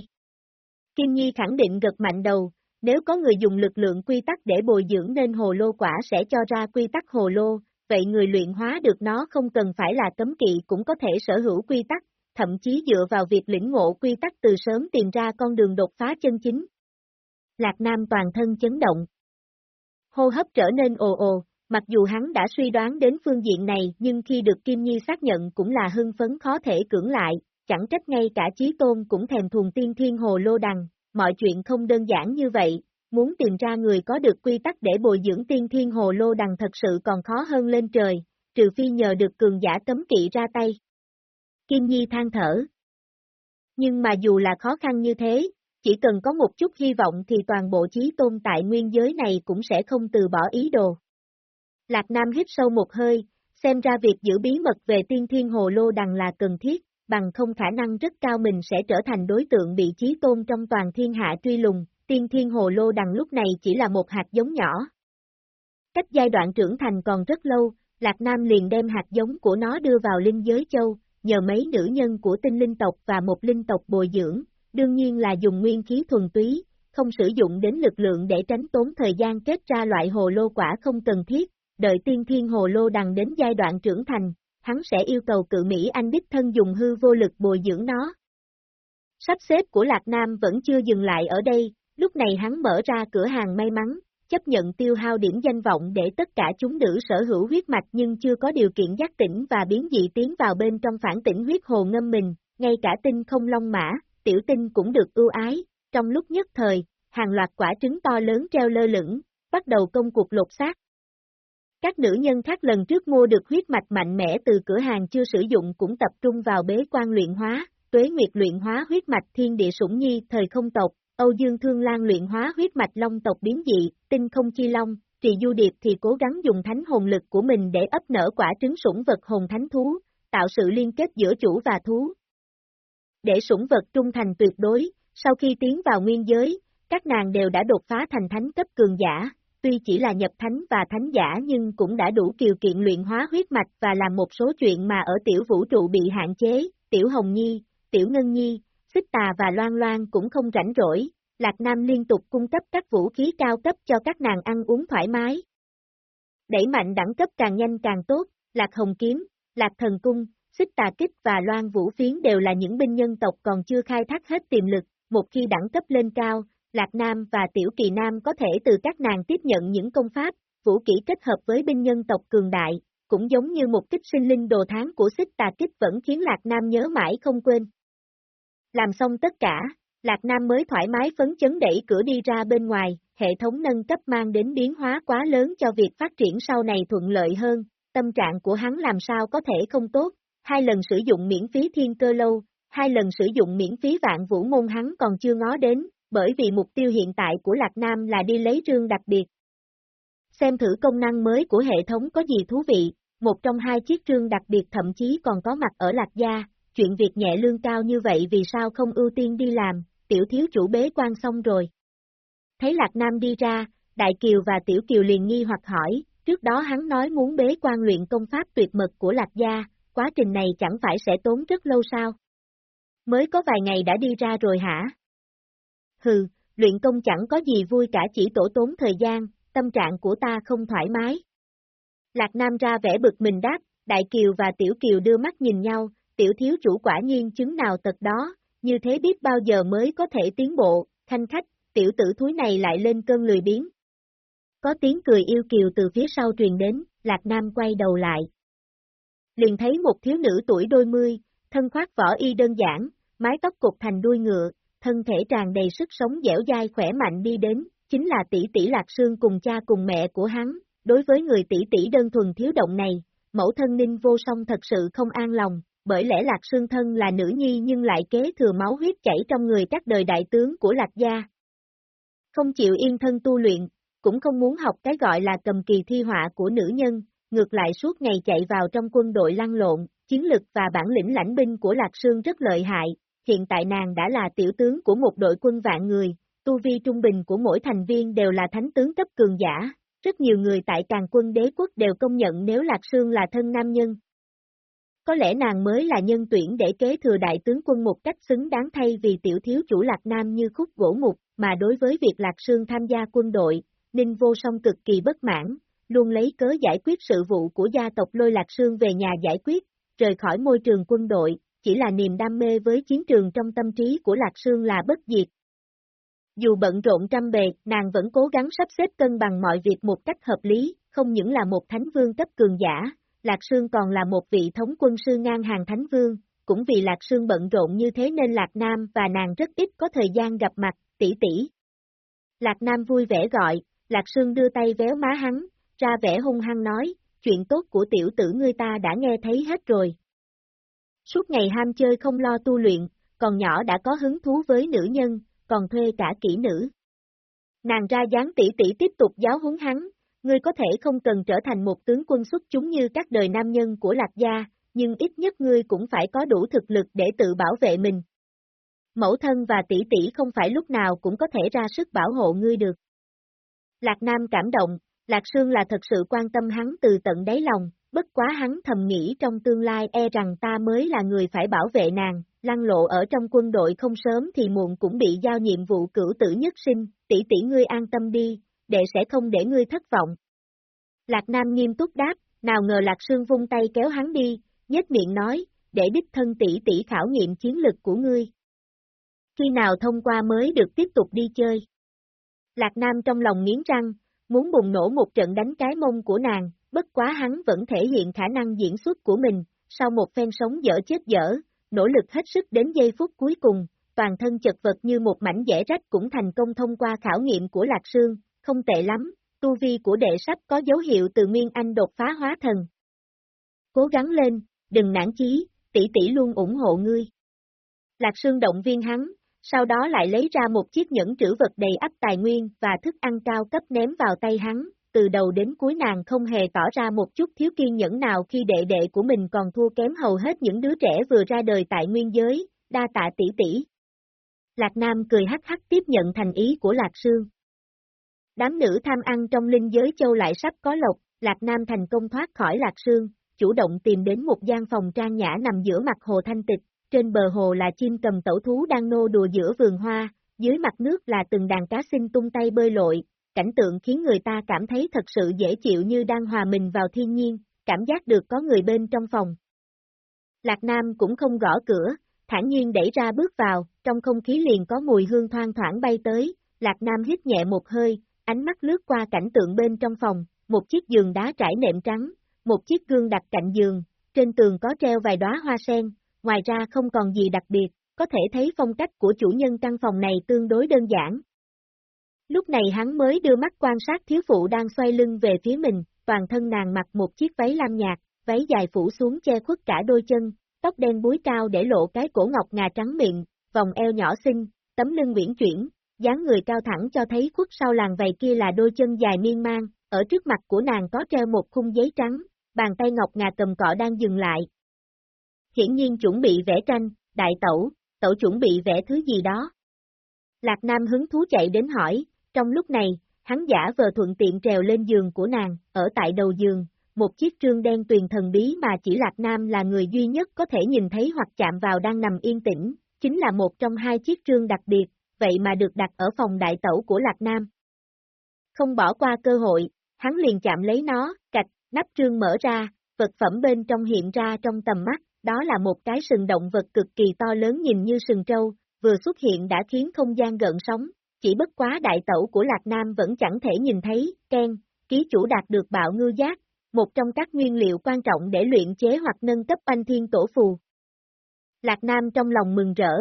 [SPEAKER 1] Kim Nhi khẳng định gật mạnh đầu, nếu có người dùng lực lượng quy tắc để bồi dưỡng nên hồ lô quả sẽ cho ra quy tắc hồ lô, vậy người luyện hóa được nó không cần phải là cấm kỵ cũng có thể sở hữu quy tắc, thậm chí dựa vào việc lĩnh ngộ quy tắc từ sớm tìm ra con đường đột phá chân chính. Lạc Nam toàn thân chấn động. Hô hấp trở nên ồ ồ, mặc dù hắn đã suy đoán đến phương diện này nhưng khi được Kim Nhi xác nhận cũng là hưng phấn khó thể cưỡng lại, chẳng trách ngay cả Chí Tôn cũng thèm thuồng tiên thiên hồ lô đằng, mọi chuyện không đơn giản như vậy, muốn tìm ra người có được quy tắc để bồi dưỡng tiên thiên hồ lô đằng thật sự còn khó hơn lên trời, trừ phi nhờ được cường giả cấm kỵ ra tay. Kim Nhi than thở. Nhưng mà dù là khó khăn như thế, chỉ cần có một chút hy vọng thì toàn bộ trí tôn tại nguyên giới này cũng sẽ không từ bỏ ý đồ. Lạc Nam hít sâu một hơi, xem ra việc giữ bí mật về tiên thiên hồ lô đằng là cần thiết, bằng không khả năng rất cao mình sẽ trở thành đối tượng bị trí tôn trong toàn thiên hạ truy lùng, tiên thiên hồ lô đằng lúc này chỉ là một hạt giống nhỏ. Cách giai đoạn trưởng thành còn rất lâu, Lạc Nam liền đem hạt giống của nó đưa vào linh giới châu, nhờ mấy nữ nhân của tinh linh tộc và một linh tộc bồi dưỡng, đương nhiên là dùng nguyên khí thuần túy, không sử dụng đến lực lượng để tránh tốn thời gian kết ra loại hồ lô quả không cần thiết, đợi tiên thiên hồ lô đằng đến giai đoạn trưởng thành, hắn sẽ yêu cầu cự Mỹ Anh đích thân dùng hư vô lực bồi dưỡng nó. Sắp xếp của Lạc Nam vẫn chưa dừng lại ở đây, lúc này hắn mở ra cửa hàng may mắn, chấp nhận tiêu hao điểm danh vọng để tất cả chúng nữ sở hữu huyết mạch nhưng chưa có điều kiện giác tỉnh và biến dị tiến vào bên trong phản tỉnh huyết hồ ngâm mình, ngay cả tinh không long mã, tiểu tinh cũng được ưu ái, trong lúc nhất thời, hàng loạt quả trứng to lớn treo lơ lửng, bắt đầu công cuộc lột xác. Các nữ nhân khác lần trước mua được huyết mạch mạnh mẽ từ cửa hàng chưa sử dụng cũng tập trung vào bế quan luyện hóa, tuế nguyệt luyện hóa huyết mạch thiên địa sủng nhi thời không tộc, Âu Dương Thương Lan luyện hóa huyết mạch long tộc biến dị, tinh không chi long, trì du điệp thì cố gắng dùng thánh hồn lực của mình để ấp nở quả trứng sủng vật hồn thánh thú, tạo sự liên kết giữa chủ và thú. Để sủng vật trung thành tuyệt đối, sau khi tiến vào nguyên giới, các nàng đều đã đột phá thành thánh cấp cường giả, tuy chỉ là nhập thánh và thánh giả nhưng cũng đã đủ kiều kiện luyện hóa huyết mạch và làm một số chuyện mà ở tiểu vũ trụ bị hạn chế, tiểu hồng nhi, tiểu ngân nhi, xích tà và loan loan cũng không rảnh rỗi, Lạc Nam liên tục cung cấp các vũ khí cao cấp cho các nàng ăn uống thoải mái. Đẩy mạnh đẳng cấp càng nhanh càng tốt, Lạc Hồng Kiếm, Lạc Thần Cung, Xích Tà Kích và Loan Vũ Phiến đều là những binh nhân tộc còn chưa khai thác hết tiềm lực, một khi đẳng cấp lên cao, Lạc Nam và Tiểu Kỳ Nam có thể từ các nàng tiếp nhận những công pháp, vũ kỹ kết hợp với binh nhân tộc cường đại, cũng giống như một kích sinh linh đồ tháng của xích tà kích vẫn khiến Lạc Nam nhớ mãi không quên. Làm xong tất cả, Lạc Nam mới thoải mái phấn chấn đẩy cửa đi ra bên ngoài, hệ thống nâng cấp mang đến biến hóa quá lớn cho việc phát triển sau này thuận lợi hơn, tâm trạng của hắn làm sao có thể không tốt, hai lần sử dụng miễn phí thiên cơ lâu, hai lần sử dụng miễn phí vạn vũ môn hắn còn chưa ngó đến, bởi vì mục tiêu hiện tại của Lạc Nam là đi lấy rương đặc biệt. Xem thử công năng mới của hệ thống có gì thú vị, một trong hai chiếc rương đặc biệt thậm chí còn có mặt ở Lạc Gia, chuyện việc nhẹ lương cao như vậy vì sao không ưu tiên đi làm, tiểu thiếu chủ bế quan xong rồi. Thấy Lạc Nam đi ra, Đại Kiều và Tiểu Kiều liền nghi hoặc hỏi, trước đó hắn nói muốn bế quan luyện công pháp tuyệt mật của Lạc Gia, quá trình này chẳng phải sẽ tốn rất lâu sao? Mới có vài ngày đã đi ra rồi hả? Hừ, luyện công chẳng có gì vui cả chỉ tổ tốn thời gian, tâm trạng của ta không thoải mái. Lạc Nam ra vẻ bực mình đáp, Đại Kiều và Tiểu Kiều đưa mắt nhìn nhau, tiểu thiếu chủ quả nhiên chứng nào tật đó, như thế biết bao giờ mới có thể tiến bộ, thanh khách, tiểu tử thúi này lại lên cơn lười biếng. Có tiếng cười yêu kiều từ phía sau truyền đến, Lạc Nam quay đầu lại. Liền thấy một thiếu nữ tuổi đôi mươi, thân khoác vỏ y đơn giản, mái tóc cục thành đuôi ngựa, thân thể tràn đầy sức sống dẻo dai khỏe mạnh đi đến, chính là tỷ tỷ Lạc Sương cùng cha cùng mẹ của hắn, đối với người tỷ tỷ đơn thuần thiếu động này, mẫu thân ninh vô song thật sự không an lòng, bởi lẽ Lạc Sương thân là nữ nhi nhưng lại kế thừa máu huyết chảy trong người các đời đại tướng của Lạc Gia. Không chịu yên thân tu luyện, cũng không muốn học cái gọi là cầm kỳ thi họa của nữ nhân, ngược lại suốt ngày chạy vào trong quân đội lăn lộn, chiến lực và bản lĩnh lãnh binh của Lạc Sương rất lợi hại, hiện tại nàng đã là tiểu tướng của một đội quân vạn người, tu vi trung bình của mỗi thành viên đều là thánh tướng cấp cường giả, rất nhiều người tại càng quân đế quốc đều công nhận nếu Lạc Sương là thân nam nhân. Có lẽ nàng mới là nhân tuyển để kế thừa đại tướng quân một cách xứng đáng thay vì tiểu thiếu chủ Lạc Nam như khúc gỗ mục, mà đối với việc Lạc Sương tham gia quân đội, Ninh Vô Song cực kỳ bất mãn, luôn lấy cớ giải quyết sự vụ của gia tộc lôi Lạc Sương về nhà giải quyết, rời khỏi môi trường quân đội, chỉ là niềm đam mê với chiến trường trong tâm trí của Lạc Sương là bất diệt. Dù bận rộn trăm bề, nàng vẫn cố gắng sắp xếp cân bằng mọi việc một cách hợp lý, không những là một thánh vương cấp cường giả, Lạc Sương còn là một vị thống quân sư ngang hàng thánh vương, cũng vì Lạc Sương bận rộn như thế nên Lạc Nam và nàng rất ít có thời gian gặp mặt, tỷ tỷ. Lạc Nam vui vẻ gọi, Lạc Sương đưa tay véo má hắn, ra vẻ hung hăng nói, chuyện tốt của tiểu tử ngươi ta đã nghe thấy hết rồi, Suốt ngày ham chơi không lo tu luyện, còn nhỏ đã có hứng thú với nữ nhân, còn thuê cả kỹ nữ. Nàng ra dáng tỷ tỷ tiếp tục giáo huấn hắn, ngươi có thể không cần trở thành một tướng quân xuất chúng như các đời nam nhân của Lạc Gia, nhưng ít nhất ngươi cũng phải có đủ thực lực để tự bảo vệ mình. Mẫu thân và tỷ tỷ không phải lúc nào cũng có thể ra sức bảo hộ ngươi được. Lạc Nam cảm động, Lạc Sương là thật sự quan tâm hắn từ tận đáy lòng, bất quá hắn thầm nghĩ trong tương lai e rằng ta mới là người phải bảo vệ nàng, lăng lộ ở trong quân đội không sớm thì muộn cũng bị giao nhiệm vụ cửu tử nhất sinh, tỷ tỷ ngươi an tâm đi, đệ sẽ không để ngươi thất vọng. Lạc Nam nghiêm túc đáp, nào ngờ Lạc Sương vung tay kéo hắn đi, nhếch miệng nói, để đích thân tỷ tỷ khảo nghiệm chiến lực của ngươi. Khi nào thông qua mới được tiếp tục đi chơi? Lạc Nam trong lòng nghiến răng, muốn bùng nổ một trận đánh cái mông của nàng, bất quá hắn vẫn thể hiện khả năng diễn xuất của mình, sau một phen sống dở chết dở, nỗ lực hết sức đến giây phút cuối cùng, toàn thân chật vật như một mảnh dễ rách cũng thành công thông qua khảo nghiệm của Lạc Sương, không tệ lắm, tu vi của đệ sắp có dấu hiệu từ Nguyên Anh đột phá hóa thần. Cố gắng lên, đừng nản chí, tỷ tỷ luôn ủng hộ ngươi. Lạc Sương động viên hắn, sau đó lại lấy ra một chiếc nhẫn trữ vật đầy ắp tài nguyên và thức ăn cao cấp ném vào tay hắn, từ đầu đến cuối nàng không hề tỏ ra một chút thiếu kiên nhẫn nào khi đệ đệ của mình còn thua kém hầu hết những đứa trẻ vừa ra đời tại nguyên giới, đa tạ tỷ tỷ. Lạc Nam cười hắc hắc tiếp nhận thành ý của Lạc Sương. Đám nữ tham ăn trong linh giới châu lại sắp có lộc, Lạc Nam thành công thoát khỏi Lạc Sương, chủ động tìm đến một gian phòng trang nhã nằm giữa mặt hồ thanh tịch, trên bờ hồ là chim cầm tẩu thú đang nô đùa giữa vườn hoa, dưới mặt nước là từng đàn cá sinh tung tay bơi lội, cảnh tượng khiến người ta cảm thấy thật sự dễ chịu như đang hòa mình vào thiên nhiên, cảm giác được có người bên trong phòng. Lạc Nam cũng không gõ cửa, thản nhiên đẩy ra bước vào, trong không khí liền có mùi hương thoang thoảng bay tới, Lạc Nam hít nhẹ một hơi, ánh mắt lướt qua cảnh tượng bên trong phòng, một chiếc giường đá trải nệm trắng, một chiếc gương đặt cạnh giường, trên tường có treo vài đóa hoa sen, ngoài ra không còn gì đặc biệt, có thể thấy phong cách của chủ nhân căn phòng này tương đối đơn giản. Lúc này hắn mới đưa mắt quan sát thiếu phụ đang xoay lưng về phía mình, toàn thân nàng mặc một chiếc váy lam nhạt, váy dài phủ xuống che khuất cả đôi chân, tóc đen búi cao để lộ cái cổ ngọc ngà trắng miệng, vòng eo nhỏ xinh, tấm lưng uyển chuyển, dáng người cao thẳng cho thấy khuất sau làng vầy kia là đôi chân dài miên man, ở trước mặt của nàng có treo một khung giấy trắng, bàn tay ngọc ngà cầm cọ đang dừng lại. Hiển nhiên chuẩn bị vẽ tranh, đại tẩu, tẩu chuẩn bị vẽ thứ gì đó. Lạc Nam hứng thú chạy đến hỏi, trong lúc này, hắn giả vờ thuận tiện trèo lên giường của nàng, ở tại đầu giường, một chiếc trương đen tuyền thần bí mà chỉ Lạc Nam là người duy nhất có thể nhìn thấy hoặc chạm vào đang nằm yên tĩnh, chính là một trong hai chiếc trương đặc biệt, vậy mà được đặt ở phòng đại tẩu của Lạc Nam. Không bỏ qua cơ hội, hắn liền chạm lấy nó, cạch, nắp trương mở ra, vật phẩm bên trong hiện ra trong tầm mắt, đó là một cái sừng động vật cực kỳ to lớn nhìn như sừng trâu, vừa xuất hiện đã khiến không gian gợn sóng, chỉ bất quá đại tẩu của Lạc Nam vẫn chẳng thể nhìn thấy, Ken, ký chủ đạt được bạo ngư giác, một trong các nguyên liệu quan trọng để luyện chế hoặc nâng cấp anh thiên tổ phù. Lạc Nam trong lòng mừng rỡ,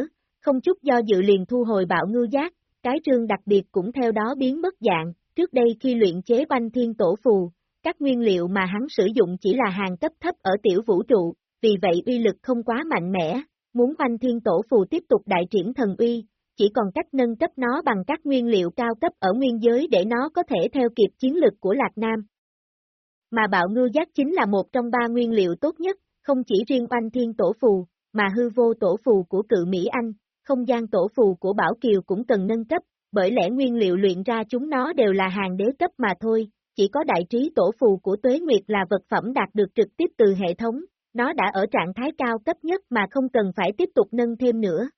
[SPEAKER 1] không chút do dự liền thu hồi bạo ngư giác, cái trương đặc biệt cũng theo đó biến mất dạng, trước đây khi luyện chế banh thiên tổ phù, các nguyên liệu mà hắn sử dụng chỉ là hàng cấp thấp ở tiểu vũ trụ, vì vậy uy lực không quá mạnh mẽ, muốn banh thiên tổ phù tiếp tục đại triển thần uy, chỉ còn cách nâng cấp nó bằng các nguyên liệu cao cấp ở nguyên giới để nó có thể theo kịp chiến lực của Lạc Nam. Mà bạo ngư giác chính là một trong ba nguyên liệu tốt nhất, không chỉ riêng oanh thiên tổ phù, mà hư vô tổ phù của cự Mỹ Anh, không gian tổ phù của Bảo Kiều cũng cần nâng cấp, bởi lẽ nguyên liệu luyện ra chúng nó đều là hàng đế cấp mà thôi, chỉ có đại trí tổ phù của Tuế Nguyệt là vật phẩm đạt được trực tiếp từ hệ thống, nó đã ở trạng thái cao cấp nhất mà không cần phải tiếp tục nâng thêm nữa.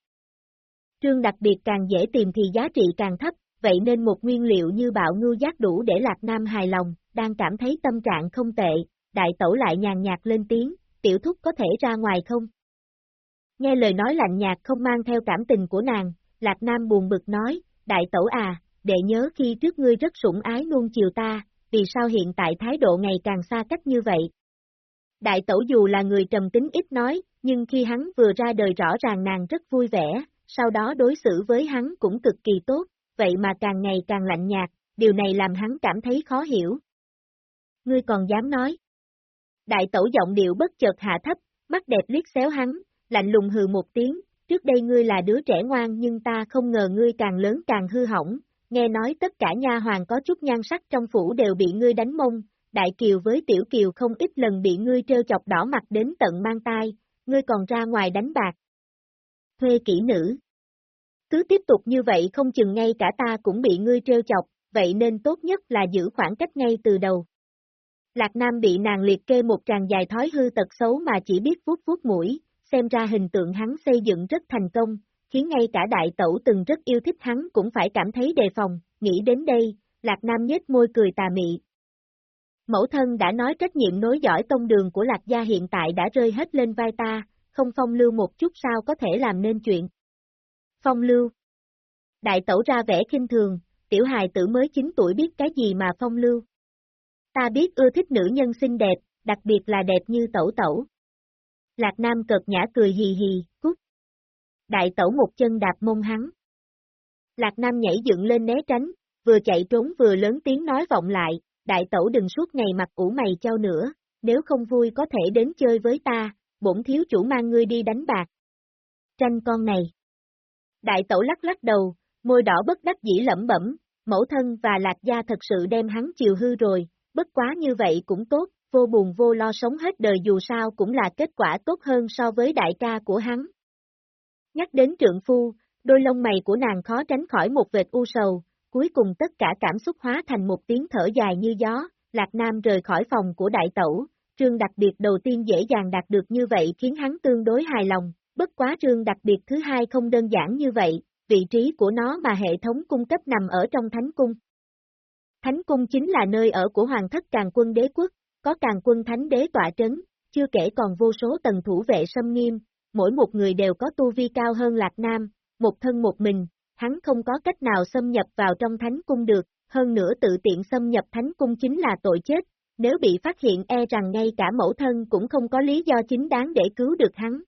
[SPEAKER 1] Trương đặc biệt càng dễ tìm thì giá trị càng thấp, vậy nên một nguyên liệu như bạo ngư giác đủ để Lạc Nam hài lòng, đang cảm thấy tâm trạng không tệ, đại tẩu lại nhàn nhạt lên tiếng, tiểu thúc có thể ra ngoài không? Nghe lời nói lạnh nhạt không mang theo cảm tình của nàng, Lạc Nam buồn bực nói, đại tẩu à, đệ nhớ khi trước ngươi rất sủng ái nuông chiều ta, vì sao hiện tại thái độ ngày càng xa cách như vậy? Đại tẩu dù là người trầm tính ít nói, nhưng khi hắn vừa ra đời rõ ràng nàng rất vui vẻ, sau đó đối xử với hắn cũng cực kỳ tốt, vậy mà càng ngày càng lạnh nhạt, điều này làm hắn cảm thấy khó hiểu. Ngươi còn dám nói? Đại tẩu giọng điệu bất chợt hạ thấp, mắt đẹp liếc xéo hắn, lạnh lùng hừ một tiếng, trước đây ngươi là đứa trẻ ngoan nhưng ta không ngờ ngươi càng lớn càng hư hỏng, nghe nói tất cả nha hoàng có chút nhan sắc trong phủ đều bị ngươi đánh mông, đại kiều với tiểu kiều không ít lần bị ngươi trêu chọc đỏ mặt đến tận mang tai, ngươi còn ra ngoài đánh bạc. Thuê kỹ nữ. Cứ tiếp tục như vậy không chừng ngay cả ta cũng bị ngươi trêu chọc, vậy nên tốt nhất là giữ khoảng cách ngay từ đầu. Lạc Nam bị nàng liệt kê một tràng dài thói hư tật xấu mà chỉ biết vuốt vuốt mũi, xem ra hình tượng hắn xây dựng rất thành công, khiến ngay cả đại tẩu từng rất yêu thích hắn cũng phải cảm thấy đề phòng, nghĩ đến đây, Lạc Nam nhếch môi cười tà mị. Mẫu thân đã nói trách nhiệm nối dõi tông đường của Lạc Gia hiện tại đã rơi hết lên vai ta, không phong lưu một chút sao có thể làm nên chuyện. Phong lưu Đại tẩu ra vẻ kinh thường, tiểu hài tử mới 9 tuổi biết cái gì mà phong lưu. Ta biết ưa thích nữ nhân xinh đẹp, đặc biệt là đẹp như tẩu tẩu. Lạc Nam cợt nhã cười hì hì, cút. Đại tẩu một chân đạp mông hắn. Lạc Nam nhảy dựng lên né tránh, vừa chạy trốn vừa lớn tiếng nói vọng lại, đại tẩu đừng suốt ngày mặt ủ mày trao nữa, nếu không vui có thể đến chơi với ta, bổn thiếu chủ mang ngươi đi đánh bạc. Tranh con này. Đại tẩu lắc lắc đầu, môi đỏ bất đắc dĩ lẩm bẩm, mẫu thân và lạc gia thật sự đem hắn chiều hư rồi, bất quá như vậy cũng tốt, vô buồn vô lo sống hết đời dù sao cũng là kết quả tốt hơn so với đại ca của hắn. Nhắc đến trượng phu, đôi lông mày của nàng khó tránh khỏi một vệt u sầu, cuối cùng tất cả cảm xúc hóa thành một tiếng thở dài như gió, Lạc Nam rời khỏi phòng của đại tẩu, trương đặc biệt đầu tiên dễ dàng đạt được như vậy khiến hắn tương đối hài lòng, bất quá trương đặc biệt thứ hai không đơn giản như vậy, vị trí của nó mà hệ thống cung cấp nằm ở trong thánh cung. Thánh cung chính là nơi ở của hoàng thất càng quân đế quốc, có càng quân thánh đế tọa trấn, chưa kể còn vô số tầng thủ vệ xâm nghiêm, mỗi một người đều có tu vi cao hơn Lạc Nam, một thân một mình, hắn không có cách nào xâm nhập vào trong thánh cung được, hơn nữa tự tiện xâm nhập thánh cung chính là tội chết, nếu bị phát hiện e rằng ngay cả mẫu thân cũng không có lý do chính đáng để cứu được hắn.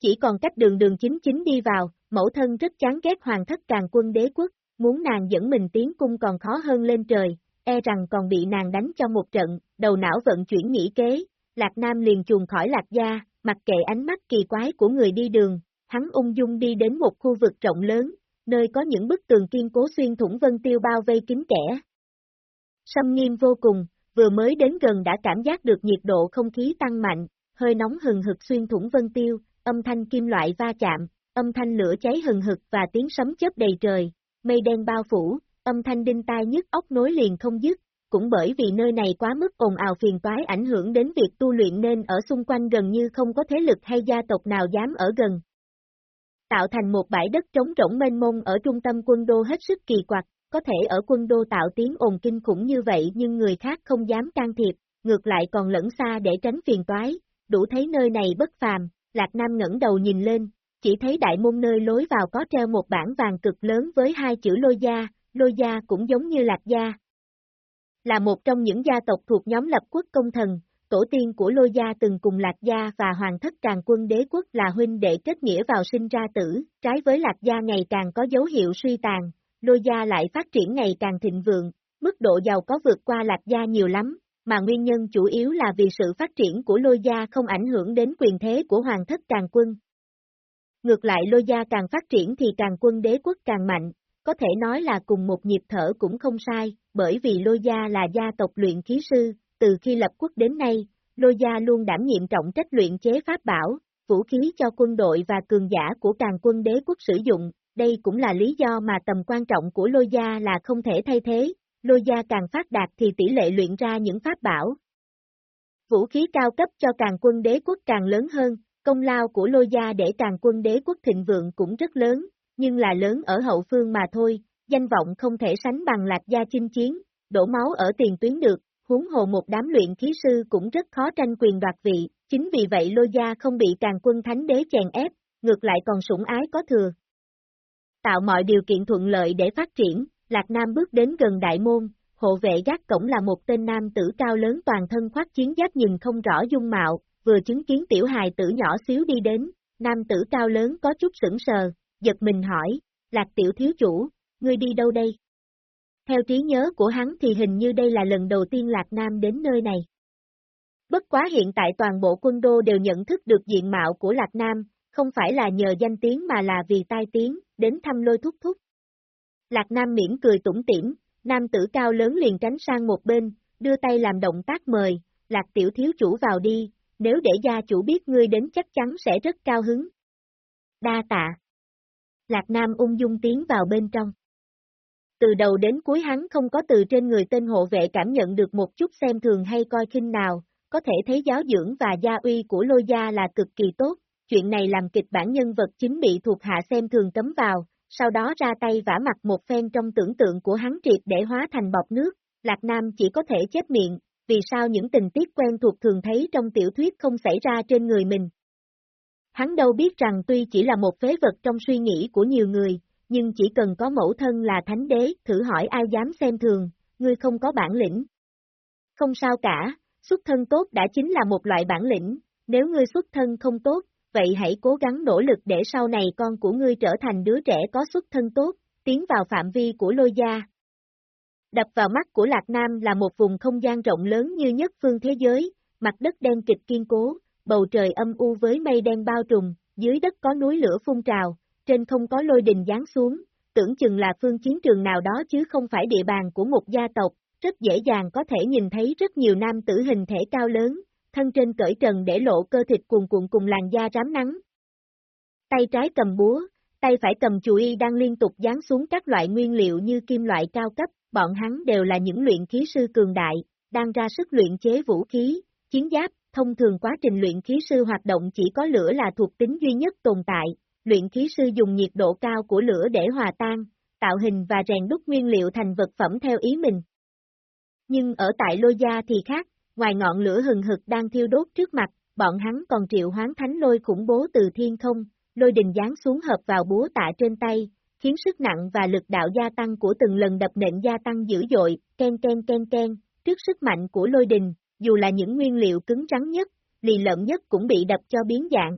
[SPEAKER 1] Chỉ còn cách đường đường chính chính đi vào, mẫu thân rất chán ghét hoàng thất càng quân đế quốc, muốn nàng dẫn mình tiến cung còn khó hơn lên trời, e rằng còn bị nàng đánh cho một trận, đầu não vận chuyển nghĩ kế, Lạc Nam liền chuồn khỏi Lạc Gia, mặc kệ ánh mắt kỳ quái của người đi đường, hắn ung dung đi đến một khu vực rộng lớn, nơi có những bức tường kiên cố xuyên thủng vân tiêu bao vây kín kẻ. Sâm nghiêm vô cùng, vừa mới đến gần đã cảm giác được nhiệt độ không khí tăng mạnh, hơi nóng hừng hực xuyên thủng vân tiêu, âm thanh kim loại va chạm, âm thanh lửa cháy hừng hực và tiếng sấm chớp đầy trời, mây đen bao phủ, âm thanh đinh tai nhức óc nối liền không dứt, cũng bởi vì nơi này quá mức ồn ào phiền toái ảnh hưởng đến việc tu luyện nên ở xung quanh gần như không có thế lực hay gia tộc nào dám ở gần. Tạo thành một bãi đất trống rỗng mênh mông ở trung tâm quân đô hết sức kỳ quặc, có thể ở quân đô tạo tiếng ồn kinh khủng như vậy nhưng người khác không dám can thiệp, ngược lại còn lẫn xa để tránh phiền toái, đủ thấy nơi này bất phàm, Lạc Nam ngẩng đầu nhìn lên, chỉ thấy đại môn nơi lối vào có treo một bảng vàng cực lớn với hai chữ lôi gia, lôi gia cũng giống như lạc gia. Là một trong những gia tộc thuộc nhóm lập quốc công thần, tổ tiên của lôi gia từng cùng lạc gia và hoàng thất càng quân đế quốc là huynh đệ kết nghĩa vào sinh ra tử, trái với lạc gia ngày càng có dấu hiệu suy tàn, lôi gia lại phát triển ngày càng thịnh vượng, mức độ giàu có vượt qua lạc gia nhiều lắm, mà nguyên nhân chủ yếu là vì sự phát triển của lôi gia không ảnh hưởng đến quyền thế của hoàng thất càng quân. Ngược lại lôi gia càng phát triển thì càng quân đế quốc càng mạnh, có thể nói là cùng một nhịp thở cũng không sai, bởi vì lôi gia là gia tộc luyện khí sư, từ khi lập quốc đến nay, lôi gia luôn đảm nhiệm trọng trách luyện chế pháp bảo, vũ khí cho quân đội và cường giả của càng quân đế quốc sử dụng, đây cũng là lý do mà tầm quan trọng của lôi gia là không thể thay thế, lôi gia càng phát đạt thì tỷ lệ luyện ra những pháp bảo. Vũ khí cao cấp cho càng quân đế quốc càng lớn hơn, công lao của lôi gia để càng quân đế quốc thịnh vượng cũng rất lớn, nhưng là lớn ở hậu phương mà thôi, danh vọng không thể sánh bằng lạc gia chinh chiến, đổ máu ở tiền tuyến được, huống hồ một đám luyện khí sư cũng rất khó tranh quyền đoạt vị, chính vì vậy lôi gia không bị càng quân thánh đế chèn ép, ngược lại còn sủng ái có thừa. Tạo mọi điều kiện thuận lợi để phát triển, Lạc Nam bước đến gần đại môn, hộ vệ gác cổng là một tên nam tử cao lớn toàn thân khoác chiến giáp nhìn không rõ dung mạo, vừa chứng kiến tiểu hài tử nhỏ xíu đi đến, nam tử cao lớn có chút sững sờ, giật mình hỏi, lạc tiểu thiếu chủ, ngươi đi đâu đây? Theo trí nhớ của hắn thì hình như đây là lần đầu tiên Lạc Nam đến nơi này. Bất quá hiện tại toàn bộ quân đô đều nhận thức được diện mạo của Lạc Nam, không phải là nhờ danh tiếng mà là vì tai tiếng, đến thăm lôi thúc thúc. Lạc Nam miễn cười tủm tỉm, nam tử cao lớn liền tránh sang một bên, đưa tay làm động tác mời, Lạc tiểu thiếu chủ vào đi, nếu để gia chủ biết ngươi đến chắc chắn sẽ rất cao hứng. Đa tạ. Lạc Nam ung dung tiến vào bên trong. Từ đầu đến cuối hắn không có từ trên người tên hộ vệ cảm nhận được một chút xem thường hay coi khinh nào, có thể thấy giáo dưỡng và gia uy của lôi gia là cực kỳ tốt, chuyện này làm kịch bản nhân vật chính bị thuộc hạ xem thường cấm vào, sau đó ra tay vả mặt một phen trong tưởng tượng của hắn triệt để hóa thành bọc nước, Lạc Nam chỉ có thể chết miệng, vì sao những tình tiết quen thuộc thường thấy trong tiểu thuyết không xảy ra trên người mình. Hắn đâu biết rằng tuy chỉ là một phế vật trong suy nghĩ của nhiều người, nhưng chỉ cần có mẫu thân là thánh đế, thử hỏi ai dám xem thường, ngươi không có bản lĩnh. Không sao cả, xuất thân tốt đã chính là một loại bản lĩnh, nếu ngươi xuất thân không tốt, vậy hãy cố gắng nỗ lực để sau này con của ngươi trở thành đứa trẻ có xuất thân tốt, tiến vào phạm vi của lôi gia. Đập vào mắt của Lạc Nam là một vùng không gian rộng lớn như nhất phương thế giới, mặt đất đen kịch kiên cố, bầu trời âm u với mây đen bao trùm, dưới đất có núi lửa phun trào, trên không có lôi đình giáng xuống, tưởng chừng là phương chiến trường nào đó chứ không phải địa bàn của một gia tộc, rất dễ dàng có thể nhìn thấy rất nhiều nam tử hình thể cao lớn, thân trên cởi trần để lộ cơ thịt cuồn cuộn cùng làn da rám nắng. Tay trái cầm búa, tay phải cầm chùy đang liên tục giáng xuống các loại nguyên liệu như kim loại cao cấp, bọn hắn đều là những luyện khí sư cường đại, đang ra sức luyện chế vũ khí, chiến giáp, thông thường quá trình luyện khí sư hoạt động chỉ có lửa là thuộc tính duy nhất tồn tại, luyện khí sư dùng nhiệt độ cao của lửa để hòa tan, tạo hình và rèn đúc nguyên liệu thành vật phẩm theo ý mình. Nhưng ở tại Lô Gia thì khác, ngoài ngọn lửa hừng hực đang thiêu đốt trước mặt, bọn hắn còn triệu hoán thánh lôi khủng bố từ thiên không, lôi đình giáng xuống hợp vào búa tạ trên tay, khiến sức nặng và lực đạo gia tăng của từng lần đập nện gia tăng dữ dội, ken ken ken ken, trước sức mạnh của lôi đình, dù là những nguyên liệu cứng rắn nhất, lì lợn nhất cũng bị đập cho biến dạng.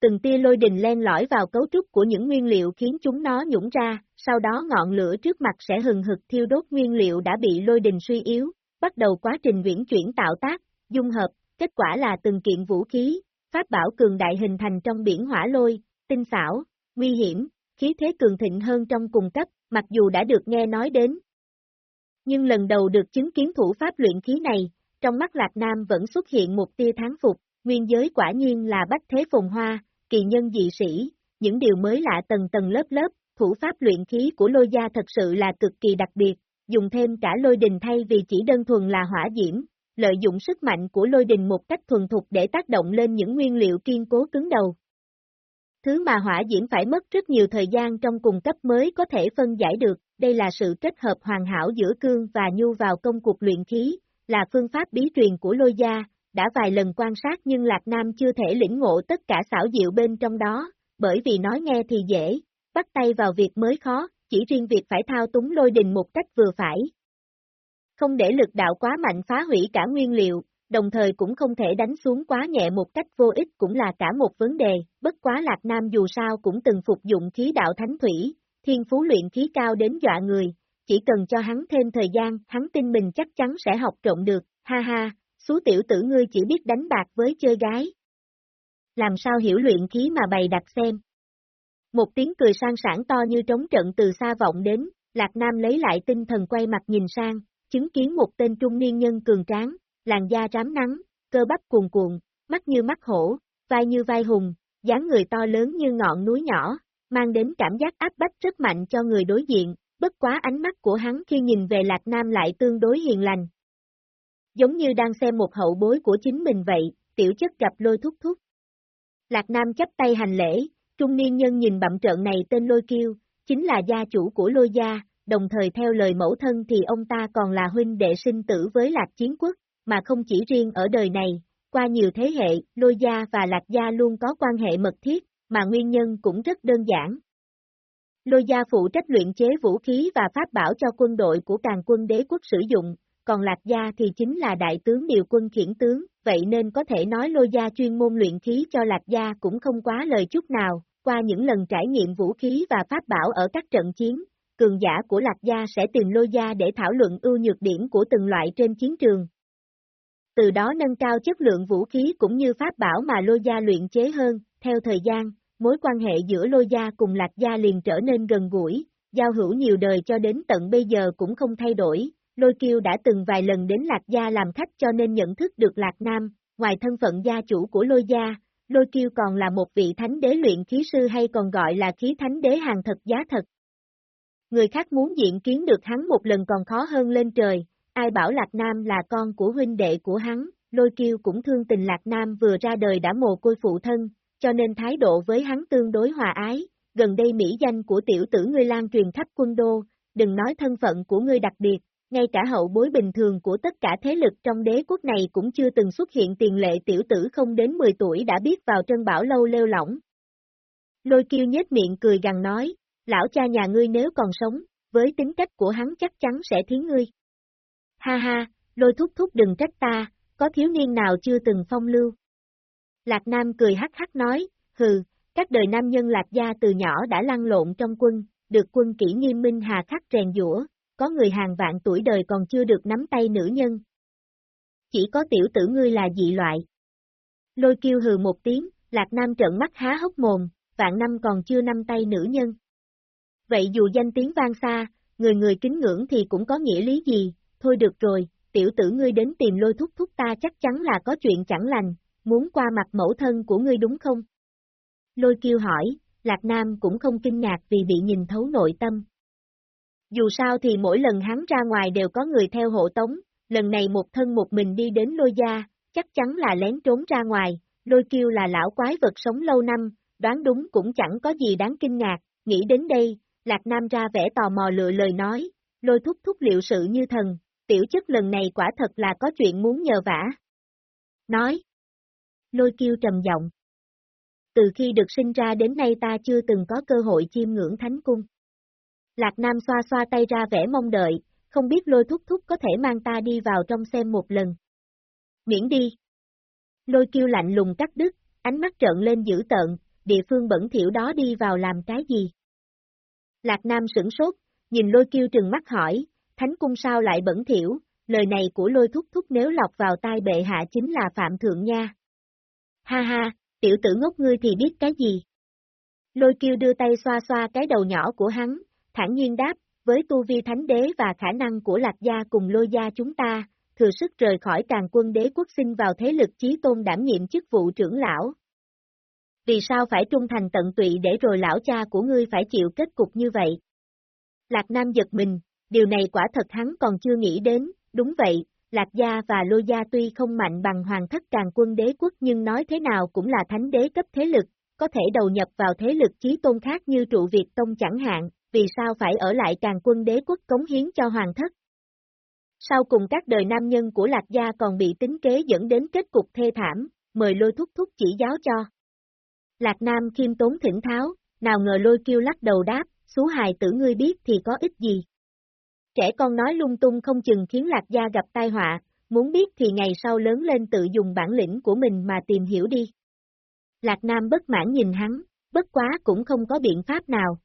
[SPEAKER 1] Từng tia lôi đình len lỏi vào cấu trúc của những nguyên liệu khiến chúng nó nhũng ra, sau đó ngọn lửa trước mặt sẽ hừng hực thiêu đốt nguyên liệu đã bị lôi đình suy yếu, bắt đầu quá trình nguyễn chuyển tạo tác, dung hợp, kết quả là từng kiện vũ khí, pháp bảo cường đại hình thành trong biển hỏa lôi, tinh xảo, nguy hiểm, khí thế cường thịnh hơn trong cùng cấp, mặc dù đã được nghe nói đến. Nhưng lần đầu được chứng kiến thủ pháp luyện khí này, trong mắt Lạc Nam vẫn xuất hiện một tia tháng phục, nguyên giới quả nhiên là bách thế phồn hoa, kỳ nhân dị sĩ, những điều mới lạ tầng tầng lớp lớp, thủ pháp luyện khí của lôi gia thật sự là cực kỳ đặc biệt, dùng thêm cả lôi đình thay vì chỉ đơn thuần là hỏa diễm, lợi dụng sức mạnh của lôi đình một cách thuần thục để tác động lên những nguyên liệu kiên cố cứng đầu. Thứ mà hỏa diễm phải mất rất nhiều thời gian trong cùng cấp mới có thể phân giải được, đây là sự kết hợp hoàn hảo giữa cương và nhu vào công cuộc luyện khí, là phương pháp bí truyền của lôi gia, đã vài lần quan sát nhưng Lạc Nam chưa thể lĩnh ngộ tất cả xảo diệu bên trong đó, bởi vì nói nghe thì dễ, bắt tay vào việc mới khó, chỉ riêng việc phải thao túng lôi đình một cách vừa phải. Không để lực đạo quá mạnh phá hủy cả nguyên liệu, đồng thời cũng không thể đánh xuống quá nhẹ một cách vô ích cũng là cả một vấn đề, bất quá Lạc Nam dù sao cũng từng phục dụng khí đạo thánh thủy, thiên phú luyện khí cao đến dọa người, chỉ cần cho hắn thêm thời gian, hắn tin mình chắc chắn sẽ học trộn được, ha ha, số tiểu tử ngươi chỉ biết đánh bạc với chơi gái. Làm sao hiểu luyện khí mà bày đặt xem. Một tiếng cười sang sảng to như trống trận từ xa vọng đến, Lạc Nam lấy lại tinh thần quay mặt nhìn sang, chứng kiến một tên trung niên nhân cường tráng, làn da rám nắng, cơ bắp cuồn cuộn, mắt như mắt hổ, vai như vai hùng, dáng người to lớn như ngọn núi nhỏ, mang đến cảm giác áp bách rất mạnh cho người đối diện, bất quá ánh mắt của hắn khi nhìn về Lạc Nam lại tương đối hiền lành. Giống như đang xem một hậu bối của chính mình vậy, tiểu chất gặp lôi thúc thúc. Lạc Nam chấp tay hành lễ, trung niên nhân nhìn bậm trợn này tên lôi kiêu, chính là gia chủ của lôi gia, đồng thời theo lời mẫu thân thì ông ta còn là huynh đệ sinh tử với Lạc Chiến Quốc, mà không chỉ riêng ở đời này, qua nhiều thế hệ, lôi gia và Lạc gia luôn có quan hệ mật thiết, mà nguyên nhân cũng rất đơn giản. Lôi gia phụ trách luyện chế vũ khí và pháp bảo cho quân đội của càng quân đế quốc sử dụng, còn Lạc gia thì chính là đại tướng điều quân khiển tướng, vậy nên có thể nói lôi gia chuyên môn luyện khí cho Lạc gia cũng không quá lời chút nào, qua những lần trải nghiệm vũ khí và pháp bảo ở các trận chiến, cường giả của Lạc gia sẽ tìm lôi gia để thảo luận ưu nhược điểm của từng loại trên chiến trường. Từ đó nâng cao chất lượng vũ khí cũng như pháp bảo mà lôi gia luyện chế hơn, theo thời gian, mối quan hệ giữa lôi gia cùng Lạc gia liền trở nên gần gũi, giao hữu nhiều đời cho đến tận bây giờ cũng không thay đổi, Lôi Kiêu đã từng vài lần đến Lạc Gia làm khách cho nên nhận thức được Lạc Nam, ngoài thân phận gia chủ của Lôi Gia, Lôi Kiêu còn là một vị thánh đế luyện khí sư hay còn gọi là khí thánh đế hàng thật giá thật. Người khác muốn diện kiến được hắn một lần còn khó hơn lên trời, ai bảo Lạc Nam là con của huynh đệ của hắn, Lôi Kiêu cũng thương tình Lạc Nam vừa ra đời đã mồ côi phụ thân, cho nên thái độ với hắn tương đối hòa ái, gần đây mỹ danh của tiểu tử ngươi lan truyền khắp quân đô, đừng nói thân phận của ngươi đặc biệt, ngay cả hậu bối bình thường của tất cả thế lực trong đế quốc này cũng chưa từng xuất hiện tiền lệ tiểu tử không đến 10 tuổi đã biết vào trân bảo lâu lêu lỏng. Lôi kiêu nhếch miệng cười gằn nói, lão cha nhà ngươi nếu còn sống, với tính cách của hắn chắc chắn sẽ thiến ngươi. Ha ha, lôi thúc thúc đừng trách ta, có thiếu niên nào chưa từng phong lưu. Lạc Nam cười hắc hắc nói, hừ, các đời nam nhân Lạc Gia từ nhỏ đã lăn lộn trong quân, được quân kỹ nghiêm minh hà khắc rèn dũa, có người hàng vạn tuổi đời còn chưa được nắm tay nữ nhân. Chỉ có tiểu tử ngươi là dị loại. Lôi kêu hừ một tiếng, Lạc Nam trợn mắt há hốc mồm, vạn năm còn chưa nắm tay nữ nhân. Vậy dù danh tiếng vang xa, người người kính ngưỡng thì cũng có nghĩa lý gì, thôi được rồi, tiểu tử ngươi đến tìm lôi thúc thúc ta chắc chắn là có chuyện chẳng lành, muốn qua mặt mẫu thân của ngươi đúng không? Lôi kêu hỏi, Lạc Nam cũng không kinh ngạc vì bị nhìn thấu nội tâm. Dù sao thì mỗi lần hắn ra ngoài đều có người theo hộ tống, lần này một thân một mình đi đến lôi gia, chắc chắn là lén trốn ra ngoài, lôi kiêu là lão quái vật sống lâu năm, đoán đúng cũng chẳng có gì đáng kinh ngạc, nghĩ đến đây, Lạc Nam ra vẻ tò mò lựa lời nói, lôi thúc thúc liệu sự như thần, tiểu chất lần này quả thật là có chuyện muốn nhờ vả. Nói. Lôi kiêu trầm giọng. Từ khi được sinh ra đến nay ta chưa từng có cơ hội chiêm ngưỡng thánh cung. Lạc Nam xoa xoa tay ra vẻ mong đợi, không biết lôi thúc thúc có thể mang ta đi vào trong xem một lần. Miễn đi. Lôi kêu lạnh lùng cắt đứt, ánh mắt trợn lên dữ tợn, địa phương bẩn thiểu đó đi vào làm cái gì? Lạc Nam sửng sốt, nhìn lôi kêu trừng mắt hỏi, thánh cung sao lại bẩn thiểu, lời này của lôi thúc thúc nếu lọc vào tai bệ hạ chính là phạm thượng nha. Ha ha, tiểu tử ngốc ngươi thì biết cái gì? Lôi kêu đưa tay xoa xoa cái đầu nhỏ của hắn, thản nhiên đáp, với tu vi thánh đế và khả năng của lạc gia cùng lôi gia chúng ta, thừa sức rời khỏi càng quân đế quốc sinh vào thế lực chí tôn đảm nhiệm chức vụ trưởng lão. Vì sao phải trung thành tận tụy để rồi lão cha của ngươi phải chịu kết cục như vậy? Lạc Nam giật mình, điều này quả thật hắn còn chưa nghĩ đến, đúng vậy, Lạc Gia và Lôi Gia tuy không mạnh bằng hoàng thất càng quân đế quốc nhưng nói thế nào cũng là thánh đế cấp thế lực, có thể đầu nhập vào thế lực chí tôn khác như trụ Việt Tông chẳng hạn, vì sao phải ở lại càng quân đế quốc cống hiến cho hoàng thất. Sau cùng các đời nam nhân của Lạc Gia còn bị tính kế dẫn đến kết cục thê thảm, mời lôi thúc thúc chỉ giáo cho. Lạc Nam khiêm tốn thỉnh tháo, nào ngờ lôi kêu lắc đầu đáp, xú hài tử ngươi biết thì có ích gì. Trẻ con nói lung tung không chừng khiến Lạc Gia gặp tai họa, muốn biết thì ngày sau lớn lên tự dùng bản lĩnh của mình mà tìm hiểu đi. Lạc Nam bất mãn nhìn hắn, bất quá cũng không có biện pháp nào,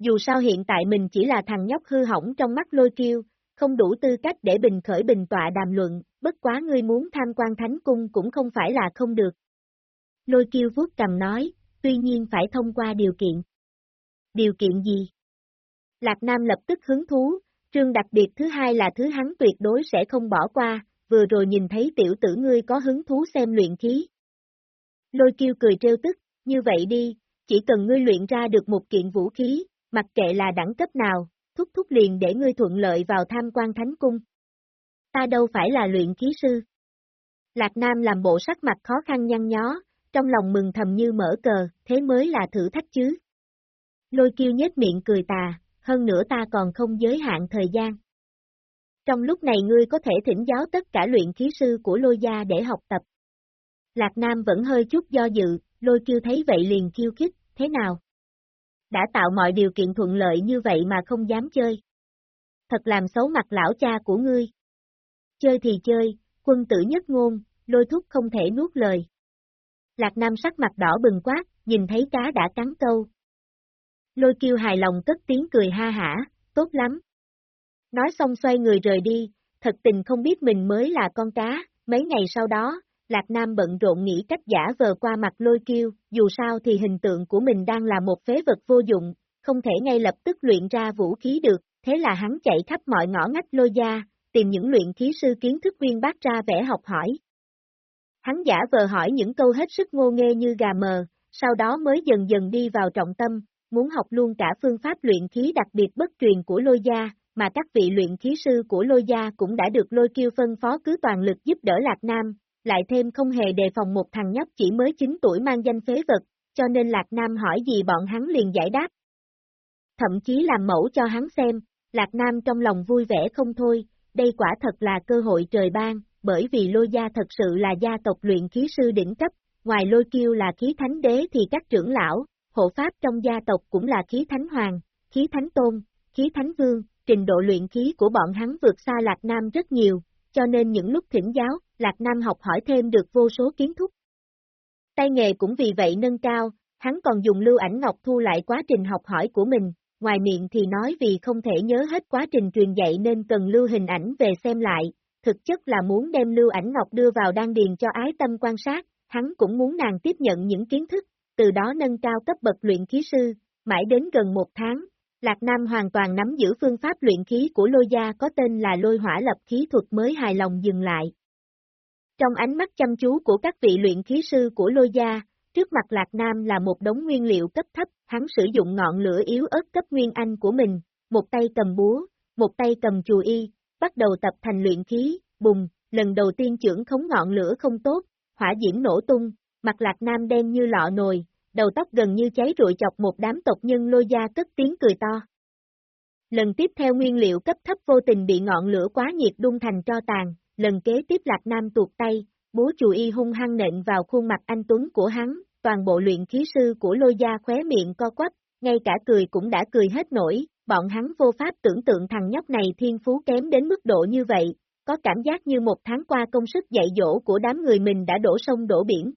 [SPEAKER 1] dù sao hiện tại mình chỉ là thằng nhóc hư hỏng trong mắt lôi kiêu, không đủ tư cách để bình khởi bình tọa đàm luận, bất quá ngươi muốn tham quan thánh cung cũng không phải là không được. Lôi kiêu vuốt cầm nói, tuy nhiên phải thông qua điều kiện. Điều kiện gì? Lạc Nam lập tức hứng thú, trương đặc biệt thứ hai là thứ hắn tuyệt đối sẽ không bỏ qua, vừa rồi nhìn thấy tiểu tử ngươi có hứng thú xem luyện khí. Lôi kiêu cười trêu tức, như vậy đi, chỉ cần ngươi luyện ra được một kiện vũ khí, mặc kệ là đẳng cấp nào, thúc thúc liền để ngươi thuận lợi vào tham quan thánh cung. Ta đâu phải là luyện khí sư. Lạc Nam làm bộ sắc mặt khó khăn nhăn nhó, trong lòng mừng thầm như mở cờ, thế mới là thử thách chứ. Lôi kiêu nhếch miệng cười tà, hơn nữa ta còn không giới hạn thời gian. Trong lúc này ngươi có thể thỉnh giáo tất cả luyện khí sư của lôi gia để học tập. Lạc Nam vẫn hơi chút do dự, lôi kiêu thấy vậy liền kiêu khích, thế nào? Đã tạo mọi điều kiện thuận lợi như vậy mà không dám chơi. Thật làm xấu mặt lão cha của ngươi. Chơi thì chơi, quân tử nhất ngôn, lôi thúc không thể nuốt lời. Lạc Nam sắc mặt đỏ bừng quát, nhìn thấy cá đã cắn câu. Lôi kiêu hài lòng cất tiếng cười ha hả, tốt lắm. Nói xong xoay người rời đi, thật tình không biết mình mới là con cá, mấy ngày sau đó, Lạc Nam bận rộn nghĩ cách giả vờ qua mặt lôi kiêu, dù sao thì hình tượng của mình đang là một phế vật vô dụng, không thể ngay lập tức luyện ra vũ khí được, thế là hắn chạy khắp mọi ngõ ngách lôi gia, tìm những luyện khí sư kiến thức viên bác ra vẽ học hỏi. Hắn giả vờ hỏi những câu hết sức ngô nghê như gà mờ, sau đó mới dần dần đi vào trọng tâm, muốn học luôn cả phương pháp luyện khí đặc biệt bất truyền của lôi gia, mà các vị luyện khí sư của lôi gia cũng đã được lôi kiêu phân phó cứ toàn lực giúp đỡ Lạc Nam, lại thêm không hề đề phòng một thằng nhóc chỉ mới 9 tuổi mang danh phế vật, cho nên Lạc Nam hỏi gì bọn hắn liền giải đáp. Thậm chí làm mẫu cho hắn xem, Lạc Nam trong lòng vui vẻ không thôi, đây quả thật là cơ hội trời ban, bởi vì lôi gia thật sự là gia tộc luyện khí sư đỉnh cấp, ngoài lôi kiêu là khí thánh đế thì các trưởng lão, hộ pháp trong gia tộc cũng là khí thánh hoàng, khí thánh tôn, khí thánh vương, trình độ luyện khí của bọn hắn vượt xa Lạc Nam rất nhiều, cho nên những lúc thỉnh giáo, Lạc Nam học hỏi thêm được vô số kiến thức. Tay nghề cũng vì vậy nâng cao, hắn còn dùng lưu ảnh ngọc thu lại quá trình học hỏi của mình, ngoài miệng thì nói vì không thể nhớ hết quá trình truyền dạy nên cần lưu hình ảnh về xem lại, thực chất là muốn đem lưu ảnh ngọc đưa vào đan điền cho ái tâm quan sát, hắn cũng muốn nàng tiếp nhận những kiến thức, từ đó nâng cao cấp bậc luyện khí sư, mãi đến gần một tháng, Lạc Nam hoàn toàn nắm giữ phương pháp luyện khí của lôi gia có tên là lôi hỏa lập khí thuật mới hài lòng dừng lại. Trong ánh mắt chăm chú của các vị luyện khí sư của lôi gia, trước mặt Lạc Nam là một đống nguyên liệu cấp thấp, hắn sử dụng ngọn lửa yếu ớt cấp nguyên anh của mình, một tay cầm búa, một tay cầm chùa y, bắt đầu tập thành luyện khí, bùng, lần đầu tiên trưởng khống ngọn lửa không tốt, hỏa diễm nổ tung, mặt Lạc Nam đen như lọ nồi, đầu tóc gần như cháy rụi chọc một đám tộc nhân lôi gia cất tiếng cười to. Lần tiếp theo nguyên liệu cấp thấp vô tình bị ngọn lửa quá nhiệt đun thành cho tàn, lần kế tiếp Lạc Nam tuột tay, búa chù y hung hăng nện vào khuôn mặt anh Tuấn của hắn, toàn bộ luyện khí sư của lôi gia khóe miệng co quắp, ngay cả cười cũng đã cười hết nổi, bọn hắn vô pháp tưởng tượng thằng nhóc này thiên phú kém đến mức độ như vậy, có cảm giác như một tháng qua công sức dạy dỗ của đám người mình đã đổ sông đổ biển.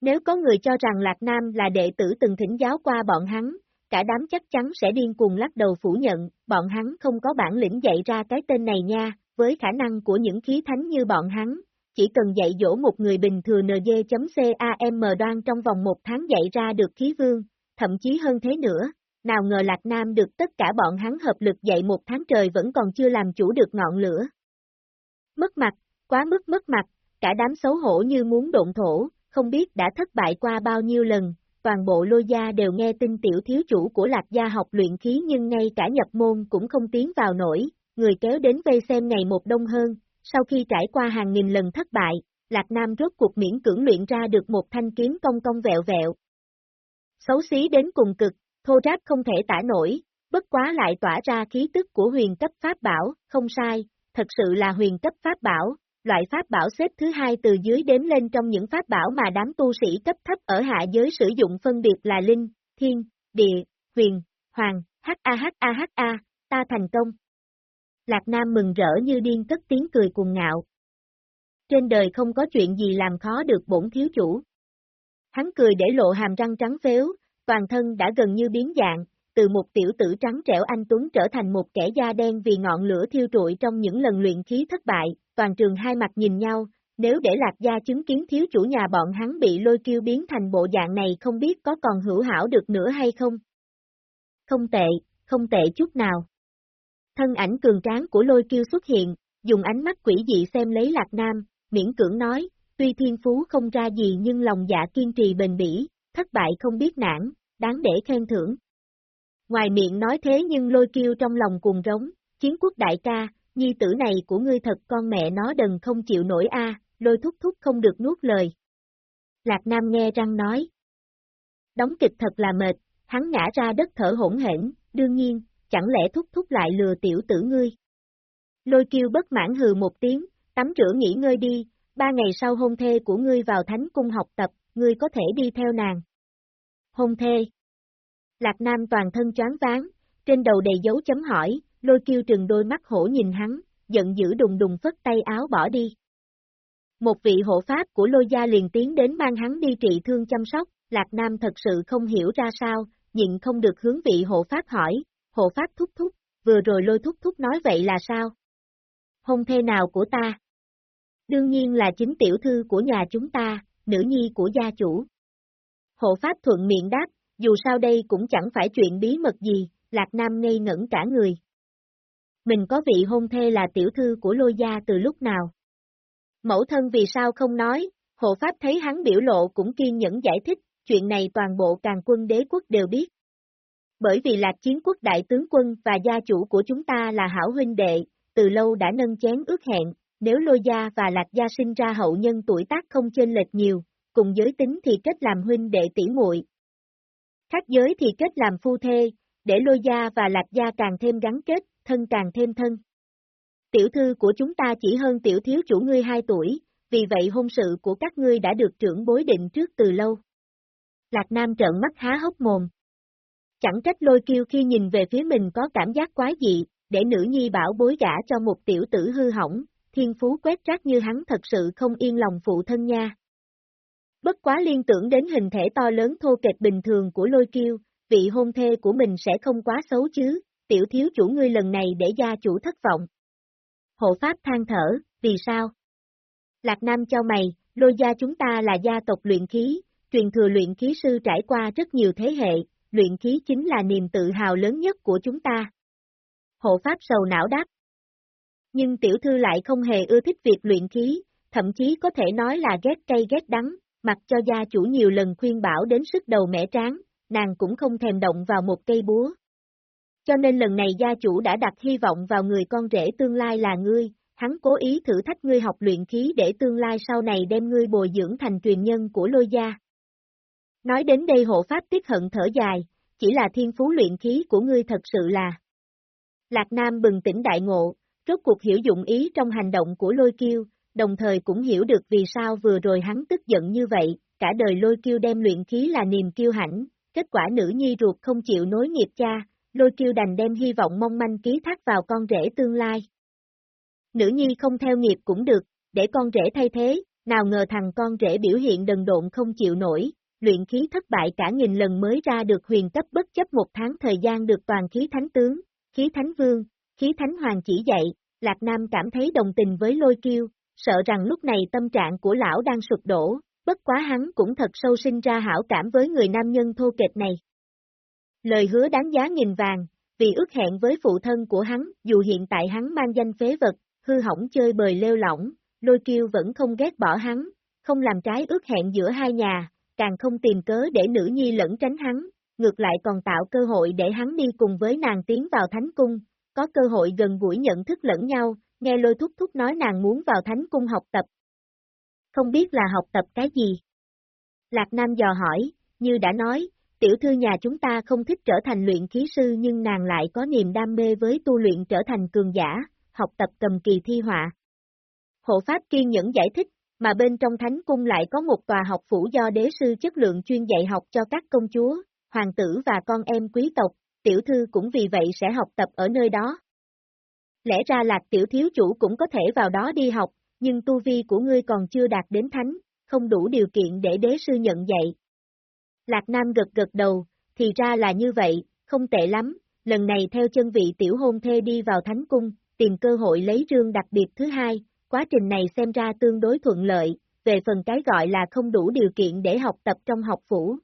[SPEAKER 1] Nếu có người cho rằng Lạc Nam là đệ tử từng thỉnh giáo qua bọn hắn, cả đám chắc chắn sẽ điên cuồng lắc đầu phủ nhận, bọn hắn không có bản lĩnh dạy ra cái tên này nha, với khả năng của những khí thánh như bọn hắn, chỉ cần dạy dỗ một người bình thường NG.CAM đoan trong vòng một tháng dạy ra được khí vương, thậm chí hơn thế nữa, nào ngờ Lạc Nam được tất cả bọn hắn hợp lực dạy một tháng trời vẫn còn chưa làm chủ được ngọn lửa. Mất mặt, quá mức mất mặt, cả đám xấu hổ như muốn độn thổ, không biết đã thất bại qua bao nhiêu lần, toàn bộ lôi gia đều nghe tin tiểu thiếu chủ của lạc gia học luyện khí nhưng ngay cả nhập môn cũng không tiến vào nổi, người kéo đến vây xem ngày một đông hơn, sau khi trải qua hàng nghìn lần thất bại, Lạc Nam rốt cuộc miễn cưỡng luyện ra được một thanh kiếm cong cong vẹo vẹo. Xấu xí đến cùng cực, thô ráp không thể tả nổi, bất quá lại tỏa ra khí tức của huyền cấp pháp bảo, không sai, thật sự là huyền cấp pháp bảo, loại pháp bảo xếp thứ hai từ dưới đếm lên trong những pháp bảo mà đám tu sĩ cấp thấp ở hạ giới sử dụng phân biệt là linh, thiên, địa, huyền, hoàng, h-a-h-a-h-a, ta thành công. Lạc Nam mừng rỡ như điên cất tiếng cười cuồng ngạo. Trên đời không có chuyện gì làm khó được bổn thiếu chủ. Hắn cười để lộ hàm răng trắng phếu, toàn thân đã gần như biến dạng, từ một tiểu tử trắng trẻo anh Tuấn trở thành một kẻ da đen vì ngọn lửa thiêu trụi trong những lần luyện khí thất bại, toàn trường hai mặt nhìn nhau, nếu để lạc gia chứng kiến thiếu chủ nhà bọn hắn bị lôi kiêu biến thành bộ dạng này không biết có còn hữu hảo được nữa hay không. Không tệ, không tệ chút nào. Thân ảnh cường tráng của lôi kiêu xuất hiện, dùng ánh mắt quỷ dị xem lấy lạc nam, miễn cưỡng nói, tuy thiên phú không ra gì nhưng lòng dạ kiên trì bền bỉ, thất bại không biết nản, đáng để khen thưởng. Ngoài miệng nói thế nhưng lôi kiêu trong lòng cuồng rống, chiến quốc đại ca, nhi tử này của ngươi thật con mẹ nó đần không chịu nổi a, lôi thúc thúc không được nuốt lời. Lạc Nam nghe răng nói. Đóng kịch thật là mệt, hắn ngã ra đất thở hỗn hển, đương nhiên, chẳng lẽ thúc thúc lại lừa tiểu tử ngươi. Lôi kiêu bất mãn hừ một tiếng, tắm rửa nghỉ ngơi đi, ba ngày sau hôn thê của ngươi vào thánh cung học tập, ngươi có thể đi theo nàng. Hôn thê. Lạc Nam toàn thân choáng váng, trên đầu đầy dấu chấm hỏi, lôi kiêu trừng đôi mắt hổ nhìn hắn, giận dữ đùng đùng phất tay áo bỏ đi. Một vị hộ pháp của lôi gia liền tiến đến mang hắn đi trị thương chăm sóc, Lạc Nam thật sự không hiểu ra sao, nhịn không được hướng vị hộ pháp hỏi, hộ pháp thúc thúc, vừa rồi lôi thúc thúc nói vậy là sao? Hôn thê nào của ta? Đương nhiên là chính tiểu thư của nhà chúng ta, nữ nhi của gia chủ. Hộ pháp thuận miệng đáp, dù sao đây cũng chẳng phải chuyện bí mật gì, Lạc Nam ngây ngẩn cả người. Mình có vị hôn thê là tiểu thư của lôi gia từ lúc nào? Mẫu thân vì sao không nói, hộ pháp thấy hắn biểu lộ cũng kiên nhẫn giải thích, chuyện này toàn bộ càng quân đế quốc đều biết. Bởi vì lạc chiến quốc đại tướng quân và gia chủ của chúng ta là hảo huynh đệ, từ lâu đã nâng chén ước hẹn, nếu lôi gia và lạc gia sinh ra hậu nhân tuổi tác không chênh lệch nhiều, cùng giới tính thì kết làm huynh đệ tỷ muội. Khác giới thì kết làm phu thê, để lôi gia và lạc gia càng thêm gắn kết, thân càng thêm thân. Tiểu thư của chúng ta chỉ hơn tiểu thiếu chủ ngươi 2 tuổi, vì vậy hôn sự của các ngươi đã được trưởng bối định trước từ lâu. Lạc Nam trợn mắt há hốc mồm. Chẳng trách lôi kiêu khi nhìn về phía mình có cảm giác quá dị, để nữ nhi bảo bối gã cho một tiểu tử hư hỏng, thiên phú quét rác như hắn thật sự không yên lòng phụ thân nha. Bất quá liên tưởng đến hình thể to lớn thô kệch bình thường của lôi kiêu, vị hôn thê của mình sẽ không quá xấu chứ, tiểu thiếu chủ ngươi lần này để gia chủ thất vọng. Hộ pháp than thở, vì sao? Lạc Nam cho mày, lôi gia chúng ta là gia tộc luyện khí, truyền thừa luyện khí sư trải qua rất nhiều thế hệ, luyện khí chính là niềm tự hào lớn nhất của chúng ta. Hộ pháp sầu não đáp. Nhưng tiểu thư lại không hề ưa thích việc luyện khí, thậm chí có thể nói là ghét cay ghét đắng, mặc cho gia chủ nhiều lần khuyên bảo đến sức đầu mẻ tráng, nàng cũng không thèm động vào một cây búa. Cho nên lần này gia chủ đã đặt hy vọng vào người con rể tương lai là ngươi, hắn cố ý thử thách ngươi học luyện khí để tương lai sau này đem ngươi bồi dưỡng thành truyền nhân của lôi gia. Nói đến đây hộ pháp tiếc hận thở dài, chỉ là thiên phú luyện khí của ngươi thật sự là. Lạc Nam bừng tỉnh đại ngộ, rốt cuộc hiểu dụng ý trong hành động của lôi kiêu, đồng thời cũng hiểu được vì sao vừa rồi hắn tức giận như vậy, cả đời lôi kiêu đem luyện khí là niềm kiêu hãnh, kết quả nữ nhi ruột không chịu nối nghiệp cha, lôi kiêu đành đem hy vọng mong manh ký thác vào con rể tương lai. Nữ nhi không theo nghiệp cũng được, để con rể thay thế, nào ngờ thằng con rể biểu hiện đần độn không chịu nổi, luyện khí thất bại cả nghìn lần mới ra được huyền cấp bất chấp một tháng thời gian được toàn khí thánh tướng, khí thánh vương, khí thánh hoàng chỉ dạy, Lạc Nam cảm thấy đồng tình với lôi kiêu, sợ rằng lúc này tâm trạng của lão đang sụp đổ, bất quá hắn cũng thật sâu sinh ra hảo cảm với người nam nhân thô kệch này. Lời hứa đáng giá nghìn vàng, vì ước hẹn với phụ thân của hắn, dù hiện tại hắn mang danh phế vật, hư hỏng chơi bời lêu lỏng, lôi kiêu vẫn không ghét bỏ hắn, không làm trái ước hẹn giữa hai nhà, càng không tìm cớ để nữ nhi lẫn tránh hắn, ngược lại còn tạo cơ hội để hắn đi cùng với nàng tiến vào thánh cung, có cơ hội gần gũi nhận thức lẫn nhau, nghe lôi thúc thúc nói nàng muốn vào thánh cung học tập. Không biết là học tập cái gì? Lạc Nam dò hỏi, như đã nói, tiểu thư nhà chúng ta không thích trở thành luyện khí sư nhưng nàng lại có niềm đam mê với tu luyện trở thành cường giả, học tập cầm kỳ thi họa. Hộ Pháp kiên nhẫn giải thích, mà bên trong thánh cung lại có một tòa học phủ do đế sư chất lượng chuyên dạy học cho các công chúa, hoàng tử và con em quý tộc, tiểu thư cũng vì vậy sẽ học tập ở nơi đó. Lẽ ra lạc tiểu thiếu chủ cũng có thể vào đó đi học, nhưng tu vi của ngươi còn chưa đạt đến thánh, không đủ điều kiện để đế sư nhận dạy. Lạc Nam gật gật đầu, thì ra là như vậy, không tệ lắm, lần này theo chân vị tiểu hôn thê đi vào thánh cung, tìm cơ hội lấy rương đặc biệt thứ hai, quá trình này xem ra tương đối thuận lợi, về phần cái gọi là không đủ điều kiện để học tập trong học phủ.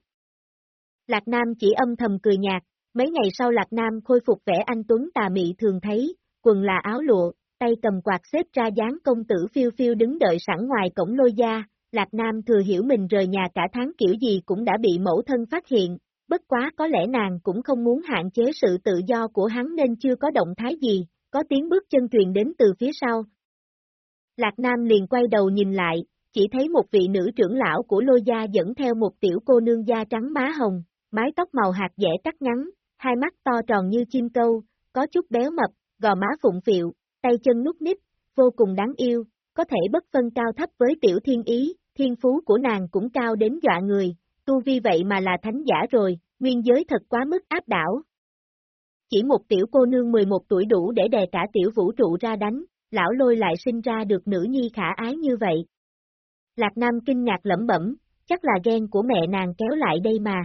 [SPEAKER 1] Lạc Nam chỉ âm thầm cười nhạt, mấy ngày sau Lạc Nam khôi phục vẻ anh Tuấn tà mị thường thấy, quần là áo lụa, tay cầm quạt xếp ra dáng công tử phiêu phiêu đứng đợi sẵn ngoài cổng lôi gia, Lạc Nam thừa hiểu mình rời nhà cả tháng kiểu gì cũng đã bị mẫu thân phát hiện, bất quá có lẽ nàng cũng không muốn hạn chế sự tự do của hắn nên chưa có động thái gì, có tiếng bước chân truyền đến từ phía sau. Lạc Nam liền quay đầu nhìn lại, chỉ thấy một vị nữ trưởng lão của lôi gia dẫn theo một tiểu cô nương da trắng má hồng, mái tóc màu hạt dẻ cắt ngắn, hai mắt to tròn như chim câu, có chút béo mập, gò má phụng phịu, tay chân nút nít, vô cùng đáng yêu, có thể bất phân cao thấp với tiểu thiên ý, thiên phú của nàng cũng cao đến dọa người, tu vi vậy mà là thánh giả rồi, nguyên giới thật quá mức áp đảo. Chỉ một tiểu cô nương 11 tuổi đủ để đè cả tiểu vũ trụ ra đánh, lão lôi lại sinh ra được nữ nhi khả ái như vậy. Lạc Nam kinh ngạc lẩm bẩm, chắc là ghen của mẹ nàng kéo lại đây mà.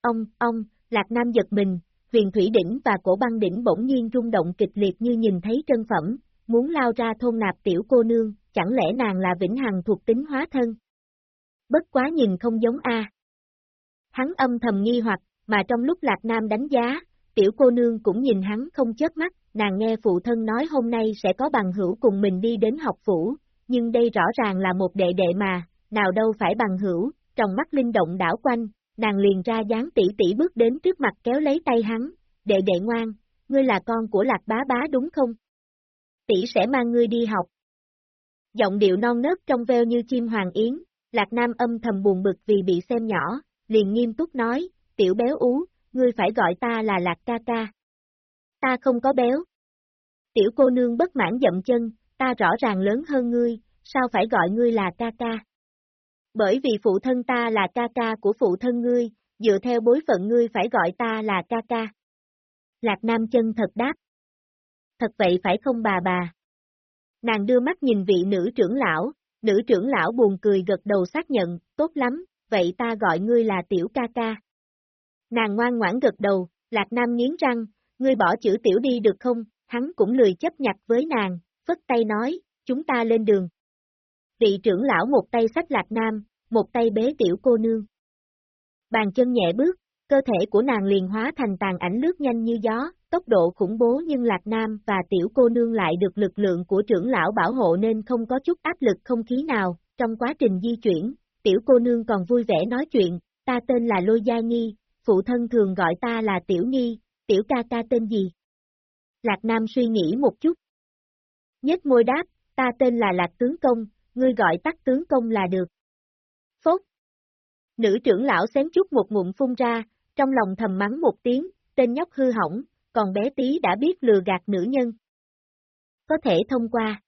[SPEAKER 1] Ông, ông, Lạc Nam giật mình, huyền thủy đỉnh và cổ băng đỉnh bỗng nhiên rung động kịch liệt như nhìn thấy trân phẩm, muốn lao ra thôn nạp tiểu cô nương, chẳng lẽ nàng là vĩnh hằng thuộc tính hóa thân? Bất quá nhìn không giống A. Hắn âm thầm nghi hoặc, mà trong lúc Lạc Nam đánh giá, tiểu cô nương cũng nhìn hắn không chớp mắt, nàng nghe phụ thân nói hôm nay sẽ có bằng hữu cùng mình đi đến học phủ, nhưng đây rõ ràng là một đệ đệ mà, nào đâu phải bằng hữu, trong mắt linh động đảo quanh, nàng liền ra dáng tỷ tỷ bước đến trước mặt kéo lấy tay hắn, đệ đệ ngoan, ngươi là con của lạc bá bá đúng không? Tỷ sẽ mang ngươi đi học. Giọng điệu non nớt trong veo như chim hoàng yến, lạc nam âm thầm buồn bực vì bị xem nhỏ, liền nghiêm túc nói, tiểu béo ú, ngươi phải gọi ta là lạc ca ca. Ta không có béo. Tiểu cô nương bất mãn dậm chân, ta rõ ràng lớn hơn ngươi, sao phải gọi ngươi là ca ca? Bởi vì phụ thân ta là ca ca của phụ thân ngươi, dựa theo bối phận ngươi phải gọi ta là ca ca. Lạc Nam chân thật đáp. Thật vậy phải không bà bà? Nàng đưa mắt nhìn vị nữ trưởng lão, nữ trưởng lão buồn cười gật đầu xác nhận, tốt lắm, vậy ta gọi ngươi là tiểu ca ca. Nàng ngoan ngoãn gật đầu, Lạc Nam nghiến răng, ngươi bỏ chữ tiểu đi được không, hắn cũng lười chấp nhặt với nàng, phất tay nói, chúng ta lên đường. Vị trưởng lão một tay sách Lạc Nam, một tay bế tiểu cô nương. Bàn chân nhẹ bước, cơ thể của nàng liền hóa thành tàn ảnh lướt nhanh như gió, tốc độ khủng bố nhưng Lạc Nam và tiểu cô nương lại được lực lượng của trưởng lão bảo hộ nên không có chút áp lực không khí nào, trong quá trình di chuyển, tiểu cô nương còn vui vẻ nói chuyện, ta tên là Lôi Gia Nghi, phụ thân thường gọi ta là Tiểu Nghi, tiểu ca ca tên gì? Lạc Nam suy nghĩ một chút. Nhất môi đáp, ta tên là Lạc Tướng Công, ngươi gọi tắt tướng công là được. Phốt. Nữ trưởng lão xén chút một ngụm phun ra, trong lòng thầm mắng một tiếng, tên nhóc hư hỏng, còn bé tí đã biết lừa gạt nữ nhân. Có thể thông qua.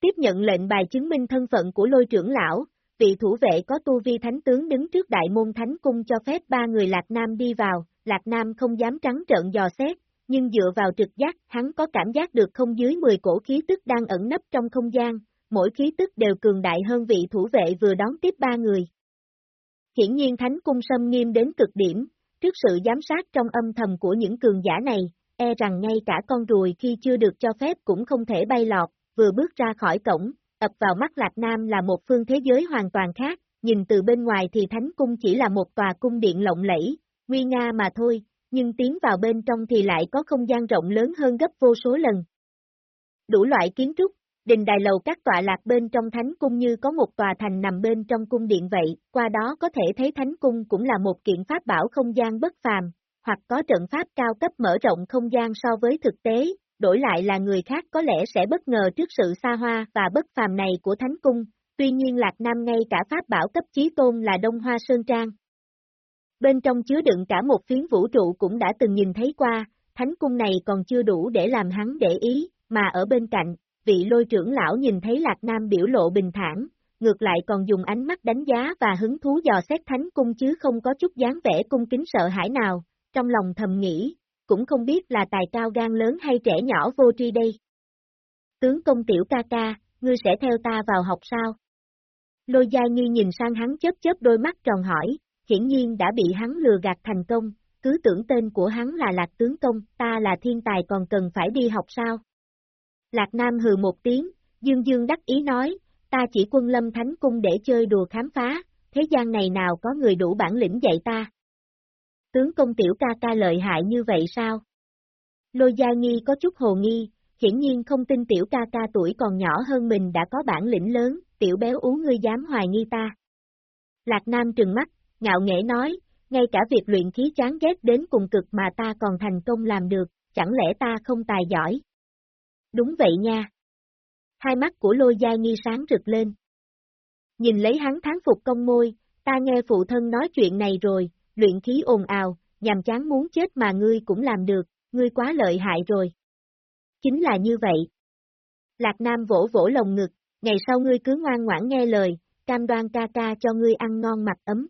[SPEAKER 1] Tiếp nhận lệnh bài chứng minh thân phận của lôi trưởng lão, vị thủ vệ có tu vi thánh tướng đứng trước đại môn thánh cung cho phép ba người Lạc Nam đi vào, Lạc Nam không dám trắng trợn dò xét, nhưng dựa vào trực giác, hắn có cảm giác được không dưới 10 cổ khí tức đang ẩn nấp trong không gian, mỗi khí tức đều cường đại hơn vị thủ vệ vừa đón tiếp ba người. Hiển nhiên thánh cung sâm nghiêm đến cực điểm, trước sự giám sát trong âm thầm của những cường giả này, e rằng ngay cả con ruồi khi chưa được cho phép cũng không thể bay lọt, vừa bước ra khỏi cổng, ập vào mắt Lạc Nam là một phương thế giới hoàn toàn khác, nhìn từ bên ngoài thì thánh cung chỉ là một tòa cung điện lộng lẫy, nguy nga mà thôi, nhưng tiến vào bên trong thì lại có không gian rộng lớn hơn gấp vô số lần. Đủ loại kiến trúc, đình đài lầu các tọa lạc bên trong thánh cung như có một tòa thành nằm bên trong cung điện vậy, qua đó có thể thấy thánh cung cũng là một kiện pháp bảo không gian bất phàm, hoặc có trận pháp cao cấp mở rộng không gian so với thực tế, đổi lại là người khác có lẽ sẽ bất ngờ trước sự xa hoa và bất phàm này của thánh cung, tuy nhiên Lạc Nam ngay cả pháp bảo cấp chí tôn là Đông Hoa Sơn Trang. Bên trong chứa đựng cả một phiến vũ trụ cũng đã từng nhìn thấy qua, thánh cung này còn chưa đủ để làm hắn để ý, mà ở bên cạnh, vị lôi trưởng lão nhìn thấy Lạc Nam biểu lộ bình thản, ngược lại còn dùng ánh mắt đánh giá và hứng thú dò xét thánh cung chứ không có chút dáng vẻ cung kính sợ hãi nào, trong lòng thầm nghĩ, cũng không biết là tài cao gan lớn hay trẻ nhỏ vô tri đây. Tướng công tiểu ca ca, ngươi sẽ theo ta vào học sao? Lôi gia nghi nhìn sang hắn chớp chớp đôi mắt tròn hỏi, hiển nhiên đã bị hắn lừa gạt thành công, cứ tưởng tên của hắn là Lạc Tướng Công, ta là thiên tài còn cần phải đi học sao? Lạc Nam hừ một tiếng, dương dương đắc ý nói, ta chỉ quân lâm thánh cung để chơi đùa khám phá, thế gian này nào có người đủ bản lĩnh dạy ta. Tướng công tiểu ca ca lợi hại như vậy sao? Lôi Gia Nghi có chút hồ nghi, hiển nhiên không tin tiểu ca ca tuổi còn nhỏ hơn mình đã có bản lĩnh lớn, tiểu béo ú ngươi dám hoài nghi ta. Lạc Nam trừng mắt, ngạo nghễ nói, ngay cả việc luyện khí chán ghét đến cùng cực mà ta còn thành công làm được, chẳng lẽ ta không tài giỏi? Đúng vậy nha. Hai mắt của lôi gia nghi sáng rực lên. Nhìn lấy hắn tháng phục công môi, ta nghe phụ thân nói chuyện này rồi, luyện khí ồn ào, nhằm chán muốn chết mà ngươi cũng làm được, ngươi quá lợi hại rồi. Chính là như vậy. Lạc Nam vỗ vỗ lồng ngực, ngày sau ngươi cứ ngoan ngoãn nghe lời, cam đoan ca ca cho ngươi ăn ngon mặc ấm.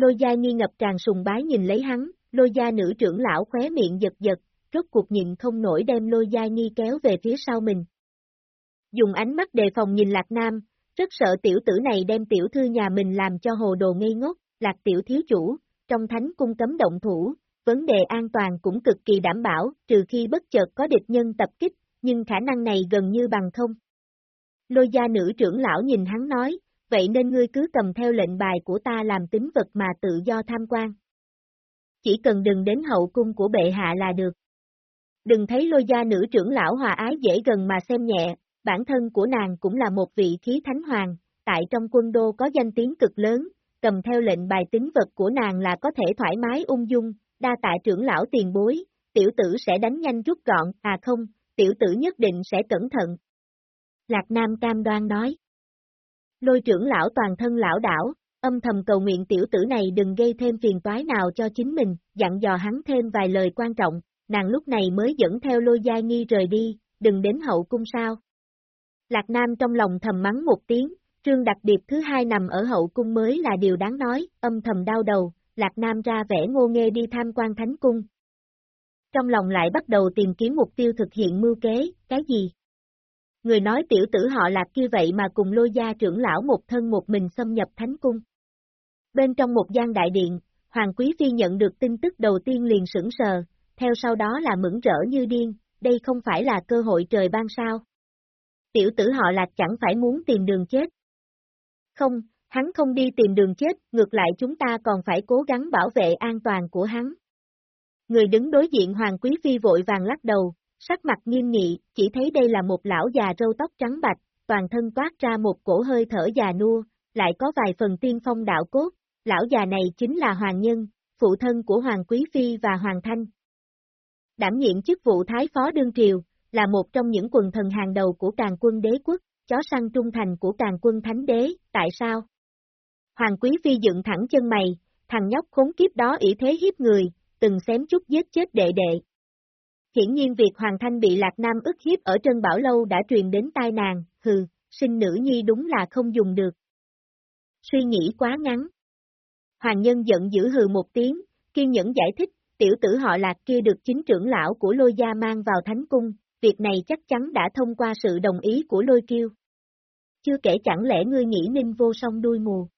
[SPEAKER 1] Lôi gia nghi ngập tràn sùng bái nhìn lấy hắn, lôi gia nữ trưởng lão khóe miệng giật giật, rốt cuộc nhịn không nổi đem lôi gia nghi kéo về phía sau mình. Dùng ánh mắt đề phòng nhìn Lạc Nam, rất sợ tiểu tử này đem tiểu thư nhà mình làm cho hồ đồ ngây ngốc, Lạc tiểu thiếu chủ, trong thánh cung cấm động thủ, vấn đề an toàn cũng cực kỳ đảm bảo, trừ khi bất chợt có địch nhân tập kích, nhưng khả năng này gần như bằng không. Lôi gia nữ trưởng lão nhìn hắn nói, vậy nên ngươi cứ cầm theo lệnh bài của ta làm tính vật mà tự do tham quan. Chỉ cần đừng đến hậu cung của bệ hạ là được. Đừng thấy lôi gia nữ trưởng lão hòa ái dễ gần mà xem nhẹ, bản thân của nàng cũng là một vị khí thánh hoàng, tại trong quân đô có danh tiếng cực lớn, cầm theo lệnh bài tính vật của nàng là có thể thoải mái ung dung, đa tạ trưởng lão tiền bối, tiểu tử sẽ đánh nhanh rút gọn, à không, tiểu tử nhất định sẽ cẩn thận. Lạc Nam cam đoan nói. Lôi trưởng lão toàn thân lão đảo, âm thầm cầu nguyện tiểu tử này đừng gây thêm phiền toái nào cho chính mình, dặn dò hắn thêm vài lời quan trọng, nàng lúc này mới dẫn theo lôi gia nghi rời đi, đừng đến hậu cung sao. Lạc Nam trong lòng thầm mắng một tiếng, trương đặc điệp thứ hai nằm ở hậu cung mới là điều đáng nói, âm thầm đau đầu, Lạc Nam ra vẻ ngô nghê đi tham quan thánh cung. Trong lòng lại bắt đầu tìm kiếm mục tiêu thực hiện mưu kế, cái gì? Người nói tiểu tử họ lạc kia vậy mà cùng lôi gia trưởng lão một thân một mình xâm nhập thánh cung. Bên trong một gian đại điện, Hoàng Quý Phi nhận được tin tức đầu tiên liền sững sờ, theo sau đó là mững rỡ như điên, đây không phải là cơ hội trời ban sao. Tiểu tử họ lạc chẳng phải muốn tìm đường chết. Không, hắn không đi tìm đường chết, ngược lại chúng ta còn phải cố gắng bảo vệ an toàn của hắn. Người đứng đối diện Hoàng Quý Phi vội vàng lắc đầu, sắc mặt nghiêm nghị, chỉ thấy đây là một lão già râu tóc trắng bạch, toàn thân toát ra một cổ hơi thở già nua, lại có vài phần tiên phong đạo cốt, lão già này chính là Hoàng Nhân, phụ thân của Hoàng Quý Phi và Hoàng Thanh. Đảm nhiệm chức vụ Thái Phó Đương Triều, là một trong những quần thần hàng đầu của càng quân đế quốc, chó săn trung thành của càng quân thánh đế, tại sao? Hoàng Quý Phi dựng thẳng chân mày, thằng nhóc khốn kiếp đó ỷ thế hiếp người, từng xém chút giết chết đệ đệ. Hiển nhiên việc Hoàng Thanh bị Lạc Nam ức hiếp ở Trân Bảo Lâu đã truyền đến tai nàng, hừ, sinh nữ nhi đúng là không dùng được. Suy nghĩ quá ngắn. Hoàng Nhân giận dữ hừ một tiếng, kiên nhẫn giải thích, tiểu tử họ Lạc kia được chính trưởng lão của Lôi Gia mang vào Thánh Cung, việc này chắc chắn đã thông qua sự đồng ý của Lôi Kiêu. Chưa kể chẳng lẽ ngươi nghĩ Ninh vô song đuôi mù.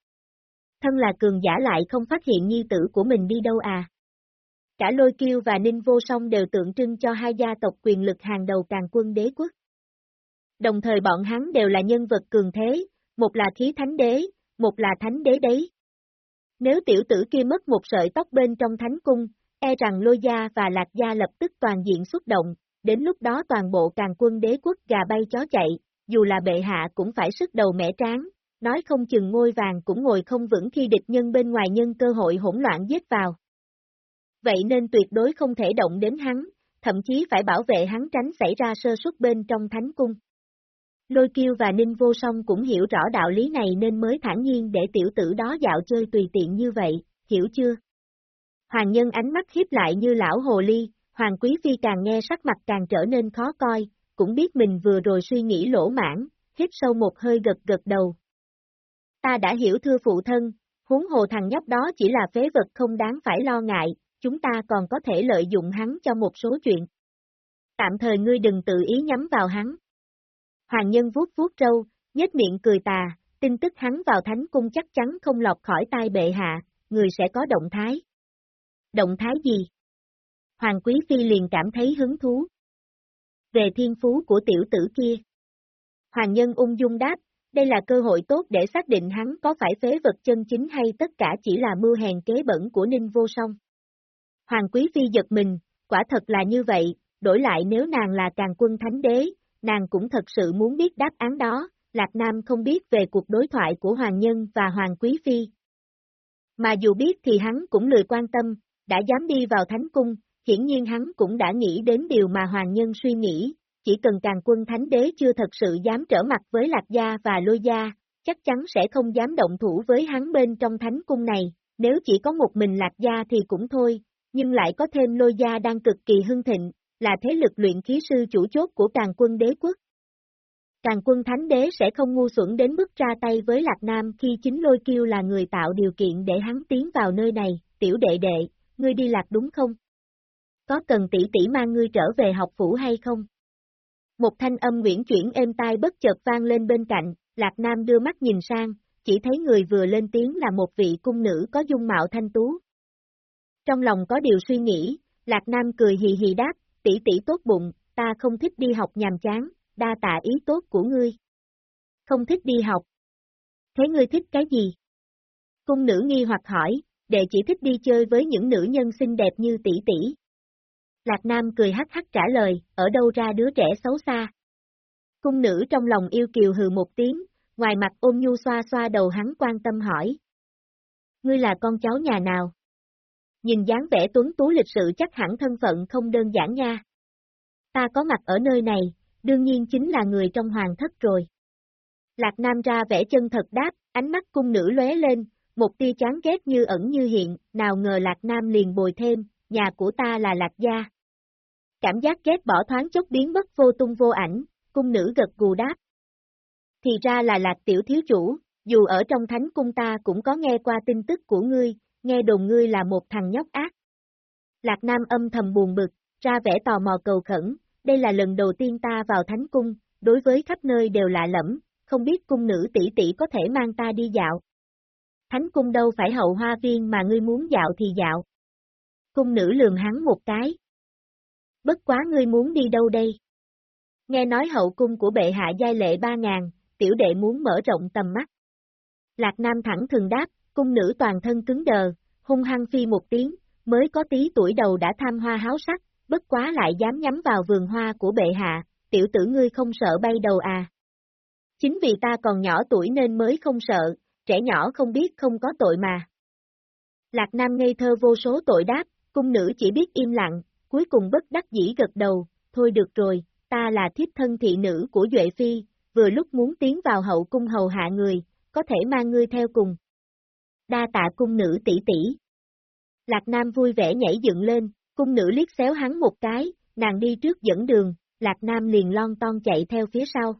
[SPEAKER 1] Thân là cường giả lại không phát hiện nhi tử của mình đi đâu à. Cả Lôi Kiêu và Ninh Vô Song đều tượng trưng cho hai gia tộc quyền lực hàng đầu càng quân đế quốc. Đồng thời bọn hắn đều là nhân vật cường thế, một là khí thánh đế, một là thánh đế đấy. Nếu tiểu tử kia mất một sợi tóc bên trong thánh cung, e rằng lôi gia và lạc gia lập tức toàn diện xuất động, đến lúc đó toàn bộ càng quân đế quốc gà bay chó chạy, dù là bệ hạ cũng phải sức đầu mẻ tráng, nói không chừng ngôi vàng cũng ngồi không vững khi địch nhân bên ngoài nhân cơ hội hỗn loạn giết vào. Vậy nên tuyệt đối không thể động đến hắn, thậm chí phải bảo vệ hắn tránh xảy ra sơ suất bên trong thánh cung. Lôi kiêu và Ninh Vô Song cũng hiểu rõ đạo lý này nên mới thản nhiên để tiểu tử đó dạo chơi tùy tiện như vậy, hiểu chưa? Hoàng nhân ánh mắt hiếp lại như lão hồ ly, Hoàng Quý Phi càng nghe sắc mặt càng trở nên khó coi, cũng biết mình vừa rồi suy nghĩ lỗ mãn, hít sâu một hơi gật gật đầu. Ta đã hiểu thưa phụ thân, huống hồ thằng nhóc đó chỉ là phế vật không đáng phải lo ngại, chúng ta còn có thể lợi dụng hắn cho một số chuyện. Tạm thời ngươi đừng tự ý nhắm vào hắn. Hoàng nhân vuốt vuốt râu, nhếch miệng cười tà, tin tức hắn vào thánh cung chắc chắn không lọt khỏi tai bệ hạ, người sẽ có động thái. Động thái gì? Hoàng Quý Phi liền cảm thấy hứng thú. Về thiên phú của tiểu tử kia. Hoàng nhân ung dung đáp, đây là cơ hội tốt để xác định hắn có phải phế vật chân chính hay tất cả chỉ là mưu hèn kế bẩn của Ninh Vô Song. Hoàng Quý Phi giật mình, quả thật là như vậy, đổi lại nếu nàng là càng quân thánh đế, nàng cũng thật sự muốn biết đáp án đó, Lạc Nam không biết về cuộc đối thoại của Hoàng Nhân và Hoàng Quý Phi. Mà dù biết thì hắn cũng lười quan tâm, đã dám đi vào thánh cung, hiển nhiên hắn cũng đã nghĩ đến điều mà Hoàng Nhân suy nghĩ, chỉ cần càng quân thánh đế chưa thật sự dám trở mặt với Lạc Gia và Lôi Gia, chắc chắn sẽ không dám động thủ với hắn bên trong thánh cung này, nếu chỉ có một mình Lạc Gia thì cũng thôi, nhưng lại có thêm lôi gia đang cực kỳ hưng thịnh, là thế lực luyện khí sư chủ chốt của càng quân đế quốc. Càng quân thánh đế sẽ không ngu xuẩn đến mức ra tay với Lạc Nam khi chính lôi kiêu là người tạo điều kiện để hắn tiến vào nơi này, tiểu đệ đệ, ngươi đi lạc đúng không? Có cần tỷ tỷ mang ngươi trở về học phủ hay không? Một thanh âm nguyễn chuyển êm tai bất chợt vang lên bên cạnh, Lạc Nam đưa mắt nhìn sang, chỉ thấy người vừa lên tiếng là một vị cung nữ có dung mạo thanh tú, trong lòng có điều suy nghĩ, Lạc Nam cười hì hì đáp, tỷ tỷ tốt bụng, ta không thích đi học nhàm chán, đa tạ ý tốt của ngươi. Không thích đi học. Thế ngươi thích cái gì? Cung nữ nghi hoặc hỏi, đệ chỉ thích đi chơi với những nữ nhân xinh đẹp như tỷ tỷ. Lạc Nam cười hắc hắc trả lời, ở đâu ra đứa trẻ xấu xa. Cung nữ trong lòng yêu kiều hừ một tiếng, ngoài mặt ôm nhu xoa xoa đầu hắn quan tâm hỏi. Ngươi là con cháu nhà nào? Nhìn dáng vẻ tuấn tú lịch sự chắc hẳn thân phận không đơn giản nha. Ta có mặt ở nơi này, đương nhiên chính là người trong hoàng thất rồi. Lạc Nam ra vẻ chân thật đáp, ánh mắt cung nữ lóe lên, một tia chán ghét như ẩn như hiện, nào ngờ Lạc Nam liền bồi thêm, nhà của ta là Lạc Gia. Cảm giác ghét bỏ thoáng chốc biến mất vô tung vô ảnh, cung nữ gật gù đáp. Thì ra là Lạc Tiểu Thiếu Chủ, dù ở trong thánh cung ta cũng có nghe qua tin tức của ngươi, nghe đồn ngươi là một thằng nhóc ác. Lạc Nam âm thầm buồn bực, ra vẻ tò mò cầu khẩn, đây là lần đầu tiên ta vào thánh cung, đối với khắp nơi đều lạ lẫm, không biết cung nữ tỷ tỷ có thể mang ta đi dạo. Thánh cung đâu phải hậu hoa viên mà ngươi muốn dạo thì dạo. Cung nữ lường hắn một cái. Bất quá ngươi muốn đi đâu đây? Nghe nói hậu cung của bệ hạ giai lệ ba ngàn, tiểu đệ muốn mở rộng tầm mắt. Lạc Nam thẳng thường đáp, cung nữ toàn thân cứng đờ, hung hăng phi một tiếng, mới có tí tuổi đầu đã tham hoa háo sắc, bất quá lại dám nhắm vào vườn hoa của bệ hạ, tiểu tử ngươi không sợ bay đầu à. Chính vì ta còn nhỏ tuổi nên mới không sợ, trẻ nhỏ không biết không có tội mà. Lạc Nam ngây thơ vô số tội đáp, cung nữ chỉ biết im lặng, cuối cùng bất đắc dĩ gật đầu, thôi được rồi, ta là thiếp thân thị nữ của Duệ Phi, vừa lúc muốn tiến vào hậu cung hầu hạ người, có thể mang ngươi theo cùng. Đa tạ cung nữ tỷ tỷ. Lạc Nam vui vẻ nhảy dựng lên, cung nữ liếc xéo hắn một cái, nàng đi trước dẫn đường, Lạc Nam liền lon ton chạy theo phía sau.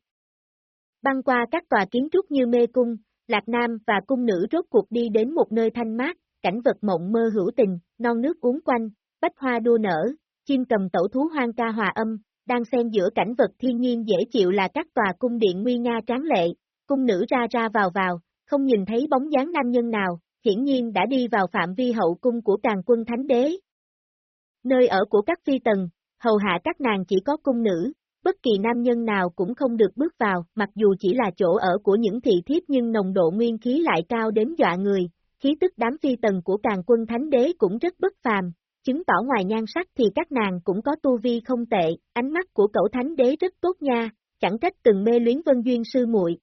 [SPEAKER 1] Băng qua các tòa kiến trúc như mê cung, Lạc Nam và cung nữ rốt cuộc đi đến một nơi thanh mát, cảnh vật mộng mơ hữu tình, non nước uống quanh, bách hoa đua nở, chim cầm tẩu thú hoang ca hòa âm, đang xen giữa cảnh vật thiên nhiên dễ chịu là các tòa cung điện nguy nga tráng lệ, cung nữ ra ra vào vào, không nhìn thấy bóng dáng nam nhân nào, hiển nhiên đã đi vào phạm vi hậu cung của càng quân thánh đế. Nơi ở của các phi tần, hầu hạ các nàng chỉ có cung nữ, bất kỳ nam nhân nào cũng không được bước vào, mặc dù chỉ là chỗ ở của những thị thiếp nhưng nồng độ nguyên khí lại cao đến dọa người, khí tức đám phi tần của càng quân thánh đế cũng rất bất phàm, chứng tỏ ngoài nhan sắc thì các nàng cũng có tu vi không tệ, ánh mắt của cậu thánh đế rất tốt nha, chẳng trách từng mê luyến vân duyên sư muội.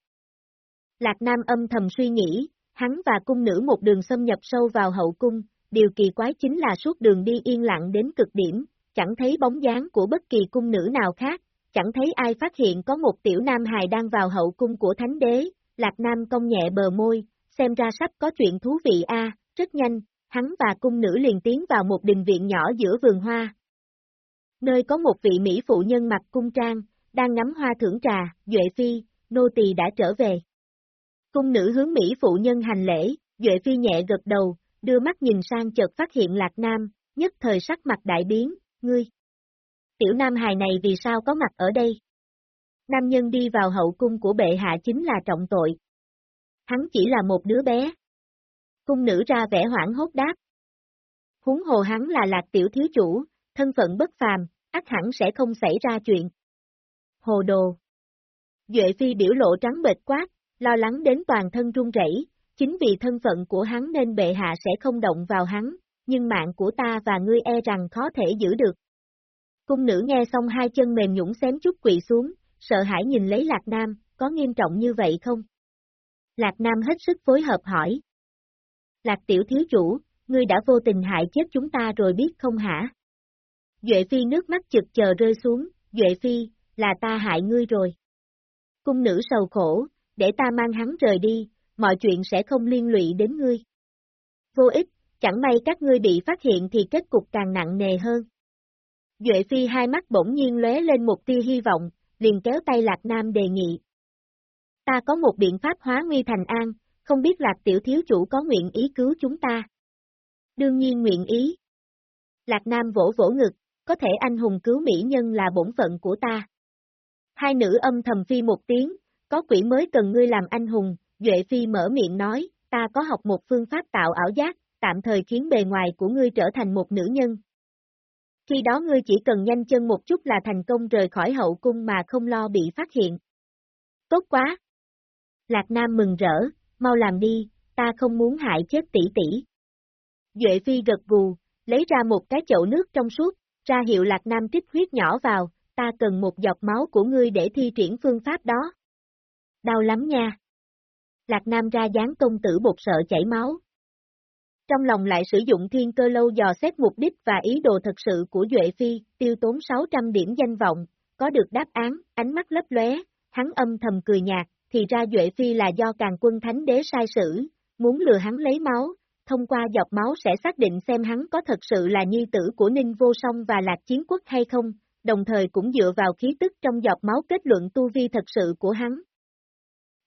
[SPEAKER 1] Lạc Nam âm thầm suy nghĩ, hắn và cung nữ một đường xâm nhập sâu vào hậu cung, điều kỳ quái chính là suốt đường đi yên lặng đến cực điểm, chẳng thấy bóng dáng của bất kỳ cung nữ nào khác, chẳng thấy ai phát hiện có một tiểu nam hài đang vào hậu cung của thánh đế, Lạc Nam công nhẹ bờ môi, xem ra sắp có chuyện thú vị a, rất nhanh, hắn và cung nữ liền tiến vào một đình viện nhỏ giữa vườn hoa. Nơi có một vị Mỹ phụ nhân mặc cung trang, đang ngắm hoa thưởng trà, Duệ Phi, nô tỳ đã trở về. Cung nữ hướng Mỹ phụ nhân hành lễ, Duệ Phi nhẹ gật đầu, đưa mắt nhìn sang chợt phát hiện Lạc Nam, nhất thời sắc mặt đại biến, ngươi. Tiểu Nam hài này vì sao có mặt ở đây? Nam nhân đi vào hậu cung của bệ hạ chính là trọng tội. Hắn chỉ là một đứa bé. Cung nữ ra vẻ hoảng hốt đáp. Huống hồ hắn là lạc tiểu thiếu chủ, thân phận bất phàm, ắt hẳn sẽ không xảy ra chuyện. Hồ đồ. Duệ phi biểu lộ trắng bệch quát, lo lắng đến toàn thân run rẩy, chính vì thân phận của hắn nên bệ hạ sẽ không động vào hắn, nhưng mạng của ta và ngươi e rằng khó thể giữ được. Cung nữ nghe xong hai chân mềm nhũng xém chút quỳ xuống, sợ hãi nhìn lấy Lạc Nam, có nghiêm trọng như vậy không? Lạc Nam hết sức phối hợp hỏi. Lạc tiểu thiếu chủ, ngươi đã vô tình hại chết chúng ta rồi biết không hả? Duệ Phi nước mắt chực chờ rơi xuống, Duệ Phi, là ta hại ngươi rồi. Cung nữ sầu khổ, để ta mang hắn rời đi, mọi chuyện sẽ không liên lụy đến ngươi. Vô ích, chẳng may các ngươi bị phát hiện thì kết cục càng nặng nề hơn. Duệ Phi hai mắt bỗng nhiên lóe lên một tia hy vọng, liền kéo tay Lạc Nam đề nghị. Ta có một biện pháp hóa nguy thành an, không biết Lạc tiểu thiếu chủ có nguyện ý cứu chúng ta. Đương nhiên nguyện ý. Lạc Nam vỗ vỗ ngực, có thể anh hùng cứu mỹ nhân là bổn phận của ta. Hai nữ âm thầm phi một tiếng, có quỷ mới cần ngươi làm anh hùng, Duệ Phi mở miệng nói, ta có học một phương pháp tạo ảo giác, tạm thời khiến bề ngoài của ngươi trở thành một nữ nhân. Khi đó ngươi chỉ cần nhanh chân một chút là thành công rời khỏi hậu cung mà không lo bị phát hiện. Tốt quá! Lạc Nam mừng rỡ, mau làm đi, ta không muốn hại chết tỷ tỷ. Duệ Phi gật gù, lấy ra một cái chậu nước trong suốt, ra hiệu Lạc Nam trích huyết nhỏ vào, ta cần một giọt máu của ngươi để thi triển phương pháp đó. Đau lắm nha. Lạc Nam ra dáng công tử bột sợ chảy máu. Trong lòng lại sử dụng thiên cơ lâu dò xét mục đích và ý đồ thật sự của Duệ Phi, tiêu tốn 600 điểm danh vọng, có được đáp án, ánh mắt lấp lóe, hắn âm thầm cười nhạt, thì ra Duệ Phi là do càng quân thánh đế sai sử, muốn lừa hắn lấy máu, thông qua dọc máu sẽ xác định xem hắn có thật sự là nhi tử của Ninh Vô Song và Lạc Chiến Quốc hay không, đồng thời cũng dựa vào khí tức trong dọc máu kết luận tu vi thật sự của hắn.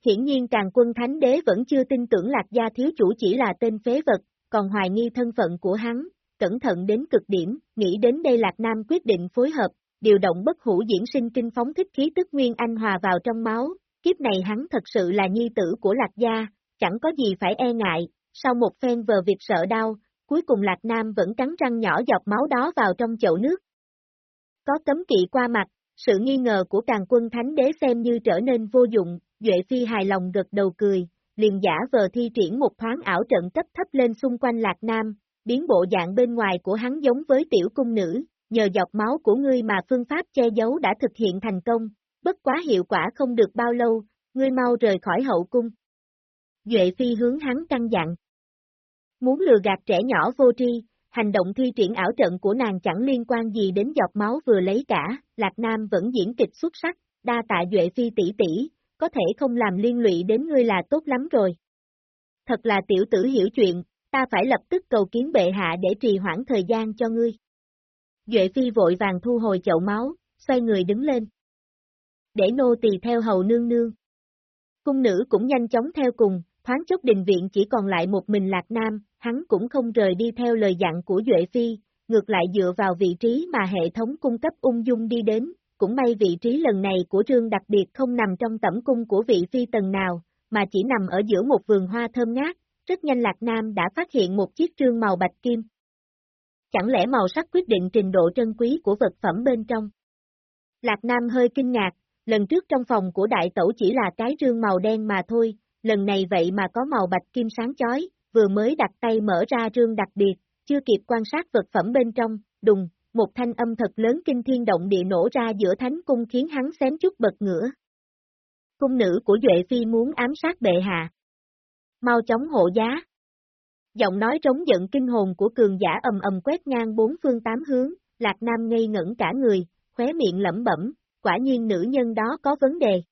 [SPEAKER 1] Hiển nhiên càng quân thánh đế vẫn chưa tin tưởng Lạc Gia thiếu chủ chỉ là tên phế vật, còn hoài nghi thân phận của hắn, cẩn thận đến cực điểm, nghĩ đến đây Lạc Nam quyết định phối hợp, điều động bất hủ diễn sinh kinh phóng thích khí tức Nguyên Anh hòa vào trong máu, kiếp này hắn thật sự là nhi tử của Lạc Gia, chẳng có gì phải e ngại, sau một phen vờ việc sợ đau, cuối cùng Lạc Nam vẫn cắn răng nhỏ dọc máu đó vào trong chậu nước. Có cấm kỵ qua mặt, sự nghi ngờ của càng quân thánh đế xem như trở nên vô dụng, Duệ Phi hài lòng gật đầu cười, liền giả vờ thi triển một thoáng ảo trận cấp thấp lên xung quanh Lạc Nam, biến bộ dạng bên ngoài của hắn giống với tiểu cung nữ, nhờ dọc máu của ngươi mà phương pháp che giấu đã thực hiện thành công, bất quá hiệu quả không được bao lâu, ngươi mau rời khỏi hậu cung. Duệ Phi hướng hắn căng dặn. Muốn lừa gạt trẻ nhỏ vô tri, hành động thi triển ảo trận của nàng chẳng liên quan gì đến giọt máu vừa lấy cả, Lạc Nam vẫn diễn kịch xuất sắc, đa tạ Duệ Phi tỷ tỷ, có thể không làm liên lụy đến ngươi là tốt lắm rồi. Thật là tiểu tử hiểu chuyện, ta phải lập tức cầu kiến bệ hạ để trì hoãn thời gian cho ngươi. Duệ Phi vội vàng thu hồi chậu máu, xoay người đứng lên. Để nô tỳ theo hầu nương nương. Cung nữ cũng nhanh chóng theo cùng, thoáng chốc đình viện chỉ còn lại một mình Lạc Nam, hắn cũng không rời đi theo lời dặn của Duệ Phi, ngược lại dựa vào vị trí mà hệ thống cung cấp ung dung đi đến, cũng may vị trí lần này của trương đặc biệt không nằm trong tẩm cung của vị phi tầng nào, mà chỉ nằm ở giữa một vườn hoa thơm ngát, rất nhanh Lạc Nam đã phát hiện một chiếc trương màu bạch kim. Chẳng lẽ màu sắc quyết định trình độ trân quý của vật phẩm bên trong? Lạc Nam hơi kinh ngạc, lần trước trong phòng của đại tẩu chỉ là cái trương màu đen mà thôi, lần này vậy mà có màu bạch kim sáng chói, vừa mới đặt tay mở ra trương đặc biệt, chưa kịp quan sát vật phẩm bên trong, đùng, một thanh âm thật lớn kinh thiên động địa nổ ra giữa thánh cung khiến hắn xém chút bật ngửa. Cung nữ của Duệ Phi muốn ám sát bệ hạ. Mau chóng hộ giá. Giọng nói trống giận kinh hồn của cường giả ầm ầm quét ngang bốn phương tám hướng, Lạc Nam ngây ngẩn cả người, khóe miệng lẩm bẩm, quả nhiên nữ nhân đó có vấn đề.